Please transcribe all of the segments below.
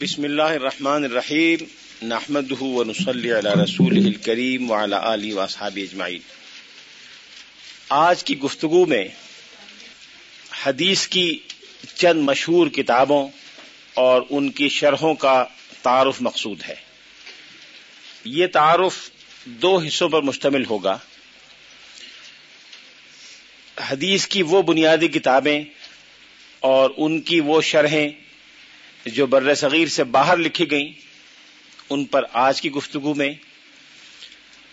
بسم اللہ الرحمن الرحیم نحمد ونصلی علی رسول الکریم وعلی آلہ واصحاب اجمعین۔ آج کی گفتگو میں حدیث کی چند مشہور کتابوں اور ان کی شرحوں کا تعارف مقصود ہے۔ یہ تعارف دو حصوں پر مشتمل ہوگا۔ حدیث کی وہ بنیادی کتابیں اور ان کی وہ شرحیں جو بر صغیر سے باہر لکھی گئیں، ان پر آج کی گفتگو میں،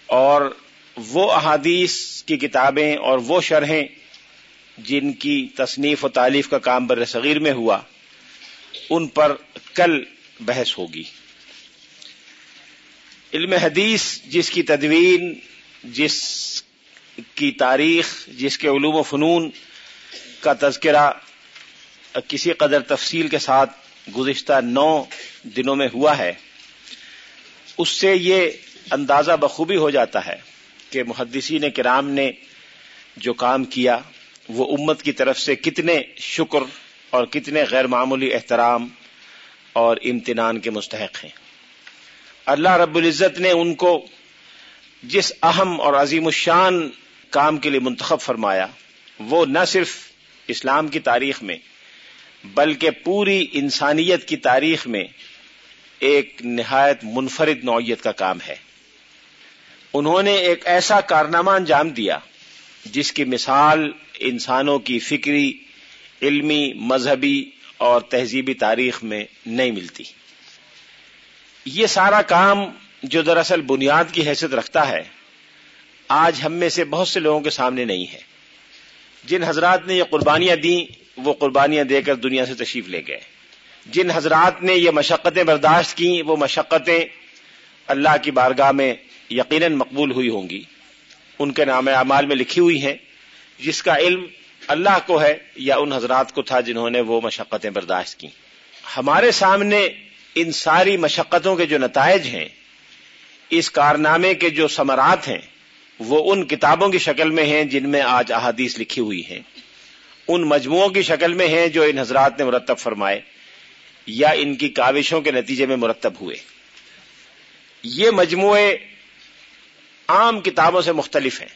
اور وہ احادیث کی کتابیں اور وہ شرحیں جن کی تصنیف و تعلیف کا کام بر صغیر میں ہوا، ان پر کل بحث ہوگی۔ علم حدیث جس کی تدوین، جس کی تاریخ، جس کے علوم و فنون کا تذکرہ کسی قدر تفصیل کے ساتھ گزشتہ نو دنوں میں ہوا ہے، اس سے یہ اندازہ بخوبی ہو جاتا ہے کہ محدثین کرام نے جو کام کیا، وہ امت کی طرف سے کتنے شکر اور کتنے غیر معمولی احترام اور امتنان کے مستحق ہیں۔ اللہ رب العزت نے ان کو جس اہم اور عظیم الشان کام کے لیے منتخب فرمایا، وہ نہ صرف اسلام کی تاریخ میں بلکہ پوری انسانیت کی تاریخ میں ایک نہایت منفرد نوعیت کا کام ہے۔ انہوں نے ایک ایسا کارنامہ انجام دیا جس کی مثال انسانوں کی فکری، علمی، مذہبی اور تہذیبی تاریخ میں نہیں ملتی۔ یہ سارا کام جو دراصل بنیاد کی حیثیت رکھتا ہے، آج ہم میں سے بہت سے لوگوں کے سامنے نہیں ہے۔ جن حضرات نے یہ قربانیاں دیں وہ قربانیاں دے کر دنیا سے تشریف لے گئے۔ جن حضرات نے یہ مشقتیں برداشت کی، وہ مشقتیں اللہ کی بارگاہ میں یقیناً مقبول ہوئی ہوں گی۔ ان کے نام اعمال میں لکھی ہوئی ہیں۔ جس کا علم اللہ کو ہے یا ان حضرات کو تھا جنہوں نے وہ مشقتیں برداشت کی۔ ہمارے سامنے ان ساری مشقتوں کے جو نتائج ہیں، اس کارنامے کے جو ثمرات ہیں، وہ ان کتابوں کی شکل میں ہیں جن میں آج احادیث لکھی ہوئی ہیں۔ ان مجموعوں کی شکل میں ہیں جو ان حضرات نے مرتب فرمائے یا ان کی کاوشوں کے نتیجے میں مرتب ہوئے۔ یہ مجموعے عام کتابوں سے مختلف ہیں۔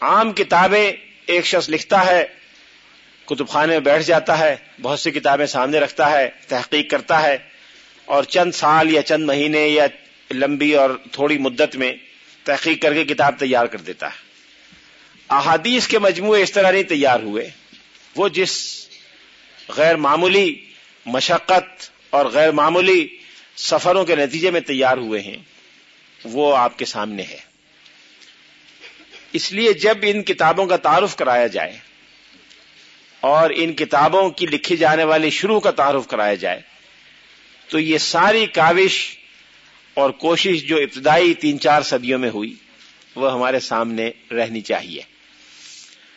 عام کتابیں ایک شخص لکھتا ہے، کتب خانے میں بیٹھ جاتا ہے، بہت سی کتابیں سامنے رکھتا ہے، تحقیق کرتا ہے اور چند سال یا چند مہینے یا لمبی اور تھوڑی مدت میں تحقیق کر کے کتاب تیار کر دیتا ہے۔ احادیث کے مجموعے اس طرح نہیں تیار ہوئے۔ وہ جس غیر معمولی مشقت اور غیر معمولی سفروں کے نتیجے میں تیار ہوئے ہیں، وہ آپ کے سامنے ہے۔ اس لیے جب ان کتابوں کا تعارف کرایا جائے اور ان کتابوں کی لکھی جانے والی شروع کا تعارف کرایا جائے، تو یہ ساری کاوش اور کوشش جو ابتدائی تین چار صدیوں میں ہوئی، وہ ہمارے سامنے رہنی چاہیے۔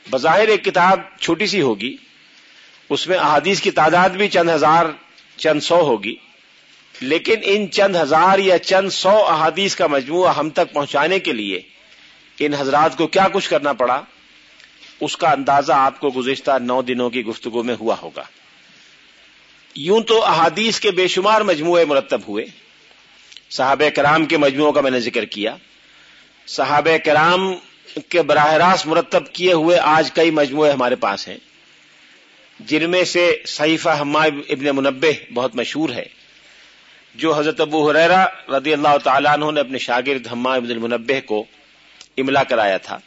بظاہر ایک کتاب چھوٹی سی ہوگی، اس میں احادیث کی تعداد بھی چند ہزار، چند سو ہوگی، لیکن ان چند ہزار یا چند سو احادیث کا مجموعہ ہم تک پہنچانے کے لیے ان حضرات کو کیا کچھ کرنا پڑا، اس کا اندازہ آپ کو گزشتہ نو دنوں کی گفتگو میں ہوا ہوگا۔ یوں تو احادیث کے بے شمار مجموعے مرتب ہوئے۔ صحابہ کرام کے مجموعوں کا میں نے ذکر کیا۔ صحابہ کرام کے براہ راست مرتب کیے ہوئے آج کئی مجموعے ہمارے پاس ہیں۔ جن میں سے صحیفہ ہما ابن منبع بہت مشہور ہے، جو حضرت ابو حریرا رضی اللہ تعالیٰ عنہ نے اپنے شاگرد ہما ابن المنبع کو املا کرایا تھا۔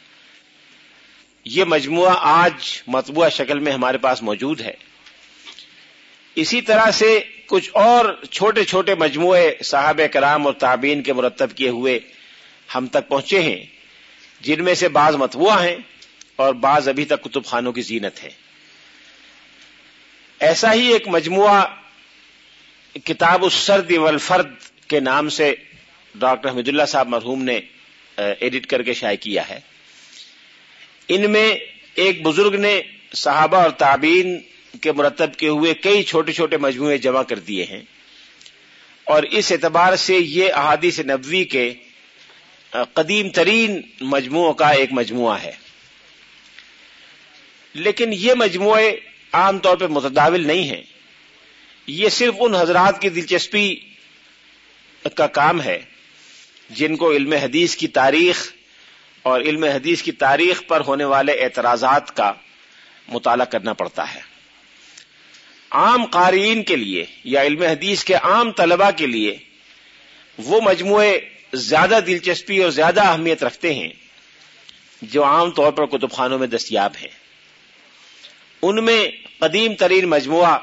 یہ مجموعہ آج مطبوعہ شکل میں ہمارے پاس موجود ہے۔ اسی طرح سے کچھ اور چھوٹے چھوٹے مجموعے صاحب کرام اور تعبین کے مرتب کیے ہوئے ہم تک پہنچے ہیں۔ جن میں سے بعض متبوع ہیں اور بعض ابھی تک کتب خانوں کی زینت ہے ایسا ہی ایک مجموعہ کتاب السرد والفرد کے نام سے ڈاکٹر حمید اللہ صاحب مرحوم نے ایڈٹ کر کے شائع کیا ہے۔ ان میں ایک بزرگ نے صحابہ اور تعبین کے مرتب کے ہوئے کئی چھوٹے چھوٹے مجموعے جمع کر دیے ہیں۔ اور اس اعتبار سے یہ احادیث نبوی کے قدیم ترین مجموعوں کا ایک مجموعہ ہے۔ لیکن یہ مجموعے عام طور پہ متداول نہیں ہیں۔ یہ صرف ان حضرات کی دلچسپی کا کام ہے جن کو علم حدیث کی تاریخ اور علم حدیث کی تاریخ پر ہونے والے اعتراضات کا مطالعہ کرنا پڑتا ہے۔ عام قارئین کے لیے یا علم حدیث کے عام طلبہ کے لیے وہ مجموعے زیادہ دلچسپی اور زیادہ اہمیت رکھتے ہیں جو عام طور پر کتب خانوں میں دستیاب ہیں۔ ان میں قدیم ترین مجموعہ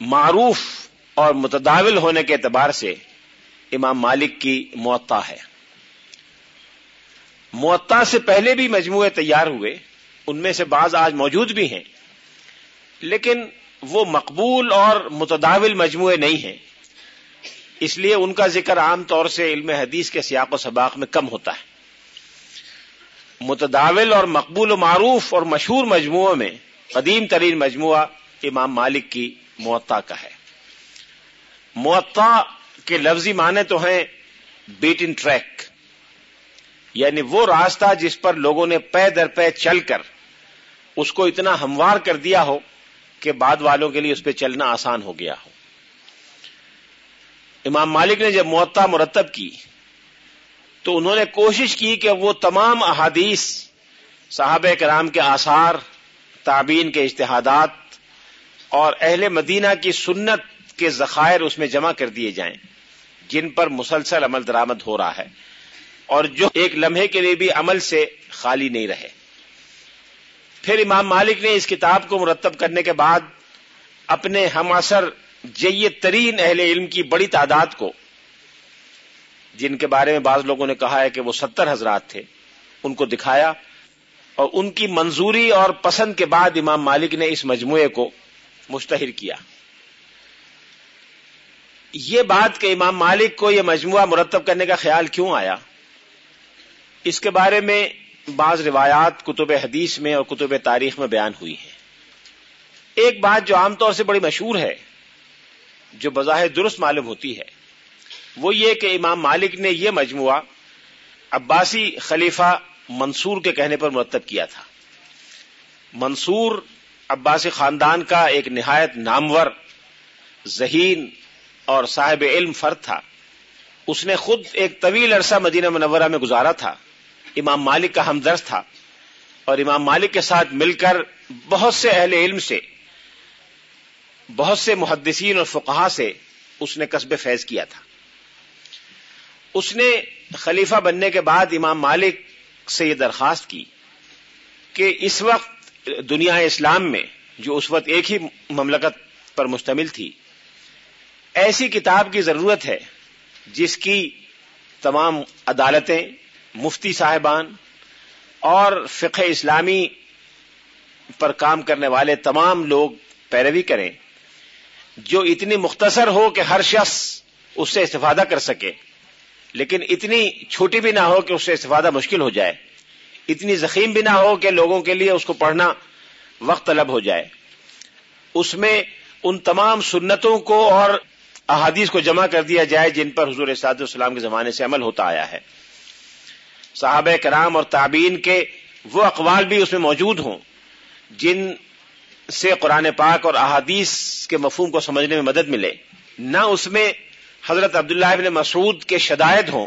معروف اور متداول ہونے کے اعتبار سے امام مالک کی معطا ہے۔ معطا سے پہلے بھی مجموعے تیار ہوئے، ان میں سے بعض آج موجود بھی ہیں، لیکن وہ مقبول اور متداول مجموعے نہیں ہیں۔ اس لیے ان کا ذکر عام طور سے علم حدیث کے سیاق و سباق میں کم ہوتا ہے۔ متداول اور مقبول و معروف اور مشہور مجموعوں میں قدیم ترین مجموعہ امام مالک کی معطا کا ہے۔ معطا کے لفظی معنی تو ہیں بیٹ ان ٹریک۔ یعنی وہ راستہ جس پر لوگوں نے پے در پے چل کر اس کو اتنا ہموار کر دیا ہو کہ بعد والوں کے لیے اس پہ چلنا آسان ہو گیا ہو۔ امام مالک نے جب معطا مرتب کی تو انہوں نے کوشش کی کہ وہ تمام احادیث صحابہ کرام کے آثار تعبین کے اشتہادات اور اہل مدینہ کی سنت کے ذخائر اس میں جمع کر دیے جائیں، جن پر مسلسل عمل درامد ہو رہا ہے اور جو ایک لمحے کے لیے بھی عمل سے خالی نہیں رہے۔ پھر امام مالک نے اس کتاب کو مرتب کرنے کے بعد اپنے ہم اثر جید ترین اہل علم کی بڑی تعداد کو، جن کے بارے میں بعض لوگوں نے کہا ہے کہ وہ ستر حضرات تھے، ان کو دکھایا اور ان کی منظوری اور پسند کے بعد امام مالک نے اس مجموعے کو مشتہر کیا۔ یہ بات کہ امام مالک کو یہ مجموعہ مرتب کرنے کا خیال کیوں آیا؟ اس کے بارے میں بعض روایات کتب حدیث میں اور کتب تاریخ میں بیان ہوئی ہیں۔ ایک بات جو عام طور سے بڑی مشہور ہے جو بظاہر درست معلوم ہوتی ہے۔ وہ یہ کہ امام مالک نے یہ مجموعہ عباسی خلیفہ منصور کے کہنے پر مرتب کیا تھا۔ منصور عباسی خاندان کا ایک نہایت نامور، ذہین اور صاحب علم فرد تھا۔ اس نے خود ایک طویل عرصہ مدینہ منورہ میں گزارا تھا۔ امام مالک کا ہمدرد تھا۔ اور امام مالک کے ساتھ مل کر بہت سے اہل علم سے بہت سے محدثین اور فقہا سے اس نے قصب فیض کیا تھا۔ اس نے خلیفہ بننے کے بعد امام مالک سے یہ درخواست کی کہ اس وقت دنیا اسلام میں جو اس وقت ایک ہی مملکت پر مشتمل تھی، ایسی کتاب کی ضرورت ہے جس کی تمام عدالتیں، مفتی صاحبان اور فقہ اسلامی پر کام کرنے والے تمام لوگ پیروی کریں۔ جو اتنی مختصر ہو کہ ہر شخص اس سے استفادہ کر سکے، لیکن اتنی چھوٹی بھی نہ ہو کہ اس سے استفادہ مشکل ہو جائے، اتنی زخیم بھی نہ ہو کہ لوگوں کے لیے اس کو پڑھنا وقت طلب ہو جائے۔ اس میں ان تمام سنتوں کو اور احادیث کو جمع کر دیا جائے جن پر حضور سعد السلام کے زمانے سے عمل ہوتا آیا ہے۔ صحابہ کرام اور تعبین کے وہ اقوال بھی اس میں موجود ہوں، جن سے قرآن پاک اور احادیث کے مفہوم کو سمجھنے میں مدد ملے۔ نہ اس میں حضرت عبداللہ ابن مسعود کے شدائد ہوں،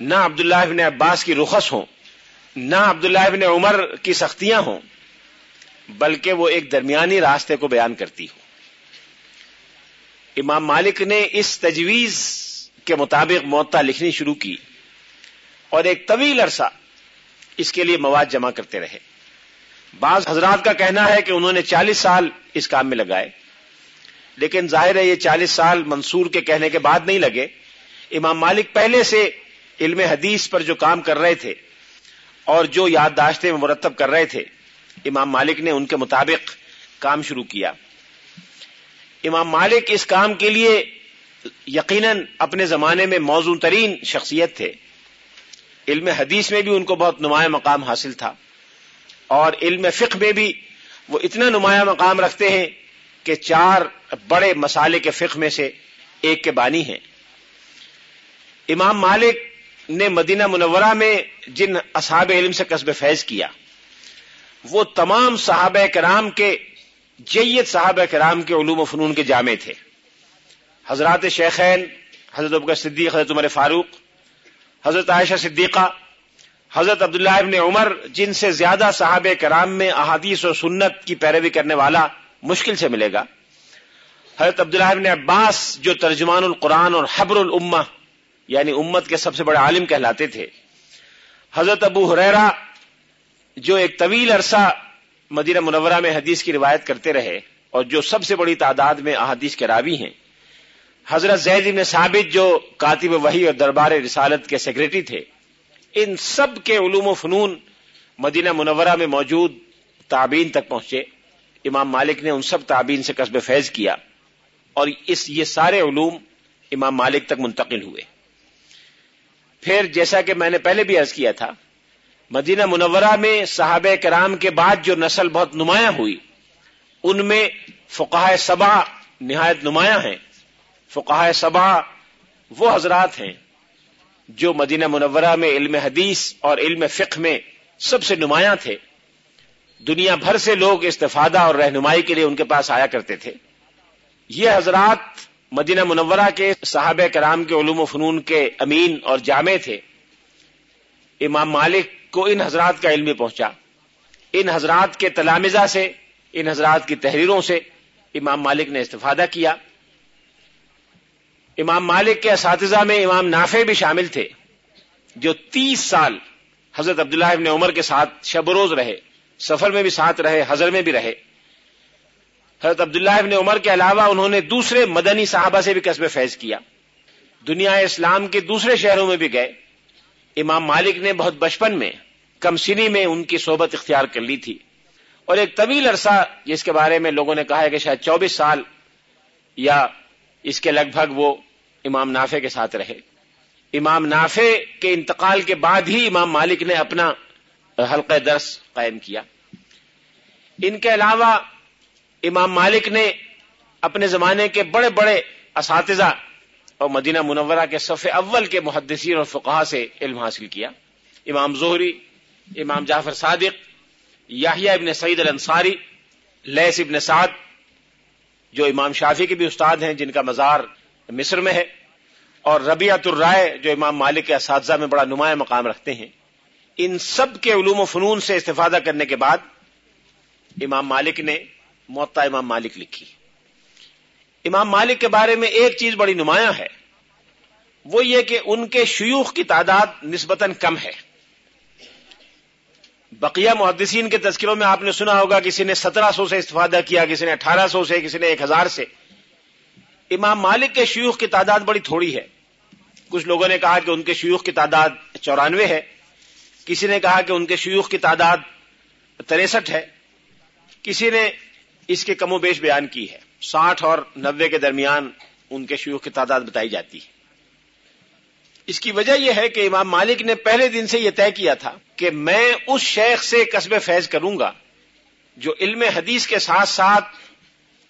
نہ عبداللہ ابن عباس کی رخص ہوں، نہ عبداللہ ابن عمر کی سختیاں ہوں، بلکہ وہ ایک درمیانی راستے کو بیان کرتی ہو امام مالک نے اس تجویز کے مطابق معطا لکھنی شروع کی اور ایک طویل عرصہ اس کے لیے مواد جمع کرتے رہے۔ بعض حضرات کا کہنا ہے کہ انہوں نے چالیس سال اس کام میں لگائے۔ لیکن ظاہر ہے یہ چالیس سال منصور کے کہنے کے بعد نہیں لگے۔ امام مالک پہلے سے علم حدیث پر جو کام کر رہے تھے اور جو یادداشتیں مرتب کر رہے تھے، امام مالک نے ان کے مطابق کام شروع کیا۔ امام مالک اس کام کے لیے یقیناً اپنے زمانے میں موزوں ترین شخصیت تھے۔ علم حدیث میں بھی ان کو بہت نمایاں مقام حاصل تھا۔ اور علم فقہ میں بھی وہ اتنا نمایاں مقام رکھتے ہیں کہ چار بڑے مسالے کے فقہ میں سے ایک کے بانی ہیں۔ امام مالک نے مدینہ منورہ میں جن اصحاب علم سے قصب فیض کیا، وہ تمام صحابہ کرام کے جیت صاحب کرام کے علوم و فنون کے جامع تھے۔ حضرات شیخین، حضرت ابکر صدیق، حضرت عمر فاروق، حضرت عائشہ صدیقہ حضرت عبداللہ ابن عمر، جن سے زیادہ صحابہ کرام میں احادیث و سنت کی پیروی کرنے والا مشکل سے ملے گا۔ حضرت عبداللہ ابن عباس جو ترجمان القرآن اور حبر الامہ یعنی امت کے سب سے بڑے عالم کہلاتے تھے۔ حضرت ابو حریرا جو ایک طویل عرصہ مدینہ منورہ میں حدیث کی روایت کرتے رہے اور جو سب سے بڑی تعداد میں احادیث کے راوی ہیں۔ حضرت زید ابن ثابت جو کاتب وحی اور دربار رسالت کے سیکرٹری تھے۔ ان سب کے علوم و فنون مدینہ منورہ میں موجود تعبین تک پہنچے۔ امام مالک نے ان سب تعبین سے قصب فیض کیا اور اس، یہ سارے علوم امام مالک تک منتقل ہوئے۔ پھر جیسا کہ میں نے پہلے بھی عرض کیا تھا، مدینہ منورہ میں صحابہ کرام کے بعد جو نسل بہت نمایاں ہوئی، ان میں فقہ سبا نہایت نمایاں ہیں۔ فقہ سبا وہ حضرات ہیں جو مدینہ منورہ میں علم حدیث اور علم فقہ میں سب سے نمایاں تھے، دنیا بھر سے لوگ استفادہ اور رہنمائی کے لیے ان کے پاس آیا کرتے تھے۔ یہ حضرات مدینہ منورہ کے صحابہ کرام کے علوم و فنون کے امین اور جامع تھے۔ امام مالک کو ان حضرات کا علم پہنچا۔ ان حضرات کے تلامزہ سے، ان حضرات کی تحریروں سے امام مالک نے استفادہ کیا۔ امام مالک کے اساتذہ میں امام نافع بھی شامل تھے، جو تیس سال حضرت عبداللہ ابن عمر کے ساتھ شب روز رہے، سفر میں بھی ساتھ رہے، حضر میں بھی رہے۔ حضرت عبداللہ ابن عمر کے علاوہ انہوں نے دوسرے مدنی صحابہ سے بھی قصب فیض کیا۔ دنیا اسلام کے دوسرے شہروں میں بھی گئے۔ امام مالک نے بہت بچپن میں کم سنی میں ان کی صحبت اختیار کر لی تھی۔ اور ایک طویل عرصہ جس کے بارے میں لوگوں نے کہا ہے کہ شاید چوبیس سال یا اس کے لگ بھگ وہ امام نافع کے ساتھ رہے۔ امام نافع کے انتقال کے بعد ہی امام مالک نے اپنا حلقہ درس قائم کیا۔ ان کے علاوہ امام مالک نے اپنے زمانے کے بڑے بڑے اساتذہ اور مدینہ منورہ کے صف اول کے محدثین اور فقہ سے علم حاصل کیا۔ امام زہری، امام جعفر صادق یاہیا ابن سعید الانصاری لیس ابن سعد جو امام شافی کے بھی استاد ہیں، جن کا مزار مصر میں ہے، اور ربیعت الرائے جو امام مالک کے اساتذہ میں بڑا نمایاں مقام رکھتے ہیں۔ ان سب کے علوم و فنون سے استفادہ کرنے کے بعد امام مالک نے معطا امام مالک لکھی۔ امام مالک کے بارے میں ایک چیز بڑی نمایاں ہے، وہ یہ کہ ان کے شیوخ کی تعداد نسبتاً کم ہے۔ بقیہ محدثین کے تذکروں میں آپ نے سنا ہوگا کسی نے سترہ سو سے استفادہ کیا، کسی نے اٹھارہ سو سے، کسی نے ایک ہزار سے۔ امام مالک کے شیوخ کی تعداد بڑی تھوڑی ہے۔ کچھ لوگوں نے کہا کہ ان کے شیوخ کی تعداد چورانوے ہے۔ کسی نے کہا کہ ان کے شیوخ کی تعداد تریسٹھ ہے۔ کسی نے اس کے کم و بیش بیان کی ہے۔ ساٹھ اور نوے کے درمیان ان کے شیوخ کی تعداد بتائی جاتی ہے۔ اس کی وجہ یہ ہے کہ امام مالک نے پہلے دن سے یہ طے کیا تھا کہ میں اس شیخ سے قصب فیض کروں گا جو علم حدیث کے ساتھ ساتھ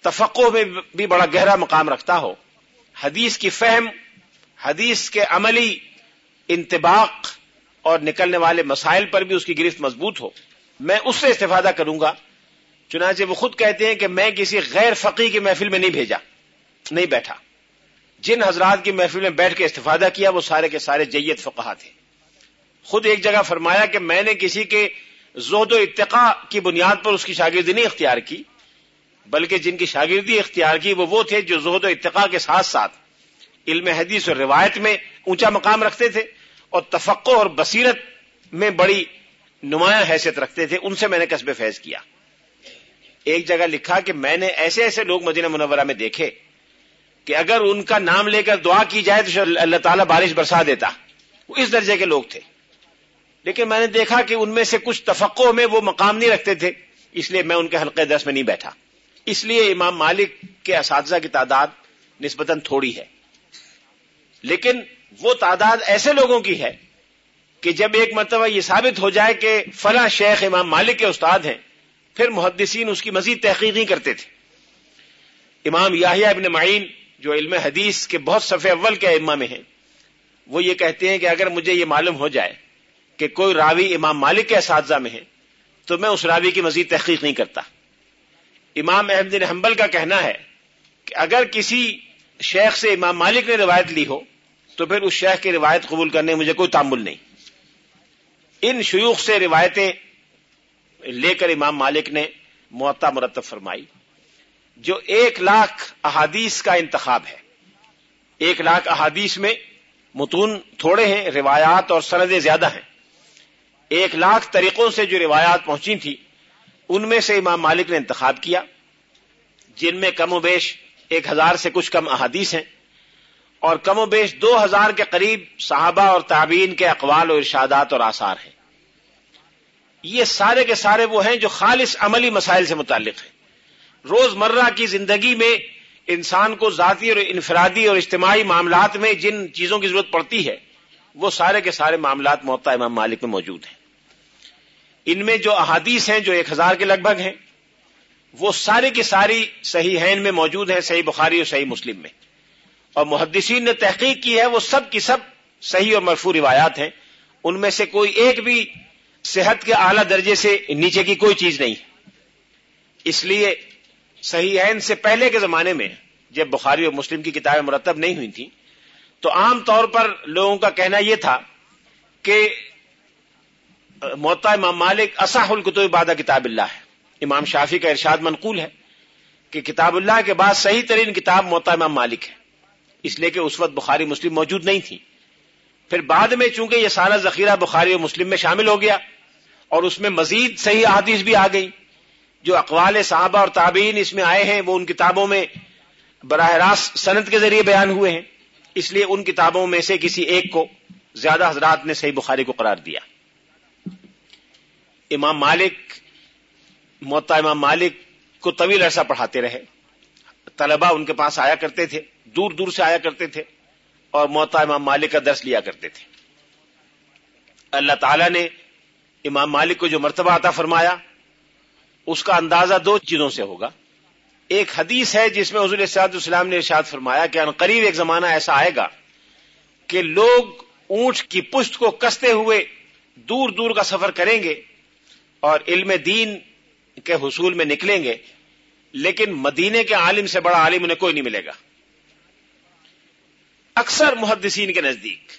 تفقع میں بھی بڑا گہرا مقام رکھتا ہو۔ حدیث کی فہم، حدیث کے عملی انتباق اور نکلنے والے مسائل پر بھی اس کی گرفت مضبوط ہو۔ میں اس سے استفادہ کروں گا، چنانچہ وہ خود کہتے ہیں کہ میں کسی غیر فقی کی محفل میں نہیں بھیجا، نہیں بیٹھا۔ جن حضرات کی محفل میں بیٹھ کے استفادہ کیا، وہ سارے کے سارے جیت فقہ تھے۔ خود ایک جگہ فرمایا کہ میں نے کسی کے زہد و اتقاء کی بنیاد پر اس کی شاگردی نہیں اختیار کی، بلکہ جن کی شاگردی اختیار کی، وہ وہ تھے جو زہد و اتقاء کے ساتھ ساتھ علم حدیث اور روایت میں اونچا مقام رکھتے تھے اور تفقع اور بصیرت میں بڑی نمایاں حیثیت رکھتے تھے۔ ان سے میں نے قصب فیض کیا۔ ایک جگہ لکھا کہ میں نے ایسے ایسے لوگ مدینہ منورہ میں دیکھے کہ اگر ان کا نام لے کر دعا کی جائے تو اللہ تعالیٰ بارش برسا دیتا۔ وہ اس درجے کے لوگ تھے۔ لیکن میں نے دیکھا کہ ان میں سے کچھ تفقوں میں وہ مقام نہیں رکھتے تھے، اس لیے میں ان کے حلقے دس میں نہیں بیٹھا۔ اس لیے امام مالک کے اساتذہ کی تعداد نسبتاً تھوڑی ہے۔ لیکن وہ تعداد ایسے لوگوں کی ہے کہ جب ایک مرتبہ یہ ثابت ہو جائے کہ فلاں شیخ امام مالک کے استاد ہیں، پھر محدثین اس کی مزید تحقیق نہیں کرتے تھے۔ امام یاہیا ابن معین جو علم حدیث کے بہت صفحے اول کے اما میں ہیں، وہ یہ کہتے ہیں کہ اگر مجھے یہ معلوم ہو جائے کہ کوئی راوی امام مالک کے اساتذہ میں ہے، تو میں اس راوی کی مزید تحقیق نہیں کرتا۔ امام احمد حنبل کا کہنا ہے کہ اگر کسی شیخ سے امام مالک نے روایت لی ہو، تو پھر اس شیخ کی روایت قبول کرنے مجھے کوئی تعمل نہیں۔ ان شیوخ سے روایتیں لے کر امام مالک نے معطا مرتب فرمائی۔ جو ایک لاکھ احادیث کا انتخاب ہے۔ ایک لاکھ احادیث میں متون تھوڑے ہیں، روایات اور سندیں زیادہ ہیں۔ ایک لاکھ طریقوں سے جو روایات پہنچی تھی، ان میں سے امام مالک نے انتخاب کیا، جن میں کم و بیش ایک ہزار سے کچھ کم احادیث ہیں اور کم و بیش دو ہزار کے قریب صحابہ اور تعبین کے اقوال و ارشادات اور آثار ہیں۔ یہ سارے کے سارے وہ ہیں جو خالص عملی مسائل سے متعلق ہیں۔ روز مرہ کی زندگی میں انسان کو ذاتی اور انفرادی اور اجتماعی معاملات میں جن چیزوں کی ضرورت پڑتی ہے، وہ سارے کے سارے معاملات معطا امام مالک میں موجود ہیں۔ ان میں جو احادیث ہیں جو ایک ہزار کے لگ بھگ ہیں، وہ ساری کی ساری صحیح ہین میں موجود ہیں، صحیح بخاری اور صحیح مسلم میں۔ اور محدثین نے تحقیق کی ہے، وہ سب کی سب صحیح اور مرفوع روایات ہیں۔ ان میں سے کوئی ایک بھی صحت کے اعلی درجے سے نیچے کی کوئی چیز نہیں۔ اس لیے صحیح عین سے پہلے کے زمانے میں جب بخاری اور مسلم کی کتابیں مرتب نہیں ہوئی تھیں، تو عام طور پر لوگوں کا کہنا یہ تھا کہ موتا امام مالک اصح القتب بادہ کتاب اللہ ہے۔ امام شافی کا ارشاد منقول ہے کہ کتاب اللہ کے بعد صحیح ترین کتاب موتا امام مالک ہے۔ اس لیے کہ اس وقت بخاری مسلم موجود نہیں تھی پھر بعد میں چونکہ یہ سارا ذخیرہ بخاری اور مسلم میں شامل ہو گیا اور اس میں مزید صحیح احادیث بھی آ گئی جو اقوال صحابہ اور تابعین اس میں آئے ہیں، وہ ان کتابوں میں براہ راست صنعت کے ذریعے بیان ہوئے ہیں۔ اس لیے ان کتابوں میں سے کسی ایک کو زیادہ حضرات نے صحیح بخاری کو قرار دیا۔ امام مالک موتا امام مالک کو طویل عرصہ پڑھاتے رہے۔ طلبا ان کے پاس آیا کرتے تھے، دور دور سے آیا کرتے تھے اور موتا امام مالک کا درس لیا کرتے تھے۔ اللہ تعالی نے امام مالک کو جو مرتبہ عطا فرمایا اس کا اندازہ دو چیزوں سے ہوگا۔ ایک حدیث ہے جس میں حضور صاحب السلام نے ارشاد فرمایا کہ قریب ایک زمانہ ایسا آئے گا کہ لوگ اونٹ کی پشت کو کستے ہوئے دور دور کا سفر کریں گے اور علم دین کے حصول میں نکلیں گے، لیکن مدینے کے عالم سے بڑا عالم انہیں کوئی نہیں ملے گا۔ اکثر محدثین کے نزدیک،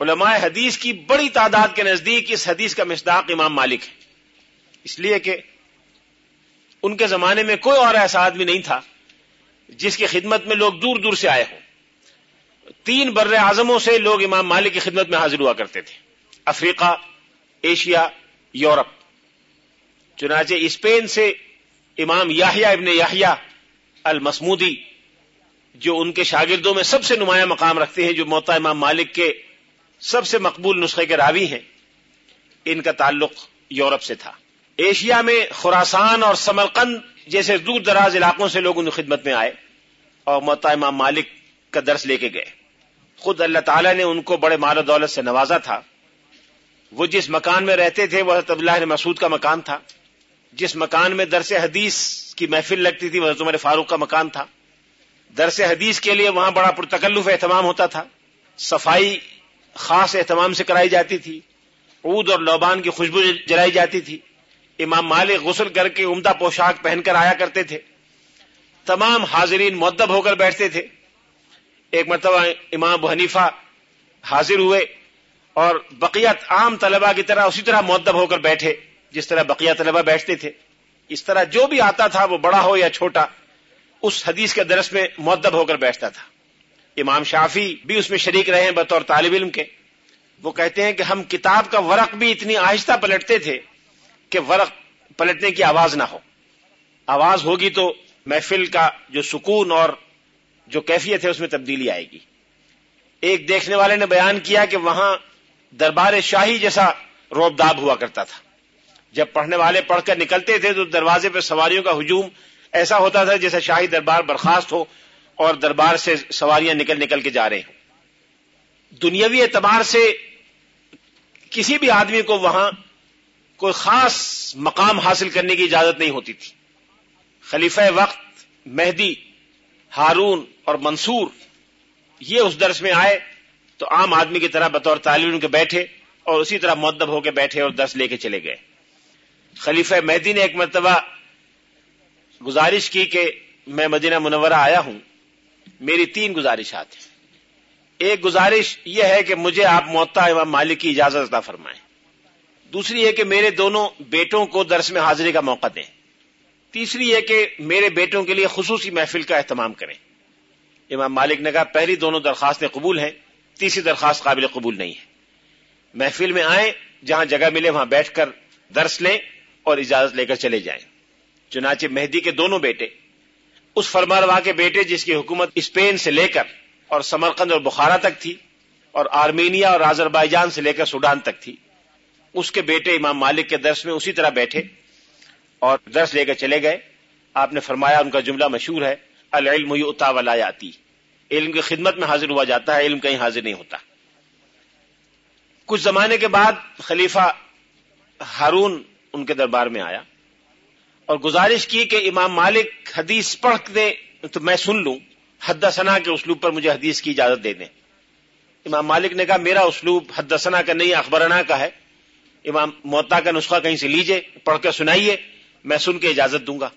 علماء حدیث کی بڑی تعداد کے نزدیک اس حدیث کا مصداق امام مالک ہے۔ اس لیے کہ ان کے زمانے میں کوئی اور ایسا آدمی نہیں تھا جس کی خدمت میں لوگ دور دور سے آئے ہوں۔ تین بر اعظموں سے لوگ امام مالک کی خدمت میں حاضر ہوا کرتے تھے۔ Africa, Asia, Europe. چنانچہ اسپین سے امام یاہیا ابن یاہیا المسمودی، جو ان کے شاگردوں میں سب سے نمایاں مقام رکھتے ہیں، جو موتا امام مالک کے سب سے مقبول نسخے کے راوی ہیں، ان کا تعلق یورپ سے تھا۔ ایشیا میں خوراسان اور سمرقند جیسے دور دراز علاقوں سے لوگ ان کی خدمت میں آئے اور موتا امام مالک کا درس لے کے گئے۔ خود اللہ تعالیٰ نے ان کو بڑے مال و دولت سے نوازا تھا۔ وہ جس مکان میں رہتے تھے، وہ حضرت اللہ مسعود کا مکان تھا۔ جس مکان میں درس حدیث کی محفل لگتی تھی، وہ حضرت عمر فاروق کا مکان تھا۔ درس حدیث کے لیے وہاں بڑا پرتکلف اہتمام ہوتا تھا۔ صفائی خاص اہتمام سے کرائی جاتی تھی۔ عود اور لوبان کی خوشبو جلائی جاتی تھی۔ امام مالک غسل کر کے عمدہ پوشاک پہن کر آیا کرتے تھے۔ تمام حاضرین معدب ہو کر بیٹھتے تھے۔ ایک مرتبہ امام ابو حنیفہ حاضر ہوئے اور بقیت عام طلبہ کی طرح اسی طرح معدب ہو کر بیٹھے، جس طرح بقیہ طلبہ بیٹھتے تھے۔ اس طرح جو بھی آتا تھا، وہ بڑا ہو یا چھوٹا، اس حدیث کے درس میں معدب ہو کر بیٹھتا تھا۔ امام شافی بھی اس میں شریک رہے ہیں بطور طالب علم کے۔ وہ کہتے ہیں کہ ہم کتاب کا ورق بھی اتنی آہستہ پلٹتے تھے کہ ورق پلٹنے کی آواز نہ ہو۔ آواز ہوگی تو محفل کا جو سکون اور جو کیفیت ہے اس میں تبدیلی آئے گی۔ ایک دیکھنے والے نے بیان کیا کہ وہاں دربار شاہی جیسا روب داب ہوا کرتا تھا۔ جب پڑھنے والے پڑھ کر نکلتے تھے تو دروازے پہ سواریوں کا ہجوم ایسا ہوتا تھا جیسے شاہی دربار برخاست ہو اور دربار سے سواریاں نکل نکل کے جا رہے ہوں۔ دنیاوی اعتبار سے کسی بھی آدمی کو وہاں کوئی خاص مقام حاصل کرنے کی اجازت نہیں ہوتی تھی۔ خلیفہ وقت، مہدی، ہارون اور منصور یہ اس درس میں آئے تو عام آدمی کی طرح بطور طالب کے بیٹھے اور اسی طرح معدب ہو کے بیٹھے اور درس لے کے چلے گئے۔ خلیفہ مہدی نے ایک مرتبہ گزارش کی کہ میں مدینہ منورہ آیا ہوں۔ میری تین گزارشات ہیں۔ ایک گزارش یہ ہے کہ مجھے آپ معتا امام مالک کی اجازت عطا فرمائیں۔ دوسری یہ کہ میرے دونوں بیٹوں کو درس میں حاضری کا موقع دیں۔ تیسری یہ کہ میرے بیٹوں کے لیے خصوصی محفل کا اہتمام کریں۔ امام مالک نے کہا، پہلی دونوں درخواستیں قبول ہیں، تیسری درخواست قابل قبول نہیں ہے۔ محفل میں آئیں، جہاں جگہ ملے، وہاں بیٹھ کر درس لیں اور اجازت لے کر چلے جائیں۔ چنانچہ مہدی کے دونوں بیٹے، اس فرماروا کے بیٹے جس کی حکومت اسپین سے لے کر اور سمرقند اور بخارا تک تھی اور آرمینیا اور آزربائیجان سے لے کر سوڈان تک تھی۔ اس کے بیٹے امام مالک کے درس میں اسی طرح بیٹھے اور درس لے کر چلے گئے۔ آپ نے فرمایا ان کا جملہ مشہور ہے، العلم یؤتا ولا یاتی۔ علم کی خدمت میں حاضر ہوا جاتا ہے، علم کہیں حاضر نہیں ہوتا۔ کچھ زمانے کے بعد خلیفہ ہارون ان کے دربار میں آیا اور گزارش کی کہ امام مالک حدیث پڑھ دے تو میں سن لوں حد ثنا کے اسلوب پر مجھے حدیث کی اجازت دے دیں۔ امام مالک نے کہا، میرا اسلوب حد ثنا کا نہیں، اخبرنا کا ہے۔ امام موتا کا نسخہ کہیں سے لیجیے، پڑھ کے سنائیے، میں سن کے اجازت دوں گا۔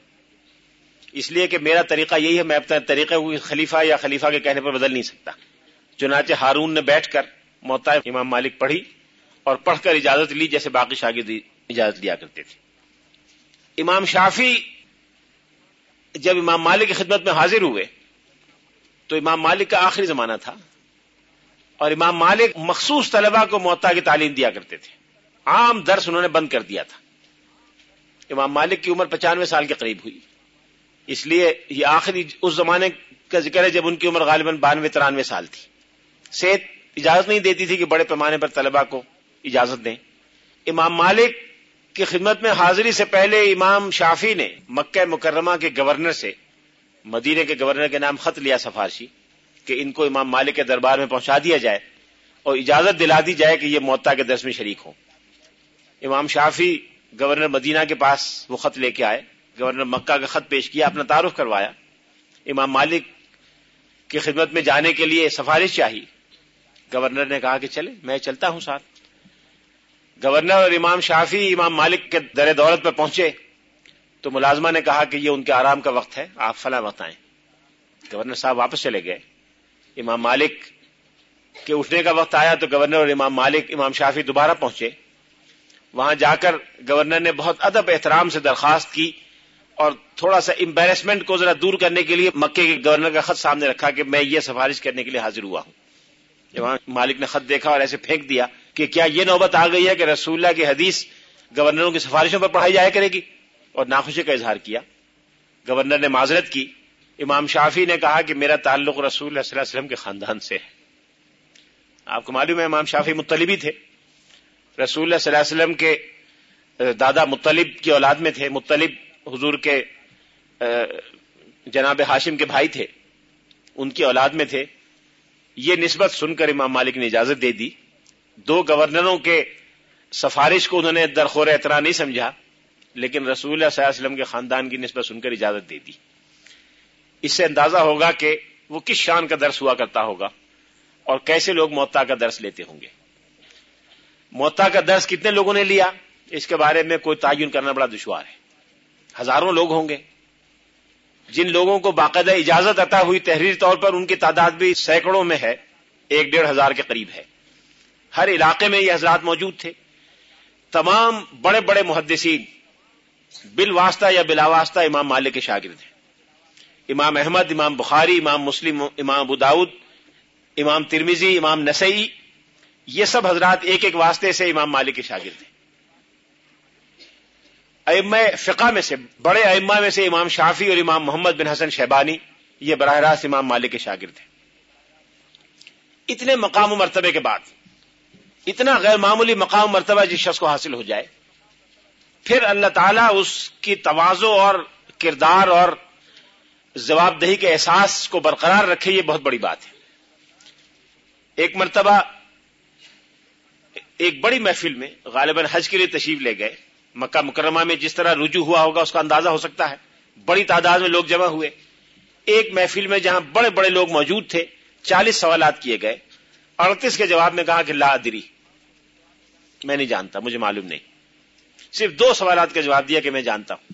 اس لیے کہ میرا طریقہ یہی ہے، میں اپنا طریقہ خلیفہ یا خلیفہ کے کہنے پر بدل نہیں سکتا۔ چنانچہ ہارون نے بیٹھ کر موتا امام مالک پڑھی اور پڑھ کر اجازت لی، جیسے باقی شاگرد اجازت لیا کرتے تھے۔ امام شافی جب امام مالک کی خدمت میں حاضر ہوئے، تو امام مالک کا آخری زمانہ تھا اور امام مالک مخصوص طلبہ کو موتا کی تعلیم دیا کرتے تھے۔ عام درس انہوں نے بند کر دیا تھا۔ امام مالک کی عمر پچانوے سال کے قریب ہوئی۔ اس لیے یہ آخری اس زمانے کا ذکر ہے جب ان کی عمر غالباً بانوے، ترانوے سال تھی۔ صحت اجازت نہیں دیتی تھی کہ بڑے پیمانے پر طلبہ کو اجازت دیں۔ امام مالک کی خدمت میں حاضری سے پہلے امام شافی نے مکہ مکرمہ کے گورنر سے مدینے کے گورنر کے نام خط لیا سفارشی، کہ ان کو امام مالک کے دربار میں پہنچا دیا جائے اور اجازت دلا دی جائے کہ یہ موتا کے درس میں شریک ہوں۔ امام شافی گورنر مدینہ کے پاس وہ خط لے کے آئے، گورنر مکہ کا خط پیش کیا، اپنا تعارف کروایا۔ امام مالک کی خدمت میں جانے کے لیے سفارش چاہی۔ گورنر نے کہا کہ چلے، میں چلتا ہوں ساتھ۔ گورنر اور امام شافی امام مالک کے در دولت پہ پہنچے۔ تو ملازمہ نے کہا کہ یہ ان کے آرام کا وقت ہے، آپ فلاں وقت آئیں۔ گورنر صاحب واپس چلے گئے۔ امام مالک کے اٹھنے کا وقت آیا تو گورنر اور امام مالک، امام شافی دوبارہ پہنچے۔ وہاں جا کر گورنر نے بہت ادب احترام سے درخواست کی اور تھوڑا سا امبیرسمنٹ کو ذرا دور کرنے کے لیے مکے کے گورنر کا خط سامنے رکھا کہ میں یہ سفارش کرنے کے لیے حاضر ہوا ہوں۔ جب مالک نے خط دیکھا اور ایسے پھینک دیا کہ کیا یہ نوبت آ گئی ہے کہ رسول اللہ کی حدیث گورنروں کی سفارشوں پر پڑھائی جائے کرے گی؟ اور ناخوشی کا اظہار کیا۔ گورنر نے معذرت کی۔ امام شافی نے کہا کہ میرا تعلق رسول اللہ صلی اللہ علیہ وسلم کے خاندان سے ہے۔ آپ کو معلوم ہے امام شافی مطلبی تھے۔ رسول اللہ صلی اللہ علیہ وسلم کے دادا مطلب کی اولاد میں تھے مطلب حضور کے جناب ہاشم کے بھائی تھے، ان کی اولاد میں تھے۔ یہ نسبت سن کر امام مالک نے اجازت دے دی۔ دو گورنروں کے سفارش کو انہوں نے درخور اعتراض نہیں سمجھا، لیکن رسول اللہ صلی اللہ علیہ وسلم کے خاندان کی نسبت سن کر اجازت دے دی۔ اس سے اندازہ ہوگا کہ وہ کس شان کا درس ہوا کرتا ہوگا اور کیسے لوگ موتا کا درس لیتے ہوں گے۔ موتا کا درس کتنے لوگوں نے لیا؟ اس کے بارے میں کوئی تعین کرنا بڑا دشوار ہے۔ ہزاروں لوگ ہوں گے۔ جن لوگوں کو باقاعدہ اجازت عطا ہوئی تحریری طور پر، ان کی تعداد بھی سینکڑوں میں ہے۔ ایک ڈیڑھ ہزار کے قریب ہے۔ ہر علاقے میں یہ حضرات موجود تھے۔ تمام بڑے بڑے محدثین بل واسطہ یا بلا واسطہ امام مالک کے شاگرد ہیں۔ امام احمد، امام بخاری، امام مسلم، امام ابو داود، امام ترمیزی امام نسئی یہ سب حضرات ایک ایک واسطے سے امام مالک کے شاگرد ہیں۔ ام فقہ میں سے، بڑے ائمہ میں سے امام شافی اور امام محمد بن حسن شہبانی یہ براہ راست امام مالک کے شاگرد ہیں۔ اتنے مقام و مرتبے کے بعد، اتنا غیر معمولی مقام مرتبہ جس شخص کو حاصل ہو جائے، پھر اللہ تعالیٰ اس کی توازو اور کردار اور جواب دہی کے احساس کو برقرار رکھے، یہ بہت بڑی بات ہے۔ ایک مرتبہ ایک بڑی محفل میں غالباً حج کے لیے تشریف لے گئے۔ مکہ مکرمہ میں جس طرح رجوع ہوا ہوگا، اس کا اندازہ ہو سکتا ہے۔ بڑی تعداد میں لوگ جمع ہوئے۔ ایک محفل میں جہاں بڑے بڑے لوگ موجود تھے، چالیس سوالات کیے گئے۔ اڑتیس کے جواب میں کہا کہ لا ادری۔ میں نہیں جانتا، مجھے معلوم نہیں۔ صرف دو سوالات کا جواب دیا کہ میں جانتا ہوں۔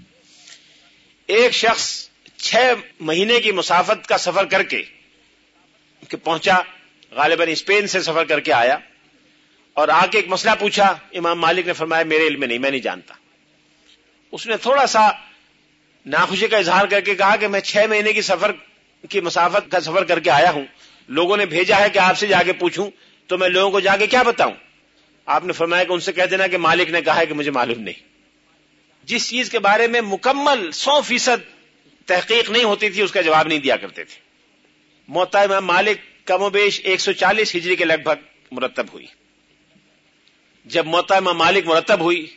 ایک شخص چھ مہینے کی مسافت کا سفر کر کے، کہ پہنچا، غالباً اسپین سے سفر کر کے آیا۔ اور آ کے ایک مسئلہ پوچھا، امام مالک نے فرمایا، میرے علم میں نہیں میں نہیں جانتا۔ اس نے تھوڑا سا ناخوشی کا اظہار کر کے کہا کہ میں چھ مہینے کی سفر کی مسافت کا سفر کر کے آیا ہوں۔ لوگوں نے بھیجا ہے کہ آپ سے جا کے پوچھوں، تو میں لوگوں کو جا کے کیا بتاؤں؟ آپ نے فرمایا کہ ان سے کہہ دینا کہ مالک نے کہا ہے کہ مجھے معلوم نہیں۔ جس چیز کے بارے میں مکمل سو فیصد تحقیق نہیں ہوتی تھی، اس کا جواب نہیں دیا کرتے تھے۔ موتا امام مالک، کم و بیش ایک سو چالیس ہجری کے لگ بھگ مرتب ہوئی۔ جب موتا امام مالک مرتب ہوئی،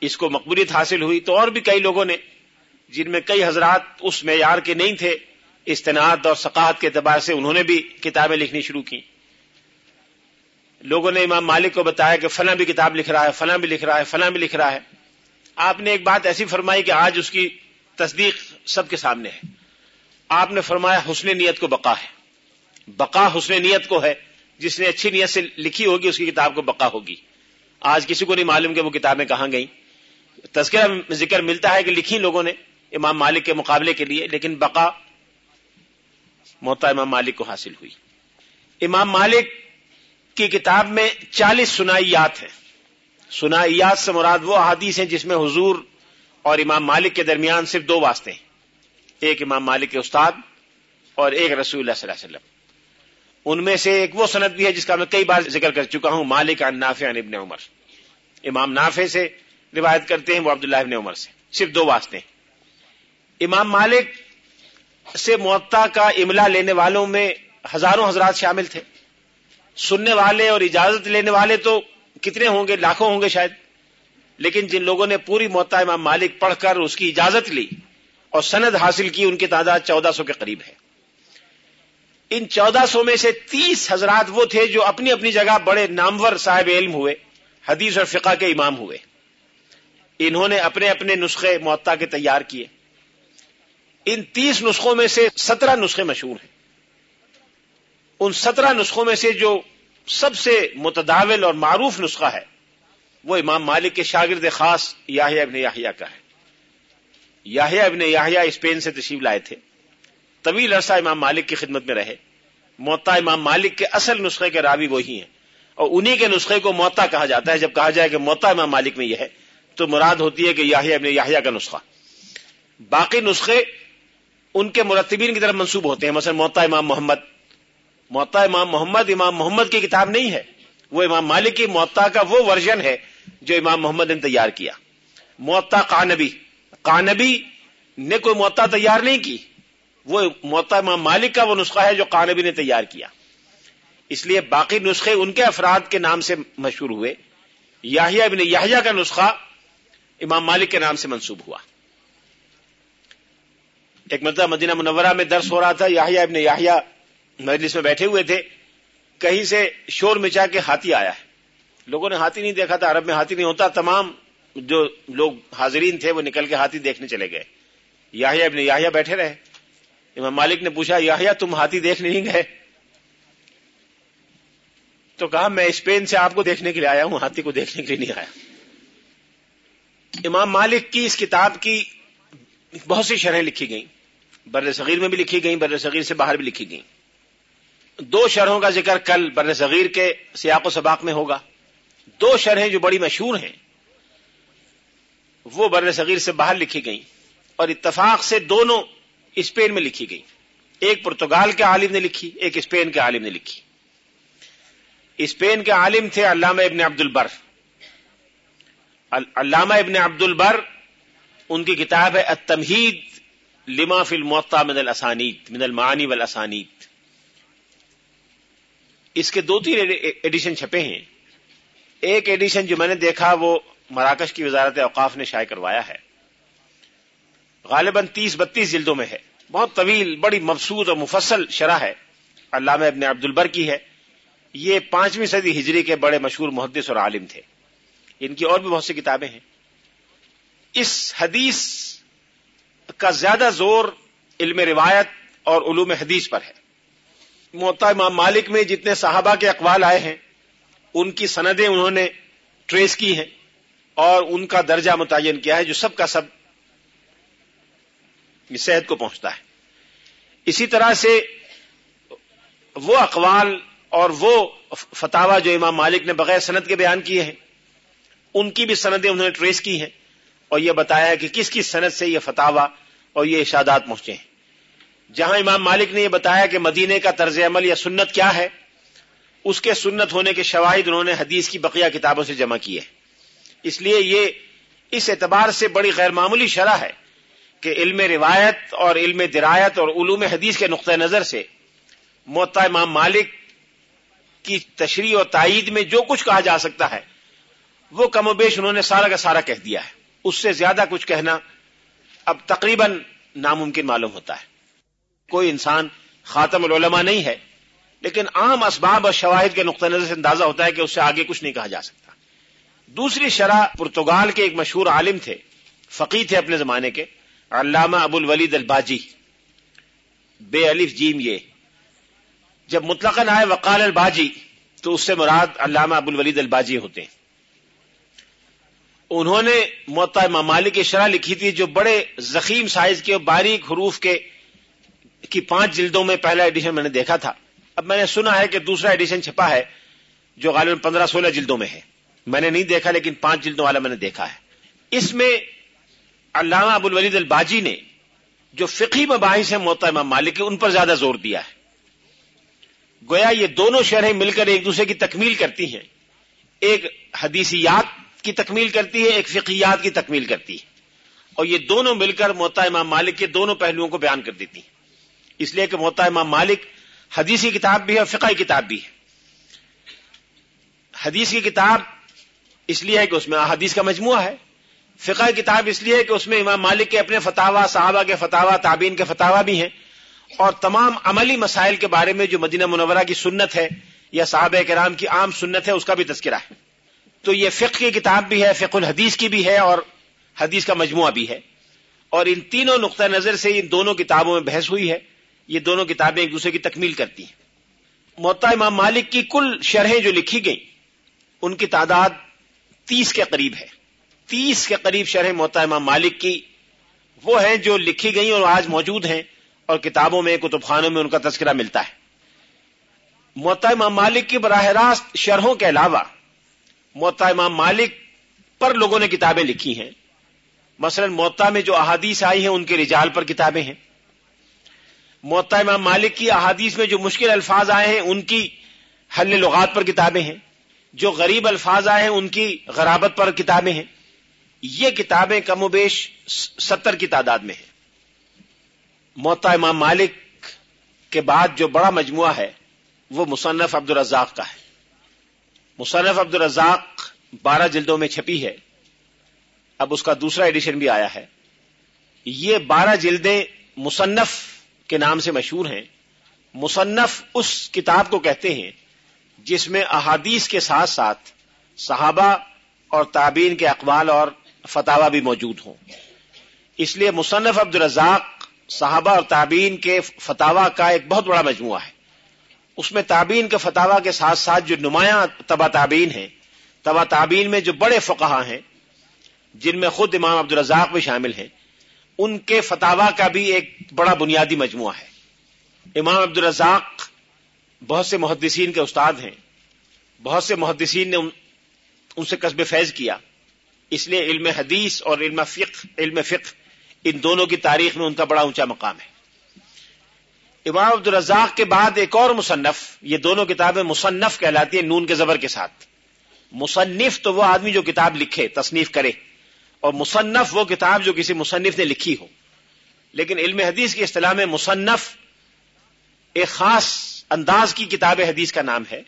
اس کو مقبولیت حاصل ہوئی، تو اور بھی کئی لوگوں نے، جن میں کئی حضرات اس معیار کے نہیں تھے، استناد اور ثقافت کے اعتبار سے انہوں نے بھی کتابیں لکھنی شروع کی۔ لوگوں نے امام مالک کو بتایا کہ فلاں بھی کتاب لکھ رہا ہے، فلاں بھی لکھ رہا ہے، فلاں بھی لکھ رہا ہے۔ آپ نے ایک بات ایسی فرمائی کہ آج اس کی تصدیق سب کے سامنے ہے۔ آپ نے فرمایا حسن نیت کو بقا ہے۔ بقا حسن نیت کو ہے، جس نے اچھی نیت سے لکھی ہوگی، اس کی کتاب کو بقا ہوگی۔ آج کسی کو نہیں معلوم کہ وہ کتابیں کہاں گئیں۔ تذکرہ ذکر ملتا ہے کہ لکھی لوگوں نے امام مالک کے مقابلے کے لیے، لیکن بقا موتا امام مالک کو حاصل ہوئی۔ امام مالک کی کتاب میں چالیس سنائیات ہیں۔ سنائیات سے مراد وہ احادیث ہیں جس میں حضور اور امام مالک کے درمیان صرف دو واسطے ہیں۔ ایک امام مالک کے استاد اور ایک رسول اللہ صلی اللہ علیہ وسلم۔ ان میں سے ایک وہ صنعت بھی ہے جس کا میں کئی بار ذکر کر چکا ہوں، مالک عن نافع عن ابن عمر۔ امام نافع سے روایت کرتے ہیں، وہ عبداللہ ابن عمر سے۔ صرف دو واسطے۔ ہیں امام مالک سے معطا کا املا لینے والوں میں ہزاروں حضرات شامل تھے۔ سننے والے اور اجازت لینے والے تو کتنے ہوں گے؟ لاکھوں ہوں گے شاید۔ لیکن جن لوگوں نے پوری موتا امام مالک پڑھ کر اس کی اجازت لی اور سند حاصل کی، ان کی تعداد چودہ سو کے قریب ہے۔ ان چودہ سو میں سے تیس حضرات وہ تھے جو اپنی اپنی جگہ بڑے نامور صاحب علم ہوئے۔ حدیث اور فقہ کے امام ہوئے۔ انہوں نے اپنے اپنے نسخے معطا کے تیار کیے۔ ان تیس نسخوں میں سے سترہ نسخے مشہور ہیں۔ ان سترہ نسخوں میں سے جو سب سے متداول اور معروف نسخہ ہے، وہ امام مالک کے شاگرد خاص یاہیا ابن یاہیا کا ہے۔ یاہیا ابن یاہیا اسپین سے تشریف لائے تھے۔ طویل عرصہ امام مالک کی خدمت میں رہے۔ موتا امام مالک کے اصل نسخے کے راوی وہی ہیں۔ اور انہی کے نسخے کو موتا کہا جاتا ہے۔ جب کہا جائے کہ موتا امام مالک میں یہ ہے، تو مراد ہوتی ہے کہ یاہیا ابن یاہیا کا نسخہ۔ باقی نسخے ان کے مرتبین کی طرف منسوب ہوتے ہیں۔ مثلا موتا امام محمد۔ موتا امام محمد امام محمد کی کتاب نہیں ہے۔ وہ امام مالک کی موتا کا وہ ورژن ہے جو امام محمد نے تیار کیا۔ موتا کانبی کانبی نے کوئی موتا تیار نہیں کی۔ وہ موتا امام مالک کا وہ نسخہ ہے جو کانبی نے تیار کیا۔ اس لیے باقی نسخے ان کے افراد کے نام سے مشہور ہوئے۔ یاہیا ابن یاہیا کا نسخہ امام مالک کے نام سے منسوب ہوا۔ ایک مرتبہ مدینہ منورہ میں درس ہو رہا تھا یاہیا ابن یاہیا مجلس میں بیٹھے ہوئے تھے۔ کہیں سے شور مچا کے ہاتھی آیا ہے۔ لوگوں نے ہاتھی نہیں دیکھا تھا، عرب میں ہاتھی نہیں ہوتا، تمام جو لوگ حاضرین تھے وہ نکل کے ہاتھی دیکھنے چلے گئے۔ یاہیا ابن یاہیا بیٹھے رہے۔ امام مالک نے پوچھا یاہیا تم ہاتھی دیکھنے نہیں گئے؟ تو کہا میں اسپین سے آپ کو دیکھنے کے لیے آیا ہوں، ہاتھی کو دیکھنے کے لیے نہیں آیا۔ امام مالک کی اس کتاب کی بہت سی شرحیں لکھی گئیں۔ بر صغیر میں بھی لکھی گئیں، بر صغیر سے باہر بھی لکھی گئیں۔ دو شرحوں کا ذکر کل بر صغیر کے سیاق و سباق میں ہوگا۔ دو شرحیں جو بڑی مشہور ہیں، وہ بر صغیر سے باہر لکھی گئیں اور اتفاق سے دونوں اسپین میں لکھی گئی ایک پرتگال کے عالم نے لکھی، ایک اسپین کے عالم نے لکھی۔ اسپین کے عالم تھے علامہ ابن عبد البر علامہ ابن عبد البر ان کی کتاب ہے التمہید لما فی المعطا من الاسانید، من المعانی والاسانید۔ اس کے دو تین ایڈیشن چھپے ہیں۔ ایک ایڈیشن جو میں نے دیکھا وہ مراکش کی وزارت اوقاف نے شائع کروایا ہے۔ غالباً تیس بتیس جلدوں میں ہے۔ بہت طویل، بڑی مبسوط اور مفصل شرح ہے۔ علامہ ابن عبد البر کی ہے۔ یہ پانچویں صدی ہجری کے بڑے مشہور محدث اور عالم تھے۔ ان کی اور بھی بہت سی کتابیں ہیں۔ اس حدیث کا زیادہ زور علم روایت اور علوم حدیث پر ہے۔ موتا امام مالک میں جتنے صحابہ کے اقوال آئے ہیں، ان کی سندیں انہوں نے ٹریس کی ہیں اور ان کا درجہ متعین کیا ہے، جو سب کا سب صحت کو پہنچتا ہے۔ اسی طرح سے وہ اقوال اور وہ فتوا جو امام مالک نے بغیر صنعت کے بیان کیے ہیں، ان کی بھی سندیں انہوں نے ٹریس کی ہیں اور یہ بتایا کہ کس کس صنعت سے یہ فتوا اور یہ اشادات پہنچے ہیں۔ جہاں امام مالک نے یہ بتایا کہ مدینے کا طرز عمل یا سنت کیا ہے، اس کے سنت ہونے کے شواہد انہوں نے حدیث کی بقیہ کتابوں سے جمع کیے اس لیے یہ اس اعتبار سے بڑی غیر معمولی شرح ہے کہ علم روایت اور علم درایت اور علوم حدیث کے نقطۂ نظر سے موتا امام مالک کی تشریح اور تائید میں جو کچھ کہا جا سکتا ہے، وہ کم و بیش انہوں نے سارا کا سارا کہہ دیا ہے۔ اس سے زیادہ کچھ کہنا اب تقریباً ناممکن معلوم ہوتا ہے۔ کوئی انسان خاتم العلماء نہیں ہے، لیکن عام اسباب اور شواہد کے نقطۂ نظر سے اندازہ ہوتا ہے کہ اس سے آگے کچھ نہیں کہا جا سکتا۔ دوسری شرح پرتگال کے ایک مشہور عالم تھے فقی تھے اپنے زمانے کے، علامہ ابو الولید الباجی۔ بے الف جیم یہ۔ جب مطلق آئے وقال الباجی، تو اس سے مراد علامہ ابو الولید الباجی ہوتے ہیں۔ انہوں نے موتا ممالک کی شرح لکھی تھی جو بڑے زخیم سائز کے اور باریک حروف کے کی پانچ جلدوں میں پہلا ایڈیشن میں نے دیکھا تھا۔ اب میں نے سنا ہے کہ دوسرا ایڈیشن چھپا ہے جو غالباً پندرہ سولہ جلدوں میں ہے۔ میں نے نہیں دیکھا لیکن پانچ جلدوں والا میں نے دیکھا ہے۔ اس میں علامہ ابو الولید الباجی نے جو فقی مباحث ہیں موتا امام مالک ان پر زیادہ زور دیا ہے۔ گویا یہ دونوں شرحیں مل کر ایک دوسرے کی تکمیل کرتی ہیں۔ ایک حدیثیات کی تکمیل کرتی ہے، ایک فقیات کی تکمیل کرتی ہے۔ اور یہ دونوں مل کر موتا امام مالک کے دونوں پہلوؤں کو بیان کر دیتی ہیں۔ اس لیے کہ موتا امام مالک حدیثی کتاب بھی ہے اور فقہ کتاب بھی ہے۔ حدیث کی کتاب اس لیے ہے کہ اس میں حدیث کا مجموعہ ہے۔ فقہ کتاب اس لیے کہ اس میں امام مالک کے اپنے فتوا صحابہ کے فتوا تابین کے فتوا بھی ہیں۔ اور تمام عملی مسائل کے بارے میں جو مدینہ منورہ کی سنت ہے یا صحابہ کرام کی عام سنت ہے، اس کا بھی تذکرہ ہے۔ تو یہ فقہ کی کتاب بھی ہے، فقہ الحدیث کی بھی ہے اور حدیث کا مجموعہ بھی ہے۔ اور ان تینوں نقطۂ نظر سے ان دونوں کتابوں میں بحث ہوئی ہے۔ یہ دونوں کتابیں ایک دوسرے کی تکمیل کرتی ہیں۔ موتا امام مالک کی کل شرحیں جو لکھی گئیں، ان کی تعداد تیس کے قریب ہے۔ تیس کے قریب شرح موتا امام مالک کی وہ ہیں جو لکھی گئی اور آج موجود ہیں۔ اور کتابوں میں کتب خانوں میں ان کا تذکرہ ملتا ہے۔ موتا امام مالک کی براہ راست شرحوں کے علاوہ موتا امام مالک پر لوگوں نے کتابیں لکھی ہیں۔ مثلا موتا میں جو احادیث آئی ہیں ان کے رجال پر کتابیں ہیں۔ موتا امام مالک کی احادیث میں جو مشکل الفاظ آئے ہیں، ان کی حل لغات پر کتابیں ہیں۔ جو غریب الفاظ آئے ہیں، ان کی غرابت پر کتابیں ہیں۔ یہ کتابیں کم و بیش ستر کی تعداد میں ہیں۔ موتا امام مالک کے بعد جو بڑا مجموعہ ہے، وہ مصنف عبد الرزاق کا ہے۔ مصنف عبد الرزاق بارہ جلدوں میں چھپی ہے۔ اب اس کا دوسرا ایڈیشن بھی آیا ہے۔ یہ بارہ جلدیں مصنف کے نام سے مشہور ہیں۔ مصنف اس کتاب کو کہتے ہیں جس میں احادیث کے ساتھ ساتھ صحابہ اور تابین کے اقوال اور فتوا بھی موجود ہوں۔ اس لیے مصنف عبد الرزاق صحابہ اور تابین کے فتوا کا ایک بہت بڑا مجموعہ ہے۔ اس میں تابین کے فتوا کے ساتھ ساتھ جو نمایاں تبا تابین ہیں تبا تابین میں جو بڑے فقہ ہیں، جن میں خود امام عبد الرزاق بھی شامل ہیں، ان کے فتوا کا بھی ایک بڑا بنیادی مجموعہ ہے۔ امام عبد الرزاق بہت سے محدثین کے استاد ہیں۔ بہت سے محدثین نے ان سے قصب فیض کیا۔ اس لیے علم حدیث اور علم فقہ علم فقہ ان دونوں کی تاریخ میں ان کا بڑا اونچا مقام ہے۔ امام عبد الرزاق کے بعد ایک اور مصنف، یہ دونوں کتابیں مصنف کہلاتی ہیں نون کے زبر کے ساتھ۔ مصنف تو وہ آدمی جو کتاب لکھے، تصنیف کرے، اور مصنف وہ کتاب جو کسی مصنف نے لکھی ہو۔ لیکن علم حدیث کی اصطلاح میں مصنف ایک خاص انداز کی کتاب حدیث کا نام ہے،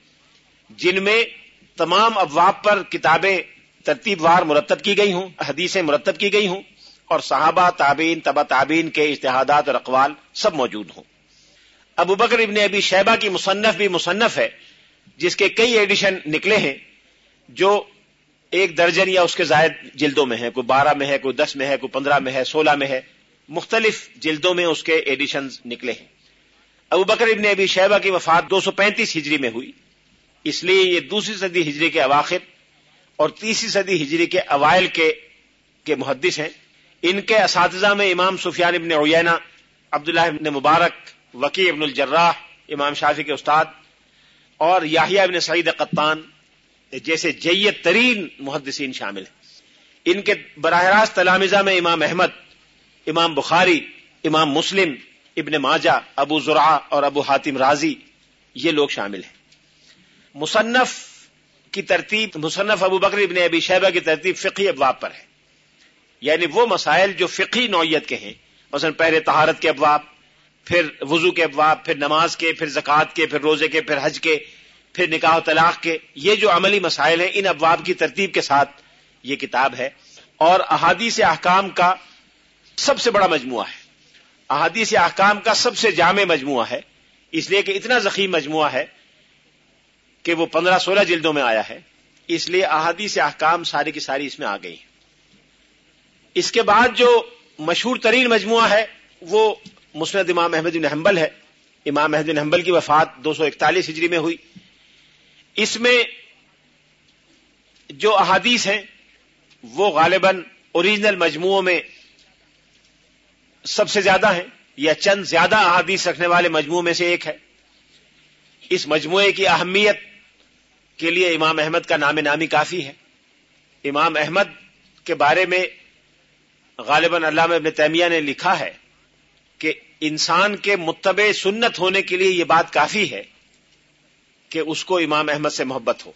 جن میں تمام ابواب پر کتابیں ترتیب وار مرتب کی گئی ہوں، حدیثیں مرتب کی گئی ہوں۔ اور صحابہ تابین تبا تابین کے اشتہادات اور اقوال سب موجود ہوں۔ ابو بکر ابن ابی شیبہ کی مصنف بھی مصنف ہے، جس کے کئی ایڈیشن نکلے ہیں، جو ایک درجن یا اس کے زائد جلدوں میں ہے کوئی بارہ میں ہے، کوئی دس میں ہے، کوئی پندرہ میں ہے، سولہ میں ہے، مختلف جلدوں میں اس کے ایڈیشن نکلے ہیں۔ ابو بکر ابن ابی شیبہ کی وفات دو سو پینتیس ہجری میں ہوئی، اس لیے یہ دوسری صدی ہجری کے اواخر اور تیسری صدی ہجری کے اوائل کے کے محدث ہیں۔ ان کے اساتذہ میں امام سفیان ابن عیینہ، عبداللہ ابن مبارک، وکی ابن الجراح، امام شافی کے استاد اور یاہیا ابن سعید قطان، جیسے جیت ترین محدثین شامل ہیں۔ ان کے براہ راست تلامزہ میں امام احمد، امام بخاری، امام مسلم، ابن ماجہ، ابو ذرا اور ابو حاتم راضی یہ لوگ شامل ہیں۔ مصنف کی ترتیب، مصنف ابو بکر ابن ابی شہبہ کی ترتیب فقی ابواب پر ہے۔ یعنی وہ مسائل جو فقی نوعیت کے ہیں۔ مثلا پہلے تہارت کے ابواب، پھر وضو کے ابواب، پھر نماز کے، پھر زکوٰۃ کے، پھر روزے کے، پھر حج کے، پھر نکاح و طلاق کے، یہ جو عملی مسائل ہیں، ان ابواب کی ترتیب کے ساتھ یہ کتاب ہے۔ اور احادیث احکام کا سب سے بڑا مجموعہ ہے۔ احادیث احکام کا سب سے جامع مجموعہ ہے۔ اس لیے کہ اتنا زخیم مجموعہ ہے کہ وہ پندرہ سولہ جلدوں میں آیا ہے۔ اس لیے احادیث احکام ساری کی ساری اس میں آ گئی ہیں۔ اس کے بعد جو مشہور ترین مجموعہ ہے، وہ مسند امام احمد بن حنبل ہے۔ امام احمد بن حنبل کی وفات دو سو اکتالیس ہجری میں ہوئی۔ اس میں جو احادیث ہیں، وہ غالباً اوریجنل مجموعوں میں سب سے زیادہ ہیں، یا چند زیادہ احادیث رکھنے والے مجموعوں میں سے ایک ہے۔ اس مجموعے کی اہمیت کے لیے امام احمد کا نام نامی کافی ہے۔ امام احمد کے بارے میں غالباً علامہ ابن تیمیہ نے لکھا ہے کہ انسان کے متبع سنت ہونے کے لیے یہ بات کافی ہے کہ اس کو امام احمد سے محبت ہو۔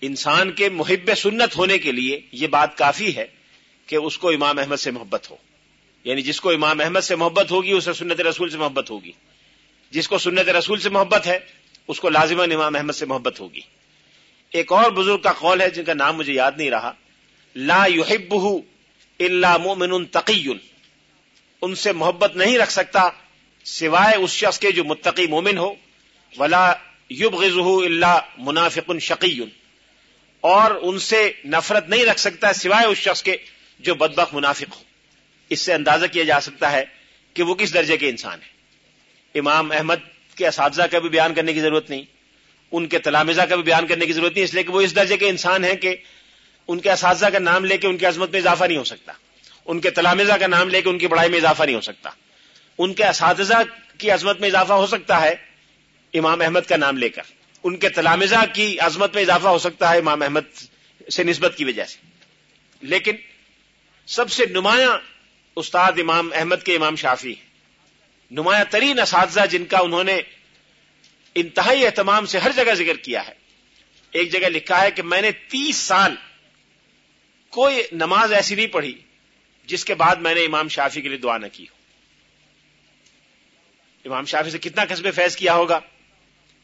انسان کے محب سنت ہونے کے لیے یہ بات کافی ہے کہ اس کو امام احمد سے محبت ہو۔ یعنی جس کو امام احمد سے محبت ہوگی، اسے سنت رسول سے محبت ہوگی۔ جس کو سنت رسول سے محبت ہے، اس کو لازماً امام احمد سے محبت ہوگی۔ ایک اور بزرگ کا قول ہے جن کا نام مجھے یاد نہیں رہا۔ لا يحبه الا مؤمن تقی۔ ان سے محبت نہیں رکھ سکتا سوائے اس شخص کے جو متقی مومن ہو۔ ولا يبغضه الا منافق شقی۔ اور ان سے نفرت نہیں رکھ سکتا سوائے اس شخص کے جو بدبخ منافق ہو۔ اس سے اندازہ کیا جا سکتا ہے کہ وہ کس درجے کے انسان ہے۔ امام احمد کے اساتذہ کا بھی بیان کرنے کی ضرورت نہیں۔ ان کے تلامزہ کا بھی بیان کرنے کی ضرورت نہیں، اس لیے کہ وہ اس درجے کے انسان ہیں کہ ان کے اساتذہ کا نام لے کے ان کی عظمت میں اضافہ نہیں ہو سکتا۔ ان کے تلامزہ کا نام لے کے ان کی بڑائی میں اضافہ نہیں ہو سکتا۔ ان کے اساتذہ کی عظمت میں اضافہ ہو سکتا ہے امام احمد کا نام لے کر۔ ان کے تلامزہ کی عظمت میں اضافہ ہو سکتا ہے امام احمد سے نسبت کی وجہ سے۔ لیکن سب سے نمایاں استاد امام احمد کے امام شافی نمایاں ترین اساتذہ جن کا انہوں نے انتہائی اہتمام سے ہر جگہ ذکر کیا ہے۔ ایک جگہ لکھا ہے کہ میں نے تیس سال کوئی نماز ایسی نہیں پڑھی جس کے بعد میں نے امام شافی کے لیے دعا نہ کی ہو۔ امام شافی سے کتنا قصبے فیض کیا ہوگا؟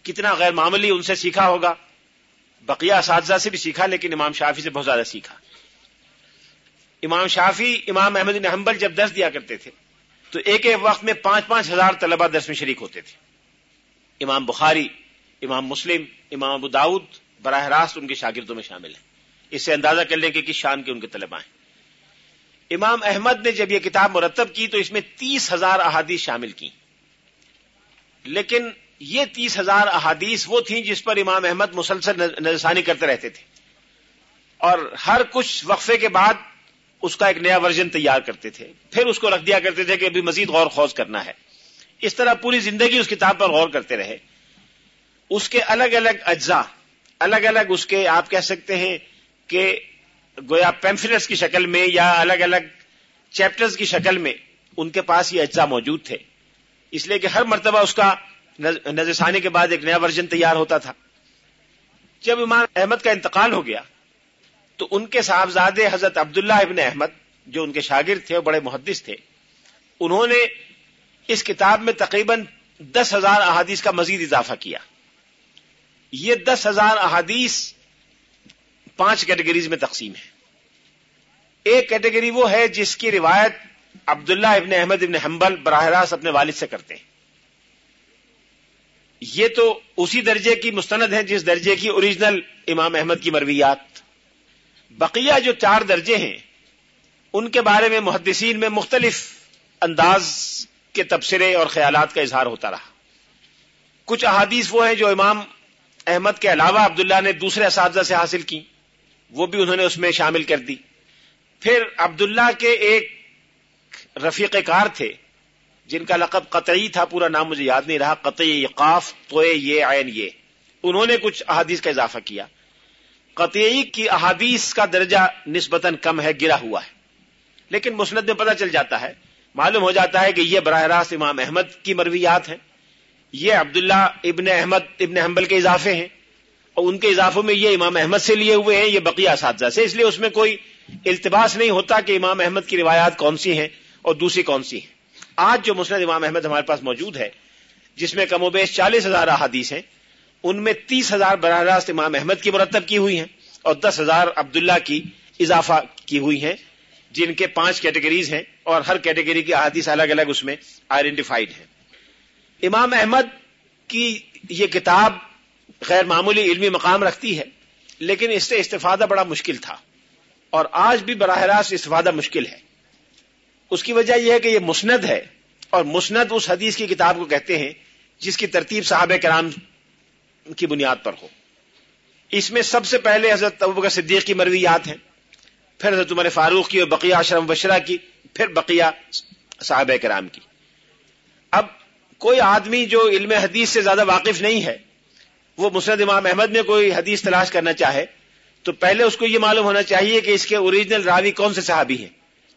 کتنا غیر معمولی ان سے سیکھا ہوگا؟ بقیہ اساتذہ سے بھی سیکھا، لیکن امام شافی سے بہت زیادہ سیکھا۔ امام شافی امام احمد بن حنبل جب درس دیا کرتے تھے، تو ایک ایک وقت میں پانچ پانچ ہزار طلبہ درس میں شریک ہوتے تھے۔ امام بخاری، امام مسلم، امام ابو داود براہ راست ان کے شاگردوں میں شامل ہیں۔ اس سے اندازہ کر لیں کہ کس شان کے ان کے طلبہ ہیں۔ امام احمد نے جب یہ کتاب مرتب کی تو اس میں تیس ہزار احادیث شامل کی لیکن یہ تیس ہزار احادیث وہ تھیں جس پر امام احمد مسلسل نظرثانی کرتے رہتے تھے۔ اور ہر کچھ وقفے کے بعد اس کا ایک نیا ورژن تیار کرتے تھے۔ پھر اس کو رکھ دیا کرتے تھے کہ ابھی مزید غور خوض کرنا ہے۔ اس طرح پوری زندگی اس کتاب پر غور کرتے رہے۔ اس کے الگ الگ اجزاء، الگ الگ اس کے آپ کہہ سکتے ہیں کہ گویا پیمفلٹس کی شکل میں یا الگ الگ چیپٹرز کی شکل میں ان کے پاس یہ اجزاء موجود تھے۔ اس لیے کہ ہر مرتبہ اس کا نظر ثانی کے بعد ایک نیا ورژن تیار ہوتا تھا۔ جب امام احمد کا انتقال ہو گیا، تو ان کے صاحبزادے حضرت عبداللہ ابن احمد جو ان کے شاگرد تھے بڑے محدث تھے، انہوں نے اس کتاب میں تقریباً دس ہزار احادیث کا مزید اضافہ کیا۔ یہ دس ہزار احادیث پانچ کیٹیگریز میں تقسیم ہے۔ ایک کیٹیگری وہ ہے جس کی روایت عبداللہ ابن احمد ابن حنبل براہ راست اپنے والد سے کرتے ہیں۔ یہ تو اسی درجے کی مستند ہے جس درجے کی اوریجنل امام احمد کی مرویات۔ بقیہ جو چار درجے ہیں، ان کے بارے میں محدثین میں مختلف انداز کے تبصرے اور خیالات کا اظہار ہوتا رہا۔ کچھ احادیث وہ ہیں جو امام احمد کے علاوہ عبداللہ نے دوسرے اساتذہ سے حاصل کی وہ بھی انہوں نے اس میں شامل کر دی۔ پھر عبداللہ کے ایک رفیق کار تھے، جن کا لقب قطعی تھا، پورا نام مجھے یاد نہیں رہا، قطعی قاف تو یہ، عین، یہ۔ انہوں نے کچھ احادیث کا اضافہ کیا۔ قطعی کی احادیث کا درجہ نسبتاً کم ہے، گرا ہوا ہے۔ لیکن مسند میں پتہ چل جاتا ہے، معلوم ہو جاتا ہے کہ یہ براہ راست امام احمد کی مرویات ہیں۔ یہ عبداللہ ابن احمد، ابن حنبل کے اضافے ہیں۔ اور ان کے اضافوں میں یہ امام احمد سے لیے ہوئے ہیں، یہ بقیہ اساتذہ سے۔ اس لیے اس میں کوئی التباس نہیں ہوتا کہ امام احمد کی روایات کون سی ہیں اور دوسری کون سی ہیں۔ آج جو مسند امام احمد ہمارے پاس موجود ہے، جس میں کم و بیش چالیس ہزار احادیث ہیں، ان میں تیس ہزار براہ راست امام احمد کی مرتب کی ہوئی ہیں اور دس ہزار عبداللہ کی اضافہ کی ہوئی ہیں، جن کے پانچ کیٹیگریز ہیں اور ہر کیٹیگری کی احادیث الگ الگ اس میں آئیڈینٹیفائڈ ہیں۔ امام احمد کی یہ کتاب غیر معمولی علمی مقام رکھتی ہے، لیکن اس سے استفادہ بڑا مشکل تھا۔ اور آج بھی براہ راست استفادہ مشکل ہے۔ اس کی وجہ یہ ہے کہ یہ مسند ہے، اور مسند اس حدیث کی کتاب کو کہتے ہیں جس کی ترتیب صحابہ کرام کی بنیاد پر ہو۔ اس میں سب سے پہلے حضرت ابوبکر صدیق کی مرویات ہیں پھر حضرت عمر فاروق کی اور بقیہ اشرم بشرا کی، پھر بقیہ صحابہ کرام کی۔ اب کوئی آدمی جو علم حدیث سے زیادہ واقف نہیں ہے وہ مسند امام احمد میں کوئی حدیث تلاش کرنا چاہے تو پہلے اس کو یہ معلوم ہونا چاہیے کہ اس کے اوریجنل راوی کون سے صحابی ہیں۔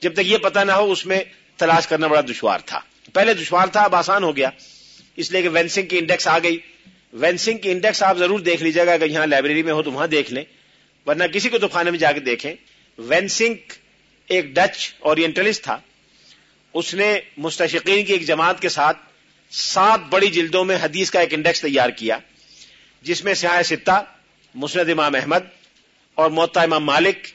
جب تک یہ پتہ نہ ہو اس میں تلاش کرنا بڑا دشوار تھا۔ پہلے دشوار تھا، اب آسان ہو گیا۔ اس لیے کہ وینسنگ کی انڈیکس آ گئی۔ وینسنگ کی انڈیکس آپ ضرور دیکھ لیجیے گا، اگر یہاں لائبریری میں ہو تو وہاں دیکھ لیں۔ ورنہ کسی کو دکھانے میں جا کے دیکھیں۔ وینسنگ ایک ڈچ اورینٹلسٹ تھا۔ اس نے مستشقین کی ایک جماعت کے ساتھ سات بڑی جلدوں میں حدیث کا ایک انڈیکس تیار کیا۔ جس میں سیاح ستہ مسند امام احمد اور موتا امام مالک،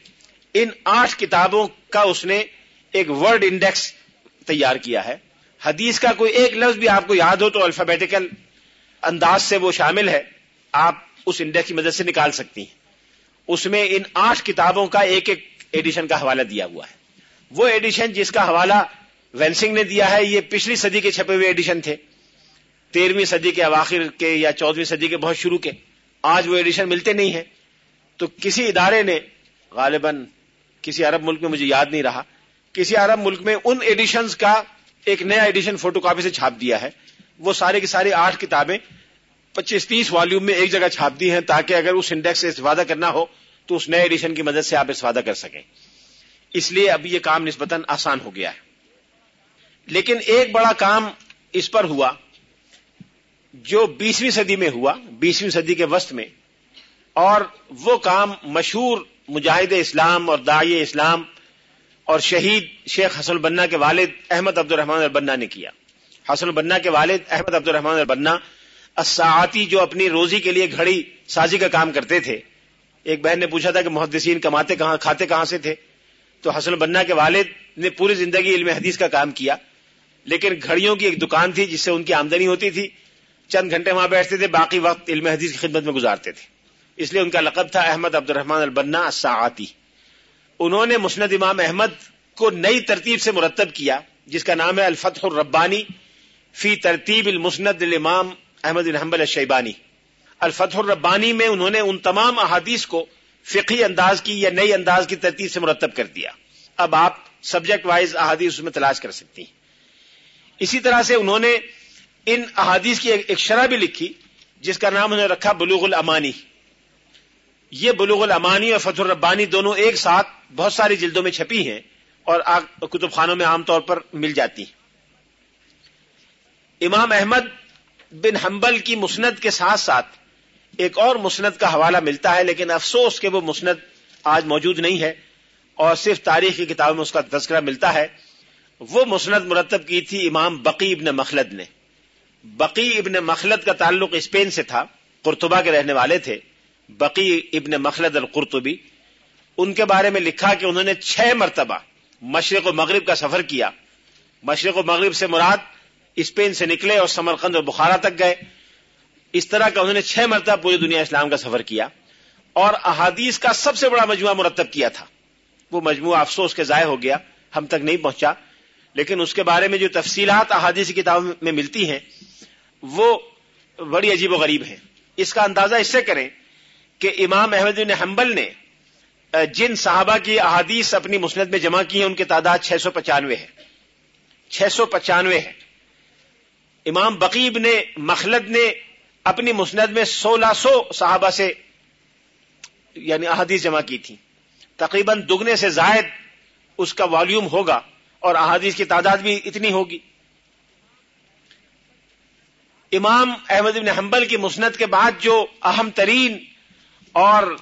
ان آٹھ کتابوں کا اس نے ایک ورڈ انڈیکس تیار کیا ہے۔ حدیث کا کوئی ایک لفظ بھی آپ کو یاد ہو تو الفابیٹیکل انداز سے وہ شامل ہے۔ آپ اس انڈیکس کی مدد سے نکال سکتی ہیں۔ اس میں ان آٹھ کتابوں کا ایک ایک ایڈیشن کا حوالہ دیا ہوا ہے۔ وہ ایڈیشن جس کا حوالہ وینسنگ نے دیا ہے، یہ پچھلی صدی کے چھپے ہوئے ایڈیشن تھے۔ تیرہویں صدی کے اواخر کے یا چودہویں صدی کے بہت شروع کے، آج وہ ایڈیشن ملتے نہیں ہیں۔ تو کسی ادارے نے غالباً کسی عرب ملک میں مجھے یاد نہیں رہا، کسی عرب ملک میں ان ایڈیشنز کا ایک نیا ایڈیشن فوٹو کاپی سے چھاپ دیا ہے۔ وہ سارے کی ساری آٹھ کتابیں پچیس تیس والیوم میں ایک جگہ چھاپ دی ہیں تاکہ اگر اس انڈیکس سے استفادہ کرنا ہو تو اس نئے ایڈیشن کی مدد سے آپ استفادہ کر سکیں۔ اس لیے اب یہ کام نسبتاً آسان ہو گیا ہے۔ لیکن ایک بڑا کام اس پر ہوا۔ جو بیسویں صدی میں ہوا، بیسویں صدی کے وسط میں، اور وہ کام مشہور مجاہد اسلام اور دائی اسلام اور شہید شیخ حسن البنا کے والد احمد عبد الرحمان البنا نے کیا۔ حسن البنا کے والد احمد عبد الرحمان البنا اساعتی جو اپنی روزی کے لیے گھڑی سازی کا کام کرتے تھے۔ ایک بہن نے پوچھا تھا کہ محدثین کماتے کہاں، کھاتے کہاں سے تھے؟ تو حسن البنا کے والد نے پوری زندگی علم حدیث کا کام کیا، لیکن گھڑیوں کی ایک دکان تھی جس سے ان کی آمدنی ہوتی تھی۔ چند گھنٹے وہاں بیٹھتے تھے، باقی وقت علم حدیث کی خدمت میں گزارتے تھے۔ اس لیے ان کا لقب تھا احمد عبد الرحمان البنا الساعتی انہوں نے مسند امام احمد کو نئی ترتیب سے مرتب کیا، جس کا نام ہے الفتح الربانی فی ترتیب المسند الامام احمد بن حنبل الشیبانی۔ الفتح الربانی میں انہوں نے ان تمام احادیث کو فقی انداز کی یا نئی انداز کی ترتیب سے مرتب کر دیا۔ اب آپ سبجیکٹ وائز احادیث اس میں تلاش کر سکتی ہیں۔ اسی طرح سے انہوں نے ان احادیث کی ایک شرح بھی لکھی، جس کا نام انہوں نے رکھا بلوغ الامانی۔ یہ بلوغ الامانی اور فتح الربانی دونوں ایک ساتھ بہت ساری جلدوں میں چھپی ہیں اور کتب خانوں میں عام طور پر مل جاتی۔ ہیں امام احمد بن حنبل کی مسند کے ساتھ ساتھ ایک اور مسند کا حوالہ ملتا ہے، لیکن افسوس کہ وہ مسند آج موجود نہیں ہے اور صرف تاریخ کی کتابوں میں اس کا تذکرہ ملتا ہے۔ وہ مسند مرتب کی تھی امام بقی ابن مخلد نے۔ بقی ابن مخلد کا تعلق اسپین سے تھا، قرطبہ کے رہنے والے تھے، بقی ابن مخلد القرطبی، ان کے بارے میں لکھا کہ انہوں نے چھ مرتبہ مشرق و مغرب کا سفر کیا۔ مشرق و مغرب سے مراد اسپین سے نکلے اور سمرقند اور بخارا تک گئے۔ اس طرح کا انہوں نے چھ مرتبہ پوری دنیا اسلام کا سفر کیا۔ اور احادیث کا سب سے بڑا مجموعہ مرتب کیا تھا۔ وہ مجموعہ افسوس کے ضائع ہو گیا، ہم تک نہیں پہنچا۔ لیکن اس کے بارے میں جو تفصیلات احادیث کتابوں میں ملتی ہیں وہ بڑی عجیب و غریب ہیں اس کا اندازہ اس سے کریں کہ امام احمد بن حنبل نے جن صحابہ کی احادیث اپنی مسند میں جمع کی ہیں، ان کی تعداد چھ سو پچانوے ہے۔ چھ سو پچانوے ہے۔ امام بقیب نے مخلد نے اپنی مسند میں سولہ سو صحابہ سے یعنی احادیث جمع کی تھی۔ تقریباً دگنے سے زائد اس کا والیوم ہوگا اور احادیث کی تعداد بھی اتنی ہوگی۔ امام احمد بن حنبل کی مسند کے بعد جو اہم ترین اور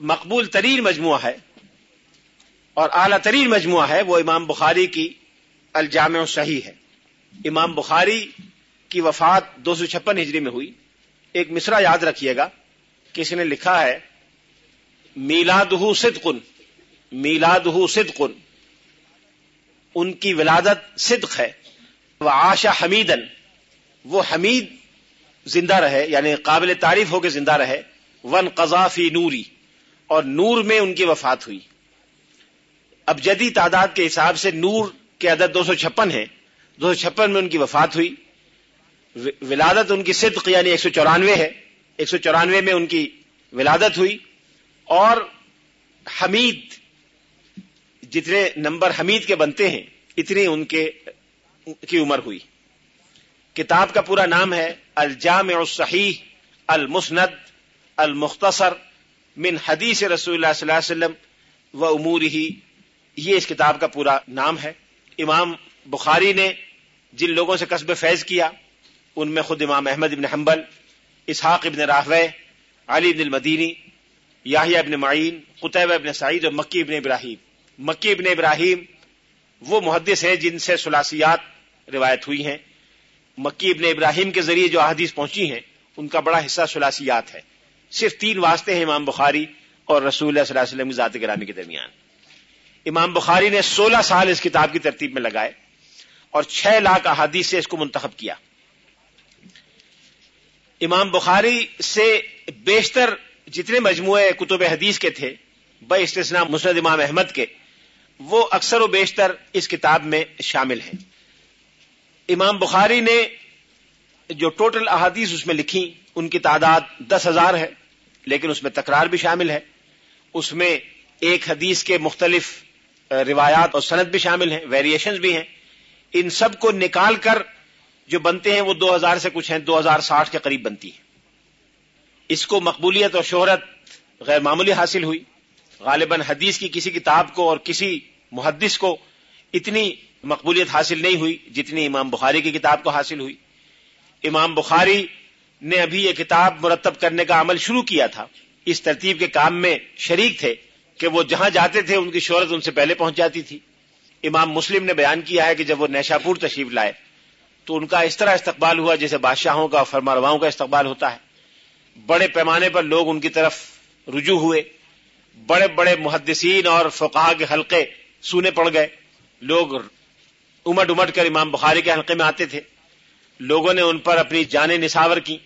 مقبول ترین مجموعہ ہے اور اعلی ترین مجموعہ ہے، وہ امام بخاری کی الجامع صحیح ہے۔ امام بخاری کی وفات دو سو چھپن ہجری میں ہوئی۔ ایک مصرا یاد رکھیے گا کسی نے لکھا ہے؟ میلاد صدقن میلاد صدقن۔ ان کی ولادت صدق ہے۔ وہ آشا حمیدن۔ وہ حمید زندہ رہے یعنی قابل تعریف ہو کے زندہ رہے، ون قذافی نوری، اور نور میں ان کی وفات ہوئی۔ اب جدی تعداد کے حساب سے نور کے عدد دو سو چھپن ہے دو سو چھپن میں ان کی وفات ہوئی۔ ولادت ان کی صدق یعنی ایک سو چورانوے ہے۔ ایک سو چورانوے میں ان کی ولادت ہوئی۔ اور حمید، جتنے نمبر حمید کے بنتے ہیں، اتنی ان کے کی عمر ہوئی۔ کتاب کا پورا نام ہے الجامع الصحیح، المسند، المختصر، من حدیث رسول اللہ صلی اللہ علیہ وسلم و امور ہی یہ اس کتاب کا پورا نام ہے۔ امام بخاری نے جن لوگوں سے قصب فیض کیا، ان میں خود امام احمد ابن حنبل، اسحاق ابن راہو علی ابن المدینی یاہیا ابن معین قطب ابن سعید اور مکی ابن ابراہیم۔ مکی ابن ابراہیم وہ محدث ہیں جن سے سلاسیات روایت ہوئی ہیں۔ مکی ابن ابراہیم کے ذریعے جو احادیث پہنچی ہیں، ان کا بڑا حصہ سلاسیات ہے۔ صرف تین واسطے ہیں امام بخاری اور رسول اللہ صلی اللہ علیہ وسلم کی ذات گرامی کے درمیان۔ امام بخاری نے سولہ سال اس کتاب کی ترتیب میں لگائے اور چھ لاکھ احادیث سے اس کو منتخب کیا۔ امام بخاری سے بیشتر جتنے مجموعے کتب حدیث کے تھے بے استثنا مسرد امام احمد کے، وہ اکثر و بیشتر اس کتاب میں شامل ہیں۔ امام بخاری نے جو ٹوٹل احادیث اس میں لکھی، ان کی تعداد دس ہزار ہے، لیکن اس میں تکرار بھی شامل ہے۔ اس میں ایک حدیث کے مختلف روایات اور صنعت بھی شامل ہیں ویریشنز بھی ہیں۔ ان سب کو نکال کر جو بنتے ہیں وہ دو ہزار سے کچھ ہیں، دو ہزار ساٹھ کے قریب بنتی ہے اس کو مقبولیت اور شہرت غیر معمولی حاصل ہوئی۔ غالباً حدیث کی کسی کتاب کو اور کسی محدث کو اتنی مقبولیت حاصل نہیں ہوئی، جتنی امام بخاری کی کتاب کو حاصل ہوئی۔ امام بخاری نے ابھی یہ کتاب مرتب کرنے کا عمل شروع کیا تھا۔ اس ترتیب کے کام میں شریک تھے کہ وہ جہاں جاتے تھے، ان کی شہرت ان سے پہلے پہنچ جاتی تھی۔ امام مسلم نے بیان کیا ہے کہ جب وہ نیشاپور تشریف لائے، تو ان کا اس طرح استقبال ہوا جیسے بادشاہوں کا فرما رواؤں کا استقبال ہوتا ہے۔ بڑے پیمانے پر لوگ ان کی طرف رجوع ہوئے۔ بڑے بڑے محدثین اور فقہ کے حلقے سونے پڑ گئے۔ لوگ امٹ امٹ کر امام بخاری کے حلقے میں آتے تھے۔ لوگوں نے ان پر اپنی جانیں نصاور کی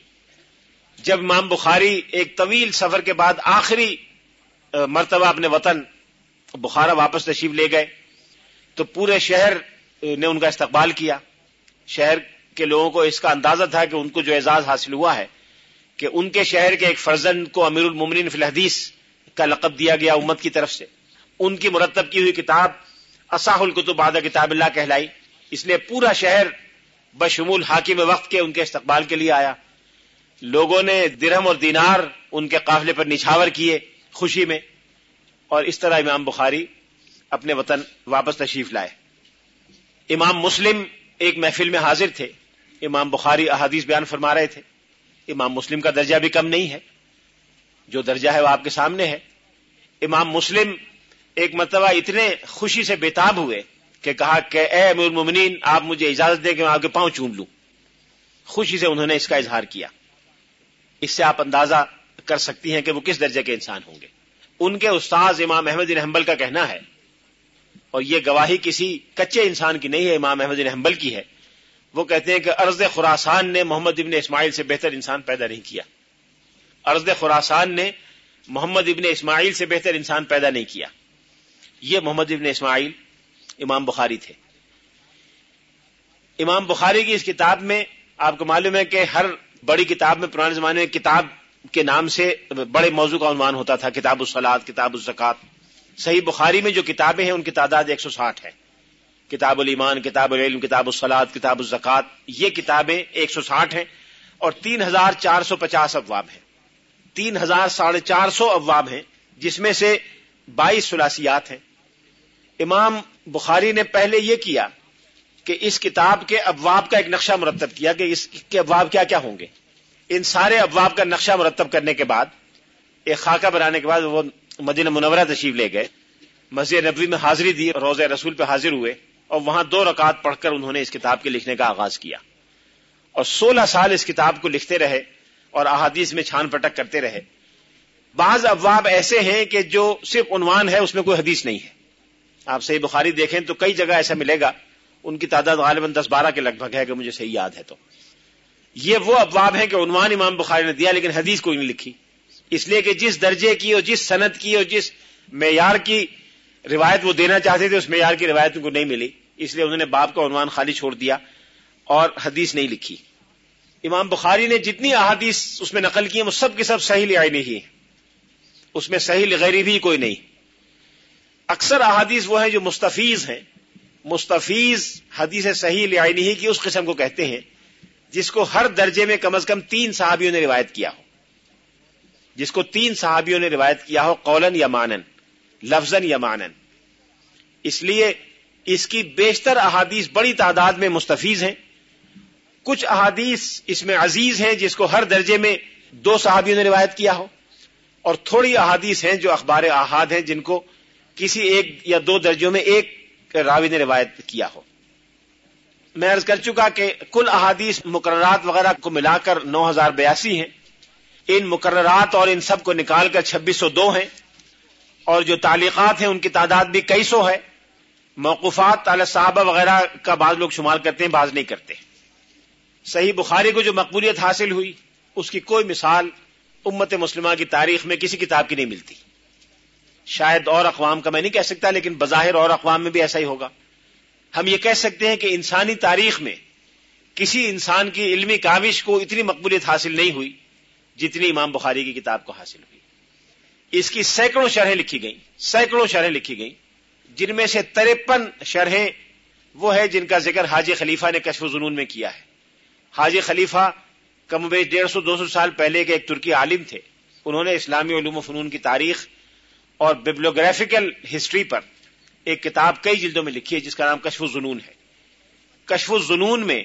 جب امام بخاری ایک طویل سفر کے بعد آخری مرتبہ اپنے وطن بخارا واپس تشریف لے گئے، تو پورے شہر نے ان کا استقبال کیا۔ شہر کے لوگوں کو اس کا اندازہ تھا کہ ان کو جو اعزاز حاصل ہوا ہے کہ ان کے شہر کے ایک فرزن کو امیر المومنین فی الحدیث کا لقب دیا گیا امت کی طرف سے۔ ان کی مرتب کی ہوئی کتاب اصاح القتب آدھا کتاب اللہ کہلائی۔ اس لیے پورا شہر بشمول حاکم وقت کے ان کے استقبال کے لیے آیا۔ لوگوں نے درہم اور دینار ان کے قافلے پر نچھاور کیے خوشی میں۔ اور اس طرح امام بخاری اپنے وطن واپس تشریف لائے۔ امام مسلم ایک محفل میں حاضر تھے۔ امام بخاری احادیث بیان فرما رہے تھے۔ امام مسلم کا درجہ بھی کم نہیں ہے۔ جو درجہ ہے وہ آپ کے سامنے ہے۔ امام مسلم ایک مرتبہ اتنے خوشی سے بےتاب ہوئے کہ کہا کہ اے امیر المومنین، آپ مجھے اجازت دیں کہ میں آپ کے پاؤں چوم لوں۔ خوشی سے انہوں نے اس کا اظہار کیا۔ اس سے آپ اندازہ کر سکتی ہیں کہ وہ کس درجے کے انسان ہوں گے۔ ان کے استاذ امام احمد حنبل کا کہنا ہے، اور یہ گواہی کسی کچے انسان کی نہیں ہے، امام احمد حنبل کی ہے۔ وہ کہتے ہیں کہ ارض خوراسان نے محمد ابن اسماعیل سے بہتر انسان پیدا نہیں کیا۔ ارض خوراسان نے محمد ابن اسماعیل سے بہتر انسان پیدا نہیں کیا۔ یہ محمد ابن اسماعیل امام بخاری تھے۔ امام بخاری کی اس کتاب میں آپ کو معلوم ہے کہ ہر بڑی کتاب میں پرانے زمانے میں کتاب کے نام سے بڑے موضوع کا عنوان ہوتا تھا، کتاب الصلاط کتاب الزکات صحیح بخاری میں جو کتابیں ہیں ان کی تعداد ایک سو ساٹھ ہے۔ کتاب الایمان، کتاب العلم، کتاب الصلاط کتاب الزکات یہ کتابیں ایک سو ساٹھ ہیں اور تین ہزار چار سو پچاس ابواب ہیں۔ تین ہزار ساڑھے چار سو ابواب ہیں، جس میں سے بائیس سلاسیات ہیں۔ امام بخاری نے پہلے یہ کیا کہ اس کتاب کے ابواب کا ایک نقشہ مرتب کیا کہ اس کے ابواب کیا کیا ہوں گے۔ ان سارے ابواب کا نقشہ مرتب کرنے کے بعد، ایک خاکہ بنانے کے بعد وہ مدینہ منورہ تشریف لے گئے۔ مسجد نبوی میں حاضری دی، روزہ رسول پہ حاضر ہوئے اور وہاں دو رکعت پڑھ کر انہوں نے اس کتاب کے لکھنے کا آغاز کیا۔ اور سولہ سال اس کتاب کو لکھتے رہے اور احادیث میں چھان پٹک کرتے رہے۔ بعض ابواب ایسے ہیں کہ جو صرف عنوان ہے، اس میں کوئی حدیث نہیں ہے۔ آپ صحیح بخاری دیکھیں تو کئی جگہ ایسا ملے گا، ان کی تعداد غالباً دس بارہ کے لگ بھگ ہے کہ مجھے صحیح یاد ہے تو۔ یہ وہ ابواب ہیں کہ عنوان امام بخاری نے دیا، لیکن حدیث کوئی نہیں لکھی۔ اس لیے کہ جس درجے کی اور جس صنعت کی اور جس معیار کی روایت وہ دینا چاہتے تھے، اس معیار کی روایت ان کو نہیں ملی۔ اس لیے انہوں نے باپ کا عنوان خالی چھوڑ دیا اور حدیث نہیں لکھی۔ امام بخاری نے جتنی احادیث اس میں نقل کی ہیں، وہ سب کے سب صحیح لیا نہیں اس میں صحیح غیری بھی کوئی نہیں۔ اکثر احادیث وہ ہیں جو مستفیض ہیں۔ مستفیض حدیث صحیح لیا نہیں کی اس قسم کو کہتے ہیں، جس کو ہر درجے میں کم از کم تین صحابیوں نے روایت کیا ہو۔ جس کو تین صحابیوں نے روایت کیا ہو قولن یا مانن لفظن یا مانن اس لیے اس کی بیشتر احادیث بڑی تعداد میں مستفیض ہیں۔ کچھ احادیث اس میں عزیز ہیں جس کو ہر درجے میں دو صحابیوں نے روایت کیا ہو۔ اور تھوڑی احادیث ہیں جو اخبار احاد ہیں جن کو کسی ایک یا دو درجوں میں ایک راوی نے روایت کیا ہو۔ میں عرض کر چکا کہ کل احادیث مقررات وغیرہ کو ملا کر نو ہزار بیاسی ہیں۔ ان مقررات اور ان سب کو نکال کر چھبیس سو دو ہیں۔ اور جو تعلیقات ہیں ان کی تعداد بھی کئی سو ہے۔ موقفات علی صحابہ وغیرہ کا بعض لوگ شمار کرتے ہیں، بعض نہیں کرتے۔ صحیح بخاری کو جو مقبولیت حاصل ہوئی، اس کی کوئی مثال امت مسلمہ کی تاریخ میں کسی کتاب کی نہیں ملتی۔ شاید اور اقوام کا میں نہیں کہہ سکتا، لیکن بظاہر اور اقوام میں بھی ایسا ہی ہوگا۔ ہم یہ کہہ سکتے ہیں کہ انسانی تاریخ میں کسی انسان کی علمی کاوش کو اتنی مقبولیت حاصل نہیں ہوئی جتنی امام بخاری کی کتاب کو حاصل ہوئی۔ اس کی سینکڑوں شرحیں لکھی گئیں، سینکڑوں شرحیں لکھی گئیں۔ جن میں سے ترپن شرحیں وہ ہے جن کا ذکر حاجی خلیفہ نے کشف جنون میں کیا ہے۔ حاجی خلیفہ کم بیش ڈیڑھ سو، دو سو سال پہلے کے ایک ترکی عالم تھے۔ انہوں نے اسلامی علوم و فنون کی تاریخ اور ببلوگرافیکل ہسٹری پر ایک کتاب کئی جلدوں میں لکھی ہے، جس کا نام کشف الجنون ہے۔ کشف الجنون میں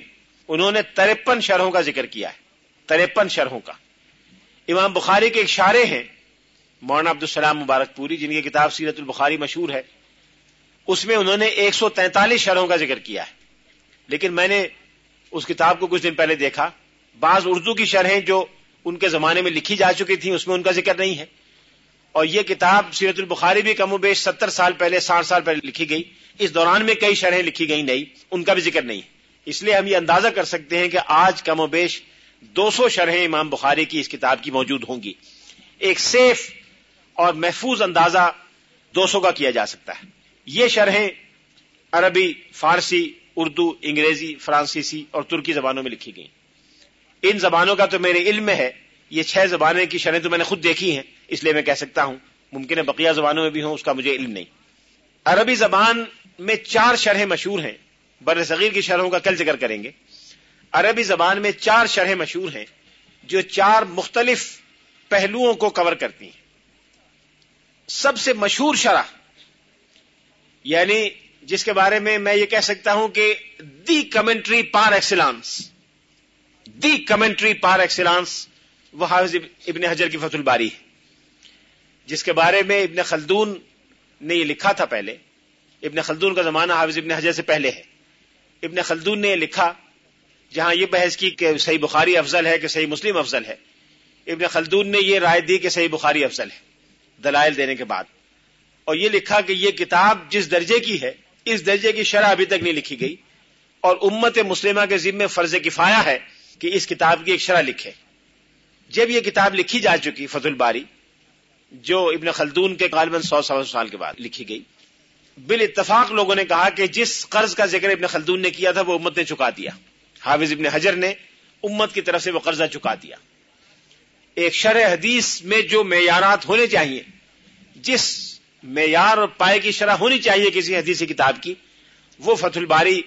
انہوں نے ترپن شرحوں کا ذکر کیا ہے۔ ترپن شرحوں کا۔ امام بخاری کے اشارے ہیں، مولانا عبدالسلام مبارک پوری، جن کی کتاب سیرت البخاری مشہور ہے۔ اس میں انہوں نے ایک سو تینتالیس شرحوں کا ذکر کیا ہے۔ لیکن میں نے اس کتاب کو کچھ دن پہلے دیکھا۔ بعض اردو کی شرحیں جو ان کے زمانے میں لکھی جا چکی تھیں، اس میں ان کا ذکر نہیں ہے۔ اور یہ کتاب سیرت البخاری بھی کم و بیش ستر سال پہلے، ساٹھ سال پہلے لکھی گئی۔ اس دوران میں کئی شرحیں لکھی گئی نہیں ان کا بھی ذکر نہیں۔ اس لیے ہم یہ اندازہ کر سکتے ہیں کہ آج کم و بیش دو سو شرحیں امام بخاری کی اس کتاب کی موجود ہوں گی۔ ایک سیف اور محفوظ اندازہ دو سو کا کیا جا سکتا ہے۔ یہ شرحیں عربی، فارسی، اردو، انگریزی، فرانسیسی اور ترکی زبانوں میں لکھی گئی ان زبانوں کا تو میرے علم میں ہے، یہ چھ زبانیں کی شرح تو میں نے خود دیکھی ہیں۔ اس لیے میں کہہ سکتا ہوں، ممکن ہے بقیہ زبانوں میں بھی ہوں، اس کا مجھے علم نہیں۔ عربی زبان میں چار شرح مشہور ہیں۔ بر صغیر کی شرحوں کا کل ذکر کریں گے۔ عربی زبان میں چار شرح مشہور ہیں، جو چار مختلف پہلوؤں کو کور کرتی ہیں۔ سب سے مشہور شرح یعنی جس کے بارے میں میں یہ کہہ سکتا ہوں کہ دی کمنٹری پار ایکسلانس۔ دی کمنٹری پار ایکسلانس، وہ حافظ ابن حجر کی فت الباری ہے۔ جس کے بارے میں ابن خلدون نے یہ لکھا تھا پہلے، ابن خلدون کا زمانہ حافظ ابن حجر سے پہلے ہے۔ ابن خلدون نے یہ لکھا، جہاں یہ بحث کی کہ صحیح بخاری افضل ہے کہ صحیح مسلم افضل ہے۔ ابن خلدون نے یہ رائے دی کہ صحیح بخاری افضل ہے، دلائل دینے کے بعد۔ اور یہ لکھا کہ یہ کتاب جس درجے کی ہے، اس درجے کی شرح ابھی تک نہیں لکھی گئی۔ اور امت مسلمہ کے ذمے فرض کفایا ہے کہ اس کتاب کی ایک شرح لکھے۔ جب یہ کتاب لکھی جا چکی، فضل الباری جو ابن خلدون کے غالباً سو سو سال کے بعد لکھی گئی۔ بال اتفاق لوگوں نے کہا کہ جس قرض کا ذکر ابن خلدون نے کیا تھا، وہ امت نے چکا دیا۔ حافظ ابن حجر نے امت کی طرف سے وہ قرضہ چکا دیا۔ ایک شرح حدیث میں جو معیارات ہونے چاہیے، جس معیار اور پائے کی شرح ہونی چاہیے کسی حدیثی کتاب کی، وہ فتح الباری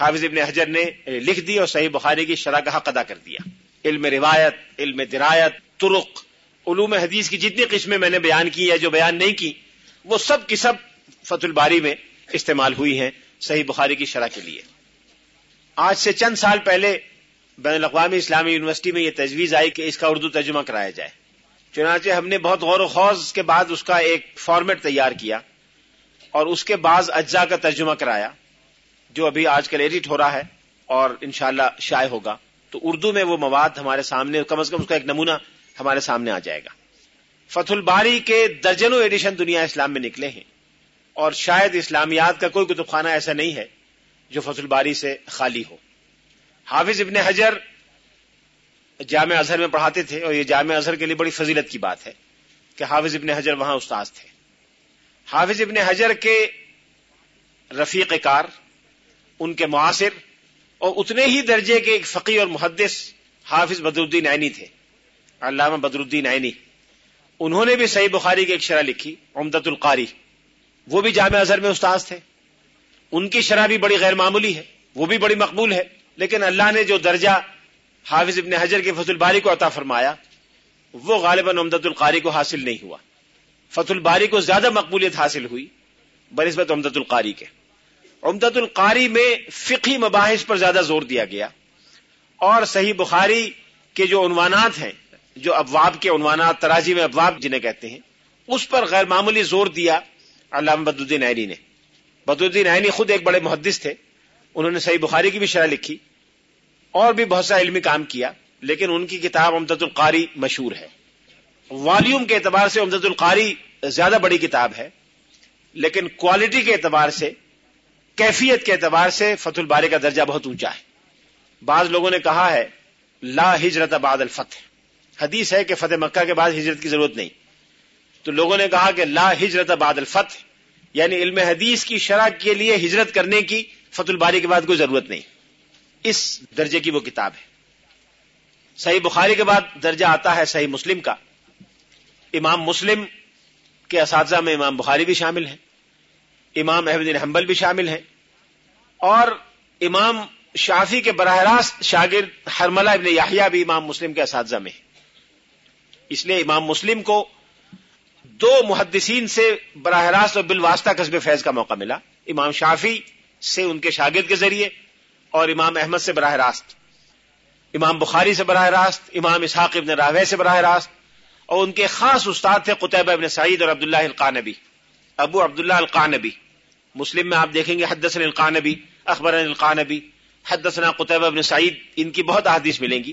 حافظ ابن حجر نے لکھ دی اور صحیح بخاری کی شرح کا حق ادا کر دیا۔ علم روایت، علم درایت ترق علوم حدیث کی جتنی قسمیں میں نے بیان کی یا جو بیان نہیں کی، وہ سب کی سب فتح الباری میں استعمال ہوئی ہیں صحیح بخاری کی شرح کے لیے۔ آج سے چند سال پہلے بین الاقوامی اسلامی یونیورسٹی میں یہ تجویز آئی کہ اس کا اردو ترجمہ کرایا جائے۔ چنانچہ ہم نے بہت غور و خوض کے بعد اس کا ایک فارمیٹ تیار کیا اور اس کے بعض اجزاء کا ترجمہ کرایا، جو ابھی آج کل ایڈٹ ہو رہا ہے اور انشاءاللہ شائع ہوگا۔ تو اردو میں وہ مواد ہمارے سامنے کم از کم اس کا ایک نمونہ ہمارے سامنے آ جائے گا۔ فتح الباری کے درجنوں ایڈیشن دنیا اسلام میں نکلے ہیں اور شاید اسلامیات کا کوئی کتب خانہ ایسا نہیں ہے جو فتح الباری سے خالی ہو۔ حافظ ابن حجر جامع اظہر میں پڑھاتے تھے اور یہ جامع اظہر کے لیے بڑی فضیلت کی بات ہے کہ حافظ ابن حجر وہاں استاذ تھے۔ حافظ ابن حجر کے رفیق کار، ان کے معاصر اور اتنے ہی درجے کے ایک فقی اور محدث حافظ بدر الدین عینی تھے۔ علامہ بدر الدین عینی۔ انہوں نے بھی صحیح بخاری کی ایک شرح لکھی امدت القاری۔ وہ بھی جامع اظہر میں استاذ تھے۔ ان کی شرح بھی بڑی غیر معمولی ہے، وہ بھی بڑی مقبول ہے۔ لیکن اللہ نے جو درجہ حافظ ابن حجر کے فت الباری کو عطا فرمایا، وہ غالباً امدت القاری کو حاصل نہیں ہوا۔ فت الباری کو زیادہ مقبولیت حاصل ہوئی، بنسبت امدت القاری کے۔ امدت القاری میں فقی مباحث پر زیادہ زور دیا گیا۔ اور صحیح بخاری کے جو عنوانات ہیں جو ابواب کے عنوانات، تراجی میں ابواب جنہیں کہتے ہیں، اس پر غیر معمولی زور دیا علامہ بدودین عینی نے۔ بدودین عینی خود ایک بڑے محدث تھے، انہوں نے صحیح بخاری کی بھی شرح لکھی، اور بھی بہت سا علمی کام کیا، لیکن ان کی کتاب امدت القاری مشہور ہے۔ والیوم کے اعتبار سے امدت القاری زیادہ بڑی کتاب ہے، لیکن کوالٹی کے اعتبار سے، کیفیت کے اعتبار سے فتح الباری کا درجہ بہت اونچا ہے۔ بعض لوگوں نے کہا ہے، لا ہجرت بعد الفتح۔ حدیث ہے کہ فتح مکہ کے بعد ہجرت کی ضرورت نہیں۔ تو لوگوں نے کہا کہ لا ہجرت بعد الفتح یعنی علم حدیث کی شرح کے لیے ہجرت کرنے کی فتح الباری کے بعد کوئی ضرورت نہیں۔ اس درجے کی وہ کتاب ہے۔ صحیح بخاری کے بعد درجہ آتا ہے صحیح مسلم کا۔ امام مسلم کے اساتذہ میں امام بخاری بھی شامل ہیں۔ امام احمد حنبل بھی شامل ہیں۔ اور امام شافی کے براہ راست شاگرد حرملہ ابن یاہیا بھی امام مسلم کے اساتذہ میں ہیں۔ اس لیے امام مسلم کو دو محدثین سے براہ راست اور بالواسطہ قصب فیض کا موقع ملا۔ امام شافی سے ان کے شاگرد کے ذریعے اور امام احمد سے براہ راست۔ امام بخاری سے براہ راست، امام اسحاق ابن راوے سے براہ راست اور ان کے خاص استاد تھے قطب ابن سعید اور عبداللہ القانبی۔ ابو عبداللہ القانبی۔ مسلم میں آپ دیکھیں گے حدثنا القانبی اخبر القانبی۔ حدثنا قطب ابن سعید، ان کی بہت احادیث ملیں گی۔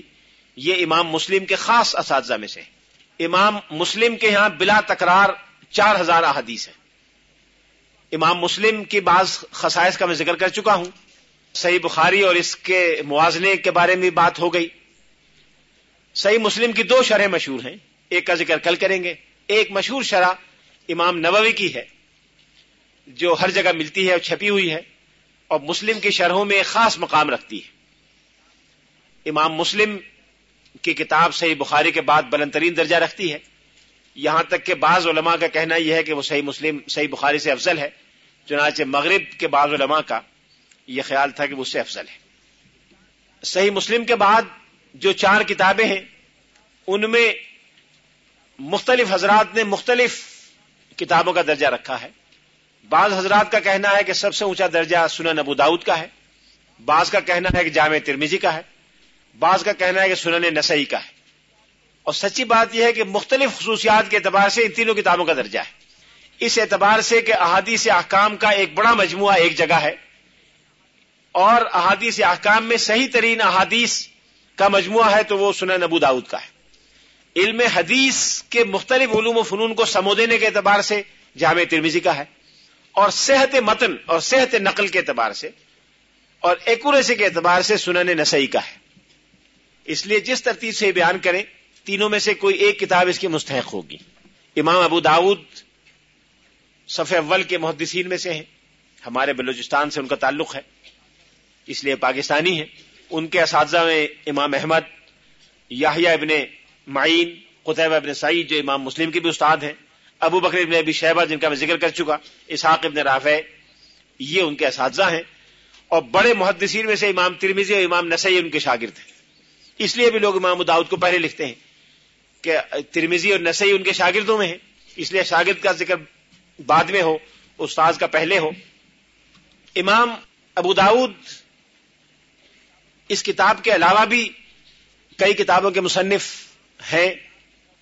یہ امام مسلم کے خاص اساتذہ میں سے امام مسلم کے یہاں بلا تکرار چار ہزار احادیث ہیں۔ امام مسلم کی بعض خصائص کا میں ذکر کر چکا ہوں۔ صحیح بخاری اور اس کے موازنے کے بارے میں بات ہو گئی۔ صحیح مسلم کی دو شرح مشہور ہیں۔ ایک کا ذکر کل کریں گے۔ ایک مشہور شرح امام نووی کی ہے، جو ہر جگہ ملتی ہے اور چھپی ہوئی ہے اور مسلم کی شرحوں میں ایک خاص مقام رکھتی ہے۔ امام مسلم کی کتاب صحیح بخاری کے بعد بلند ترین درجہ رکھتی ہے۔ یہاں تک کہ بعض علماء کا کہنا یہ ہے کہ وہ صحیح مسلم، صحیح بخاری سے افضل ہے، چنانچہ مغرب کے بعض علماء کا یہ خیال تھا کہ وہ اس سے افضل ہے۔ صحیح مسلم کے بعد جو چار کتابیں ہیں، ان میں مختلف حضرات نے مختلف کتابوں کا درجہ رکھا ہے۔ بعض حضرات کا کہنا ہے کہ سب سے اونچا درجہ سنن ابو داؤد کا ہے، بعض کا کہنا ہے کہ جامع ترمیزی کا ہے۔ بعض کا کہنا ہے کہ سنن نسائی کا ہے۔ اور سچی بات یہ ہے کہ مختلف خصوصیات کے اعتبار سے ان تینوں کتابوں کا درجہ ہے۔ اس اعتبار سے کہ احادیث احکام کا ایک بڑا مجموعہ ایک جگہ ہے۔ اور احادیث احکام میں صحیح ترین احادیث کا مجموعہ ہے تو وہ سنن ابو داؤد کا ہے۔ علم حدیث کے مختلف علوم و فنون کو سمو دینے کے اعتبار سے جامع ترمیزی کا ہے۔ اور صحت متن اور صحت نقل کے اعتبار سے اور ایکوریسی کے اعتبار سے سنن نسائی کا ہے۔ اس لیے جس ترتیب سے بیان کریں، تینوں میں سے کوئی ایک کتاب اس کی مستحق ہوگی۔ امام ابو داود صف اول کے محدثین میں سے ہیں۔ ہمارے بلوچستان سے ان کا تعلق ہے، اس لیے پاکستانی ہیں۔ ان کے اساتذہ میں امام احمد یاہیا ابن معین قطب ابن سعید جو امام مسلم کے بھی استاد ہیں، ابو بکر ابن ابی شہبہ جن کا میں ذکر کر چکا، اسحاق ابن رافع، یہ ان کے اساتذہ ہیں۔ اور بڑے محدثین میں سے امام ترمیزی اور امام نسائی ان کے شاگرد ہیں۔ اس لیے بھی لوگ امام داؤد کو پہلے لکھتے ہیں کہ ترمیزی اور نسائی ان کے شاگردوں میں ہیں۔ اس لیے شاگرد کا ذکر بعد میں ہو، استاذ کا پہلے ہو۔ امام ابو داود اس کتاب کے علاوہ بھی کئی کتابوں کے مصنف ہیں۔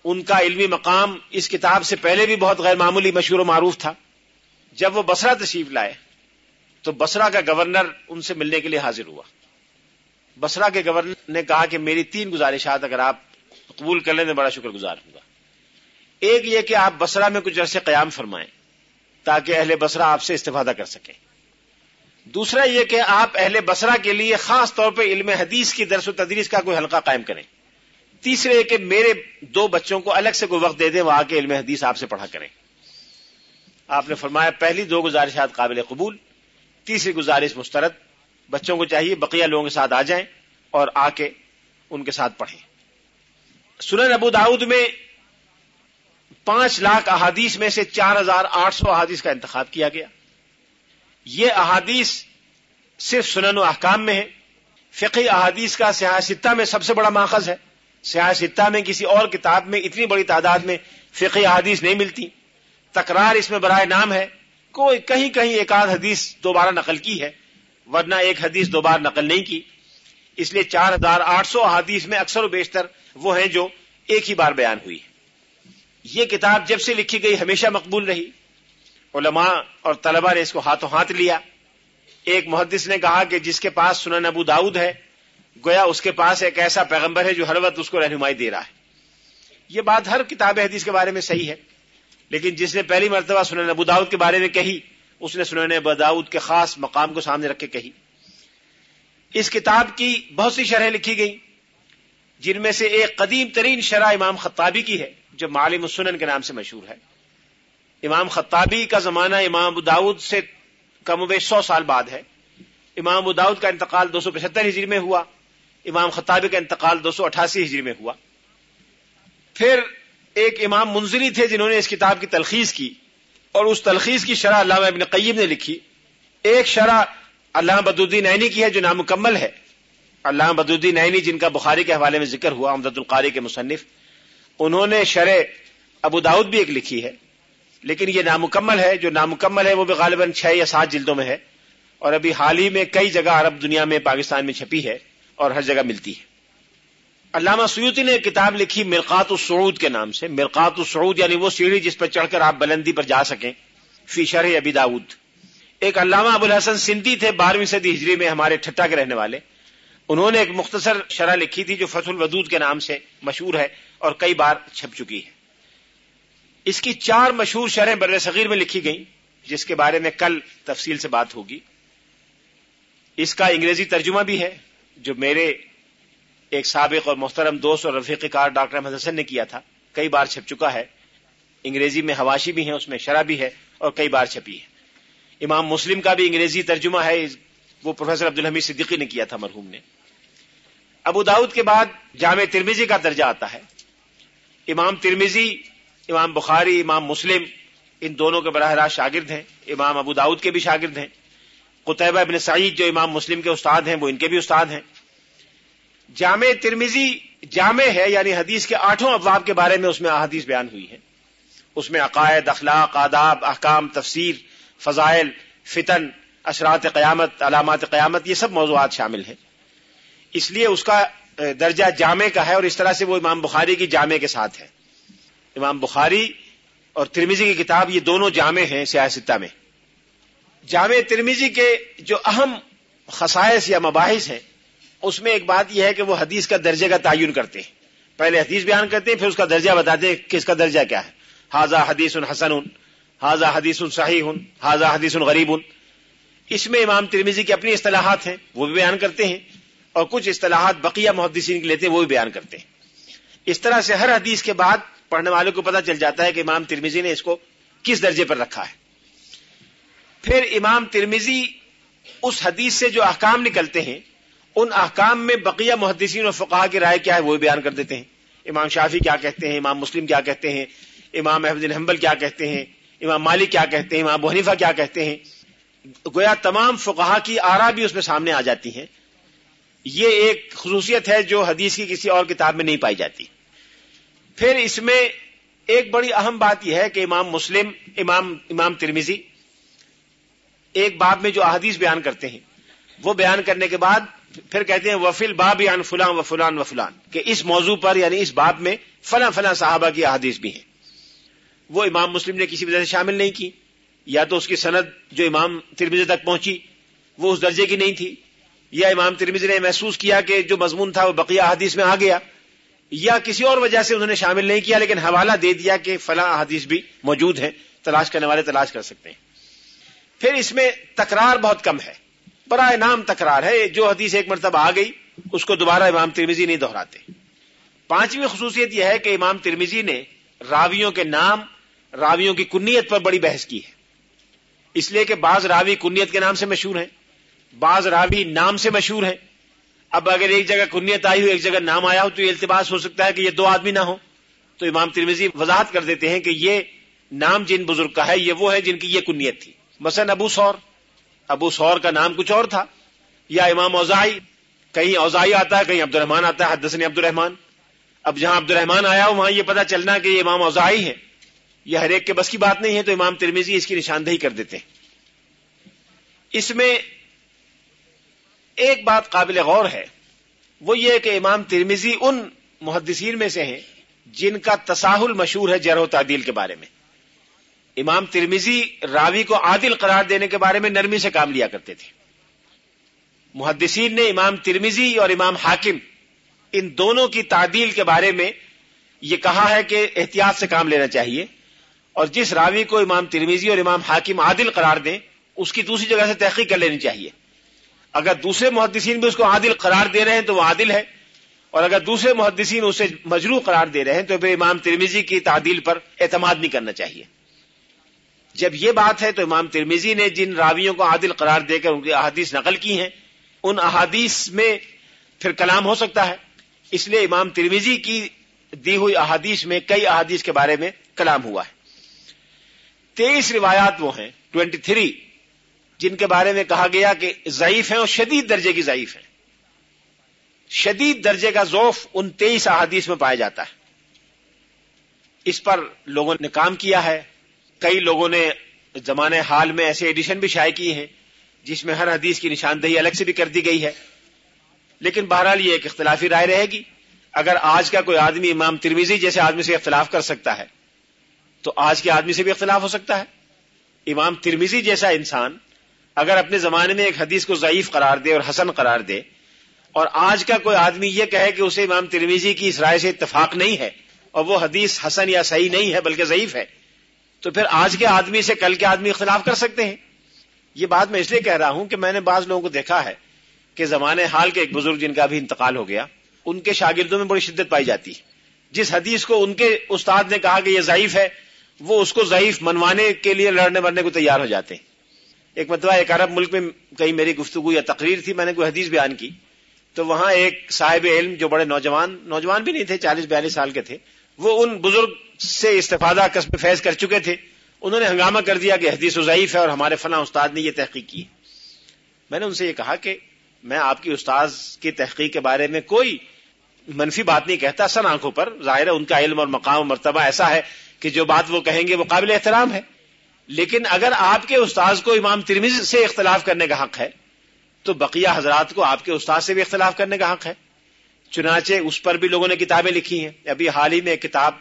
ان کا علمی مقام اس کتاب سے پہلے بھی بہت غیر معمولی، مشہور و معروف تھا۔ جب وہ بسرا تشریف لائے تو بسرا کا گورنر ان سے ملنے کے لیے حاضر ہوا۔ بسرا کے گورنر نے کہا کہ میری تین گزارشات اگر آپ قبول کر لیں تو بڑا شکر گزار ہوں گا۔ ایک یہ کہ آپ بسرا میں کچھ عرصے قیام فرمائیں تاکہ اہل بسرا آپ سے استفادہ کر سکیں۔ دوسرا یہ کہ آپ اہل بسرا کے لیے خاص طور پہ علم حدیث کی درس و تدریس کا کوئی حلقہ قائم کریں۔ تیسرے یہ کہ میرے دو بچوں کو الگ سے کوئی وقت دے دیں وہ آ کے علم حدیث آپ سے پڑھا کریں۔ آپ نے فرمایا پہلی دو گزارشات قابل قبول، تیسری گزارش مسترد بچوں کو چاہیے بقیہ لوگوں کے ساتھ آ جائیں اور آ کے ان کے ساتھ پڑھیں۔ سنن ابو داود میں پانچ لاکھ احادیث میں سے چار ہزار آٹھ سو احادیث کا انتخاب کیا گیا۔ یہ احادیث صرف سنن و احکام میں ہے فقی احادیث کا سیاستہ میں سب سے بڑا ماخذ ہے۔ سیاستہ میں کسی اور کتاب میں اتنی بڑی تعداد میں فقی احادیث نہیں ملتی۔ تکرار اس میں برائے نام ہے۔ کوئی کہیں کہیں ایک آدھ حدیث دوبارہ نقل کی ہے۔ ورنہ ایک حدیث دوبارہ نقل نہیں کی۔ اس لیے چار ہزار آٹھ سو حدیث میں اکثر و بیشتر وہ ہیں جو ایک ہی بار بیان ہوئی۔ یہ کتاب جب سے لکھی گئی ہمیشہ مقبول رہی۔ علماء اور طلبہ نے اس کو ہاتھوں ہاتھ لیا۔ ایک محدث نے کہا کہ جس کے پاس سنن ابو داؤد ہے، گویا اس کے پاس ایک ایسا پیغمبر ہے جو ہر وقت اس کو رہنمائی دے رہا ہے۔ یہ بات ہر کتاب حدیث کے بارے میں صحیح ہے، لیکن جس نے پہلی مرتبہ سنن ابو داؤد کے بارے میں کہی اس نے سنن ابو داؤد کے خاص مقام کو سامنے رکھ کے کہی۔ اس کتاب کی بہت سی شرح لکھی گئی جن میں سے ایک قدیم ترین شرح امام خطابی کی ہے، جو معلم السنن کے نام سے مشہور ہے۔ امام خطابی کا زمانہ امام ابو داود سے کم و بیش سو سال بعد ہے۔ امام ابو داود کا انتقال دو سو پچہتر ہجری میں ہوا۔ امام خطابی کا انتقال دو سو اٹھاسی ہجری میں ہوا۔ پھر ایک امام منظری تھے جنہوں نے اس کتاب کی تلخیص کی۔ اور اس تلخیص کی شرح علامہ ابن قیم نے لکھی۔ ایک شرح علامہ بدودین عینی کی ہے جو نامکمل ہے۔ علامہ بدودین عینی جن کا بخاری کے حوالے میں ذکر ہوا امداد القاری کے مصنف، انہوں نے شرح ابو داود بھی ایک لکھی ہے۔ لیکن یہ نامکمل ہے، جو نامکمل ہے وہ بھی غالباً چھ یا سات جلدوں میں ہے۔ اور ابھی حال ہی میں کئی جگہ عرب دنیا میں پاکستان میں چھپی ہے اور ہر جگہ ملتی ہے۔ علامہ سیوتی نے کتاب لکھی مرقات السعود کے نام سے. مرقات السعود یعنی وہ سیڑھی جس پر چڑھ کر آپ بلندی پر جا سکیں فی شرح ابی داود. ایک علامہ ابو الحسن سندھی تھے بارہویں صدی ہجری میں ہمارے ٹھٹا کے رہنے والے. انہوں نے ایک مختصر شرح لکھی تھی جو فتح الودود کے نام سے مشہور ہے اور کئی بار چھپ چکی ہے. اس کی چار مشہور شرح بر صغیر میں لکھی گئی جس کے بارے میں کل تفصیل سے بات ہوگی. اس کا انگریزی ترجمہ بھی ہے، جو میرے ایک سابق اور محترم دوست اور رفیق کار ڈاکٹر احمد حسن نے کیا تھا۔ کئی بار چھپ چکا ہے۔ انگریزی میں حواشی بھی ہیں، اس میں شرح بھی ہے اور کئی بار چھپی ہے۔ امام مسلم کا بھی انگریزی ترجمہ ہے، وہ پروفیسر عبد الحمید صدیقی نے کیا تھا مرحوم نے۔ ابو داود کے بعد جامع ترمیزی کا درجہ آتا ہے۔ امام ترمیزی امام بخاری، امام مسلم، ان دونوں کے براہ راست شاگرد ہیں۔ امام ابو داود کے بھی شاگرد ہیں۔ قطبہ ابن سعید جو امام مسلم کے استاد ہیں، وہ ان کے بھی استاد ہیں۔ جامع ترمیزی جامع ہے یعنی حدیث کے آٹھوں ابواب کے بارے میں اس میں احادیث بیان ہوئی ہے اس میں عقائد، اخلاق، آداب، احکام، تفسیر، فضائل، فتن اشرات قیامت، علامات قیامت، یہ سب موضوعات شامل ہیں۔ اس لیے اس کا درجہ جامع کا ہے اور اس طرح سے وہ امام بخاری کی جامع کے ساتھ ہے۔ امام بخاری اور ترمیزی کی کتاب یہ دونوں جامع ہیں سیاستہ میں۔ جامع ترمیزی کے جو اہم خصائص یا مباحث ہیں اس میں ایک بات یہ ہے کہ وہ حدیث کا درجے کا تعین کرتے ہیں۔ پہلے حدیث بیان کرتے ہیں، پھر اس کا درجہ بتاتے ہیں کہ اس کا درجہ کیا ہے۔ حاضہ حدیث حسن حاضہ حدیث صحیح حاضہ حدیث غریب۔ اس میں امام ترمیزی کی اپنی اصطلاحات ہیں، وہ بھی بیان کرتے ہیں۔ اور کچھ اصطلاحات بقیہ محدثین کے لیتے ہیں، وہ بھی بیان کرتے ہیں۔ اس طرح سے ہر حدیث کے بعد پڑھنے والوں کو پتا چل جاتا ہے کہ امام ترمیزی نے اس کو کس درجے پر رکھا ہے۔ پھر امام ترمیزی اس حدیث سے جو احکام نکلتے ہیں ان احکام میں بقیہ محدثین اور فقہ کی رائے کیا ہے وہ بیان کر دیتے ہیں۔ امام شافی کیا کہتے ہیں؟ امام مسلم کیا کہتے ہیں؟ امام احمد حنبل کیا کہتے ہیں؟ امام مالک کیا کہتے ہیں؟ امام بحنیفہ کیا کہتے ہیں؟ گویا تمام فقہا کی آرا بھی اس میں سامنے آ جاتی ہیں۔ یہ ایک خصوصیت ہے جو حدیث کی کسی اور کتاب میں نہیں پائی جاتی۔ پھر اس میں ایک بڑی اہم بات یہ ہے کہ امام مسلم، امام امام ترمیزی ایک باب میں جو احادیث بیان کرتے ہیں، وہ بیان کرنے کے بعد پھر کہتے ہیں وفیل باب یعنی فلان و فلان و فلان کہ اس موضوع پر یعنی اس باب میں فلاں فلاں صحابہ کی احادیث بھی ہیں۔ وہ امام مسلم نے کسی وجہ سے شامل نہیں کی، یا تو اس کی سند جو امام ترمیز تک پہنچی وہ اس درجے کی نہیں تھی، یا امام ترمیز نے محسوس کیا کہ جو مضمون تھا وہ بقیہ حدیث میں آ گیا، یا کسی اور وجہ سے انہوں نے شامل نہیں کیا لیکن حوالہ دے دیا کہ فلاں حدیث بھی موجود ہیں، تلاش کرنے والے تلاش کر سکتے ہیں۔ پھر اس میں تکرار بہت کم ہے۔ برائے نام تکرار ہے، جو حدیث ایک مرتبہ آ گئی، اس کو دوبارہ امام ترمیزی نہیں دہراتے۔ پانچویں خصوصیت یہ ہے کہ امام ترمیزی نے راویوں کے نام، راویوں کی کنیت پر بڑی بحث کی ہے۔ اس لیے کہ بعض راوی کنیت کے نام سے مشہور ہیں، بعض راوی نام سے مشہور ہیں۔ اب اگر ایک جگہ کنیت آئی ہو، ایک جگہ نام آیا ہو، تو یہ التباس ہو سکتا ہے کہ یہ دو آدمی نہ ہو تو امام ترمیزی وضاحت کر دیتے ہیں کہ یہ نام جن بزرگ کا ہے، یہ وہ ہے جن کی یہ کنیت تھی۔ مثلا ابو سور ابو سور کا نام کچھ اور تھا یا امام اوزائی کہیں اوزائی آتا ہے، کہیں عبد الرحمان آتا ہے، حدثنی عبد الرحمان اب جہاں عبد الرحمان آیا ہو، وہاں یہ پتا چلنا کہ یہ امام اوزائی ہے یہ ہر ایک کے بس کی بات نہیں ہے تو امام ترمیزی اس کی نشاندہی کر دیتے ہیں۔ اس میں ایک بات قابل غور ہے، وہ یہ کہ امام ترمیزی ان محدثین میں سے ہیں جن کا تساہل مشہور ہے جرح و تعدیل کے بارے میں۔ امام ترمیزی راوی کو عادل قرار دینے کے بارے میں نرمی سے کام لیا کرتے تھے۔ محدثین نے امام ترمیزی اور امام حاکم ان دونوں کی تعدیل کے بارے میں یہ کہا ہے کہ احتیاط سے کام لینا چاہیے اور جس راوی کو امام ترمیزی اور امام حاکم عادل قرار دیں، اس کی دوسری جگہ سے تحقیق کر لینی چاہیے۔ اگر دوسرے محدثین بھی اس کو عادل قرار دے رہے ہیں تو وہ عادل ہے، اور اگر دوسرے محدثین اسے مجروح قرار دے رہے ہیں تو پھر امام ترمیزی کی تعدیل پر اعتماد نہیں کرنا چاہیے۔ جب یہ بات ہے تو امام ترمیزی نے جن راویوں کو عادل قرار دے کر ان کی احادیث نقل کی ہیں، ان احادیث میں پھر کلام ہو سکتا ہے۔ اس لیے امام ترمیزی کی دی ہوئی احادیث میں کئی احادیث کے بارے میں کلام ہوا ہے۔ تیئیس روایات وہ ہیں، ٹوینٹی تھری، جن کے بارے میں کہا گیا کہ ضعیف ہیں اور شدید درجے کی ضعیف ہیں۔ شدید درجے کا ذوف ان تیئیس احادیث میں پایا جاتا ہے۔ اس پر لوگوں نے کام کیا ہے۔ کئی لوگوں نے زمانے حال میں ایسے ایڈیشن بھی شائع کی ہیں، جس میں ہر حدیث کی نشاندہی الگ سے بھی کر دی گئی ہے۔ لیکن بہرحال یہ ایک اختلافی رائے رہے گی۔ اگر آج کا کوئی آدمی امام ترمیزی جیسے آدمی سے اختلاف کر سکتا ہے، تو آج کے آدمی سے بھی اختلاف ہو سکتا ہے۔ امام ترمیزی جیسا انسان اگر اپنے زمانے میں ایک حدیث کو ضعیف قرار دے اور حسن قرار دے، اور آج کا کوئی آدمی یہ کہے کہ اسے امام ترمیزی کی اس رائے سے اتفاق نہیں ہے اور وہ حدیث حسن یا صحیح نہیں ہے بلکہ ضعیف ہے تو پھر آج کے آدمی سے کل کے آدمی اختلاف کر سکتے ہیں۔ یہ بات میں اس لیے کہہ رہا ہوں کہ میں نے بعض لوگوں کو دیکھا ہے کہ زمانے حال کے ایک بزرگ جن کا بھی انتقال ہو گیا، ان کے شاگردوں میں بڑی شدت پائی جاتی۔ ہے جس حدیث کو ان کے استاد نے کہا کہ یہ ضعیف ہے، وہ اس کو ضعیف منوانے کے لیے لڑنے مرنے کو تیار ہو جاتے ہیں۔ ایک مرتبہ ایک عرب ملک میں کہیں میری گفتگو یا تقریر تھی، میں نے کوئی حدیث بیان کی۔ تو وہاں ایک صاحب علم جو بڑے نوجوان نوجوان بھی نہیں تھے، چالیس بیالیس سال کے تھے، وہ ان بزرگ سے استفادہ قسم فیض کر چکے تھے، انہوں نے ہنگامہ کر دیا کہ حدیث و ضعیف ہے اور ہمارے فلاں استاد نے یہ تحقیق کی۔ میں نے ان سے یہ کہا کہ میں آپ کی استاد کی تحقیق کے بارے میں کوئی منفی بات نہیں کہتا، سن آنکھوں پر ظاہر ہے ان کا علم اور مقام و مرتبہ ایسا ہے کہ جو بات وہ کہیں گے وہ قابل احترام ہے۔ لیکن اگر آپ کے استاذ کو امام ترمیز سے اختلاف کرنے کا حق ہے، تو بقیہ حضرات کو آپ کے استاد سے بھی اختلاف کرنے کا حق ہے۔ چنانچہ اس پر بھی لوگوں نے کتابیں لکھی ہیں۔ ابھی حال ہی میں ایک کتاب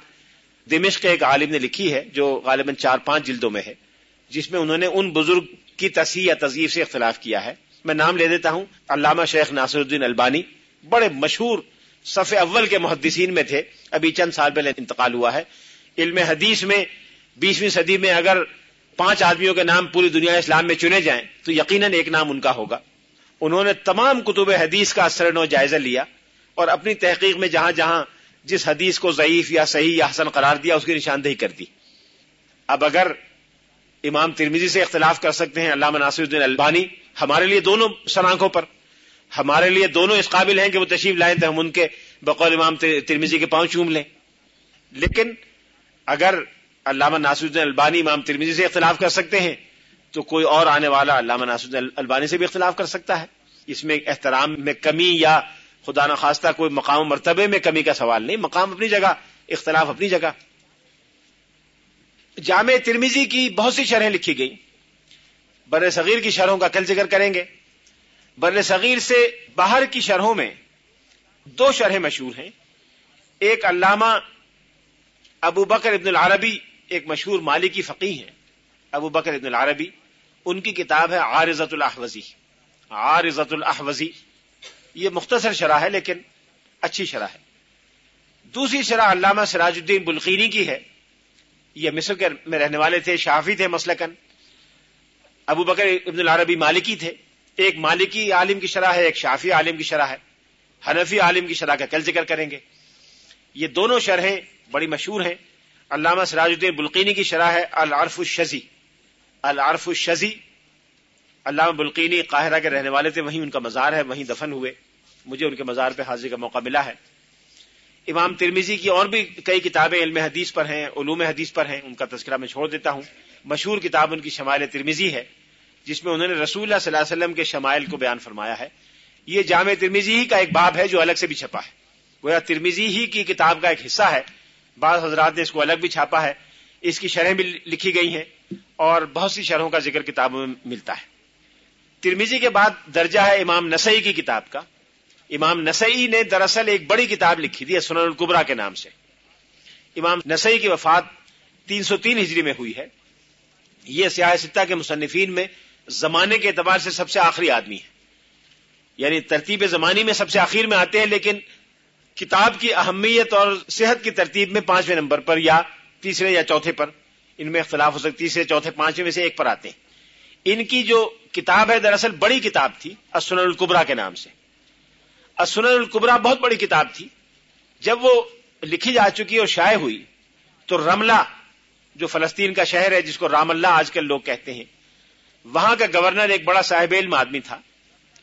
دمشق کے ایک عالم نے لکھی ہے جو غالباً چار پانچ جلدوں میں ہے، جس میں انہوں نے ان بزرگ کی تصحیح یا تذیف سے اختلاف کیا ہے۔ میں نام لے دیتا ہوں، علامہ شیخ ناصر الدین البانی، بڑے مشہور صف اول کے محدثین میں تھے۔ ابھی چند سال پہلے انتقال ہوا ہے۔ علم حدیث میں بیسویں صدی میں اگر پانچ آدمیوں کے نام پوری دنیا اسلام میں چنے جائیں، تو یقیناً ایک نام ان کا ہوگا۔ انہوں نے تمام کتب حدیث کا اثر نو جائزہ لیا اور اپنی تحقیق میں جہاں جہاں جس حدیث کو ضعیف یا صحیح یا حسن قرار دیا، اس کی نشاندہی کر دی۔ اب اگر امام ترمیزی سے اختلاف کر سکتے ہیں، علامہ ناصر الدین البانی، ہمارے لیے دونوں سناخوں پر، ہمارے لیے دونوں اس قابل ہیں کہ وہ تشریف لائیں تو ہم ان کے بقول امام ترمیزی کے پاؤں چوم لیں۔ لیکن اگر علامہ ناصر الدین البانی امام ترمیزی سے اختلاف کر سکتے ہیں، تو کوئی اور آنے والا علامہ ناصر البانی سے بھی اختلاف کر سکتا ہے۔ اس میں احترام میں کمی یا خدا نخواستہ کوئی مقام مرتبے میں کمی کا سوال نہیں، مقام اپنی جگہ، اختلاف اپنی جگہ۔ جامع ترمیزی کی بہت سی شرحیں لکھی گئی بر صغیر کی شرحوں کا کل ذکر کریں گے۔ بر صغیر سے باہر کی شرحوں میں دو شرحیں مشہور ہیں۔ ایک علامہ ابو بکر ابن العربی، ایک مشہور مالکی فقی ہیں۔ ابو بکر ابن العربی، ان کی کتاب ہے عارضت الاحوزی۔ عارضت الاحوزی۔ یہ مختصر شرح ہے لیکن اچھی شرح ہے۔ دوسری شرح علامہ سراج الدین بلقینی کی ہے۔ یہ مصر کے میں رہنے والے تھے شافی تھے مسلکن ابو بکر ابن العربی مالکی تھے۔ ایک مالکی عالم کی شرح ہے، ایک شافی عالم کی شرح ہے۔ حنفی عالم کی شرح کا کل ذکر کریں گے۔ یہ دونوں شرحیں بڑی مشہور ہیں۔ علامہ سراج الدین بلقینی کی شرح ہے العرف الشزی العرف الشزی علامہ بلقینی قاہرہ کے رہنے والے تھے، وہیں ان کا مزار ہے، وہیں دفن ہوئے۔ مجھے ان کے مزار پہ حاضری کا موقع ملا ہے۔ امام ترمیزی کی اور بھی کئی کتابیں علم حدیث پر ہیں، علوم حدیث پر ہیں، ان کا تذکرہ میں چھوڑ دیتا ہوں۔ مشہور کتاب ان کی شمائل ترمیزی ہے، جس میں انہوں نے رسول اللہ صلی اللہ علیہ وسلم کے شمائل کو بیان فرمایا ہے۔ یہ جامع ترمیزی ہی کا ایک باب ہے جو الگ سے بھی چھپا ہے۔ گویا ترمیزی ہی کی کتاب کا ایک حصہ ہے۔ بعض حضرات نے اس کو الگ بھی چھاپا ہے۔ اس کی شرح بھی لکھی گئی ہیں اور بہت سی شرحوں کا ذکر کتابوں میں ملتا ہے۔ ترمیزی کے بعد درجہ ہے امام نسائی کی کتاب کا۔ امام نسائی نے دراصل ایک بڑی کتاب لکھی تھی سنن القبرا کے نام سے۔ امام نسائی کی وفات تین سو تین ہجری میں ہوئی ہے۔ یہ سیاہ ستہ کے مصنفین میں زمانے کے اعتبار سے سب سے آخری آدمی ہے۔ یعنی ترتیب زمانی میں سب سے آخر میں آتے ہیں، لیکن کتاب کی اہمیت اور صحت کی ترتیب میں پانچویں نمبر پر یا تیسرے یا چوتھے پر، ان میں اختلاف ہو سکتا تیسرے، چوتھے، پانچویں میں سے ایک پر آتے ہیں۔ ان کی جو کتاب ہے، دراصل بڑی کتاب تھی اسن القبرا کے نام سے۔ اسن القبرا بہت بڑی کتاب تھی۔ جب وہ لکھی جا چکی اور شائع ہوئی، تو رملہ، جو فلسطین کا شہر ہے، جس کو رام اللہ آج کل لوگ کہتے ہیں، وہاں کا گورنر ایک بڑا صاحب علم آدمی تھا۔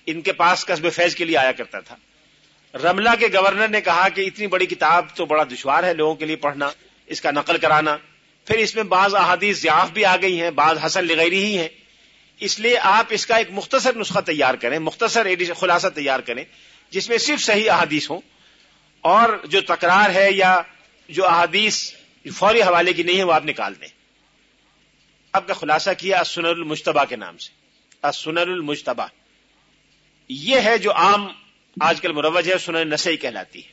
ان کے پاس قصب فیض کے لیے آیا کرتا تھا۔ رملہ کے گورنر نے کہا کہ اتنی بڑی کتاب تو بڑا دشوار ہے لوگوں کے لیے پڑھنا، اس کا نقل کرانا۔ پھر اس میں بعض احادیث ضیاف بھی آ گئی ہیں، بعض حسن لغیری ہی ہیں۔ اس لیے آپ اس کا ایک مختصر نسخہ تیار کریں، مختصر خلاصہ تیار کریں۔ جس میں صرف صحیح احادیث ہوں اور جو تکرار ہے یا جو احادیث فوری حوالے کی نہیں ہے وہ آپ نکال دیں۔ آپ کا خلاصہ کیا اسنر المشتبہ کے نام سے۔ اسنر المشتبہ یہ ہے جو عام آج کل مروج ہے، سنن نسائی کہلاتی ہے۔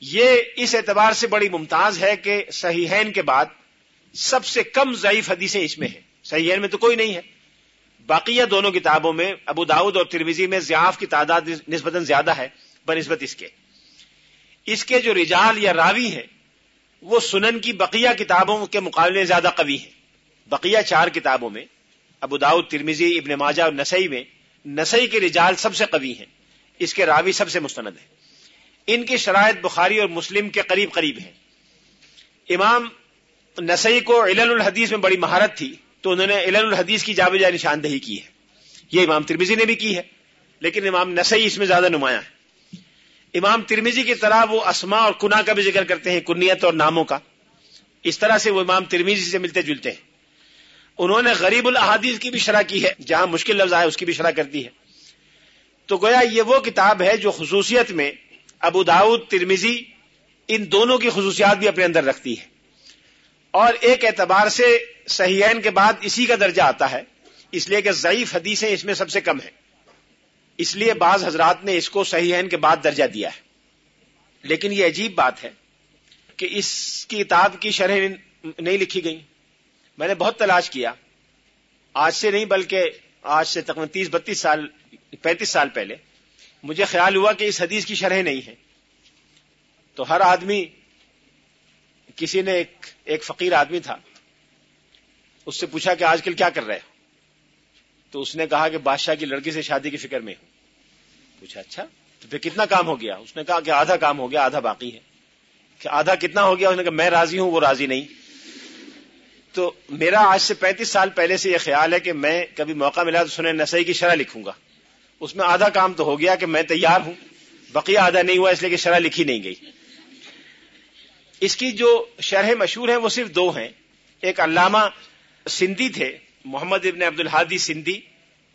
یہ اس اعتبار سے بڑی ممتاز ہے کہ صحیحین کے بعد سب سے کم ضعیف حدیثیں اس میں ہیں۔ صحیحین میں تو کوئی نہیں ہے۔ باقیہ دونوں کتابوں میں ابو داود اور ترویزی میں ضیاف کی تعداد نسبتاً زیادہ ہے، بنسبت اس کے۔ اس کے جو رجال یا راوی ہیں، وہ سنن کی بقیہ کتابوں کے مقابلے زیادہ قوی ہیں۔ بقیہ چار کتابوں میں، ابو داود ترمیزی ابن ماجہ اور نسائی میں، نسائی کے رجال سب سے قوی ہیں۔ اس کے راوی سب سے مستند ہیں۔ ان کی شرائط بخاری اور مسلم کے قریب قریب ہیں۔ امام نسائی کو علل الحدیث میں بڑی مہارت تھی۔ تو انہوں نے علل الحدیث کی جابجہ نشاندہی کی ہے۔ یہ امام ترمیزی نے بھی کی ہے، لیکن امام نسائی اس میں زیادہ نمایاں ہے امام ترمیزی کی طرح وہ اسما اور کنا کا بھی ذکر کرتے ہیں، کنیت اور ناموں کا۔ اس طرح سے وہ امام ترمیزی سے ملتے جلتے ہیں۔ انہوں نے غریب الحادیث کی بھی شرح کی ہے، جہاں مشکل لفظ آئے اس کی بھی شرح کرتی ہے۔ تو گویا یہ وہ کتاب ہے جو خصوصیت میں ابو داود ترمیزی ان دونوں کی خصوصیات بھی اپنے اندر رکھتی ہے۔ اور ایک اعتبار سے صحیحین کے بعد اسی کا درجہ آتا ہے۔ اس لیے کہ ضعیف حدیثیں اس میں سب سے کم ہیں۔ اس لیے بعض حضرات نے اس کو صحیحین کے بعد درجہ دیا ہے۔ لیکن یہ عجیب بات ہے کہ اس کی کتاب کی شرح نہیں لکھی گئی۔ میں نے بہت تلاش کیا۔ آج سے نہیں بلکہ آج سے تقریباً تیس، بتیس سال، پینتیس سال پہلے مجھے خیال ہوا کہ اس حدیث کی شرح نہیں ہے۔ تو ہر آدمی، کسی نے ایک ایک فقیر آدمی تھا۔ اس سے پوچھا کہ آج کل کیا کر رہے ہو؟ تو اس نے کہا کہ بادشاہ کی لڑکی سے شادی کی فکر میں ہوں۔ پوچھا اچھا تو پھر کتنا کام ہو گیا؟ اس نے کہا کہ آدھا کام ہو گیا، آدھا باقی ہے۔ کہ آدھا کتنا ہو گیا؟ اس نے کہا، میں راضی ہوں، وہ راضی نہیں۔ تو میرا آج سے پینتیس سال پہلے سے یہ خیال ہے کہ میں کبھی موقع ملا تو سنیں نسائی کی شرح لکھوں گا۔ اس میں آدھا کام تو ہو گیا کہ میں تیار ہوں۔ بقیہ آدھا نہیں ہوا، اس لیے کہ شرح لکھی نہیں گئی۔ اس کی جو شرح مشہور ہیں وہ صرف دو ہیں۔ ایک علامہ سندھی تھے، محمد ابن عبد الحادی سندھی،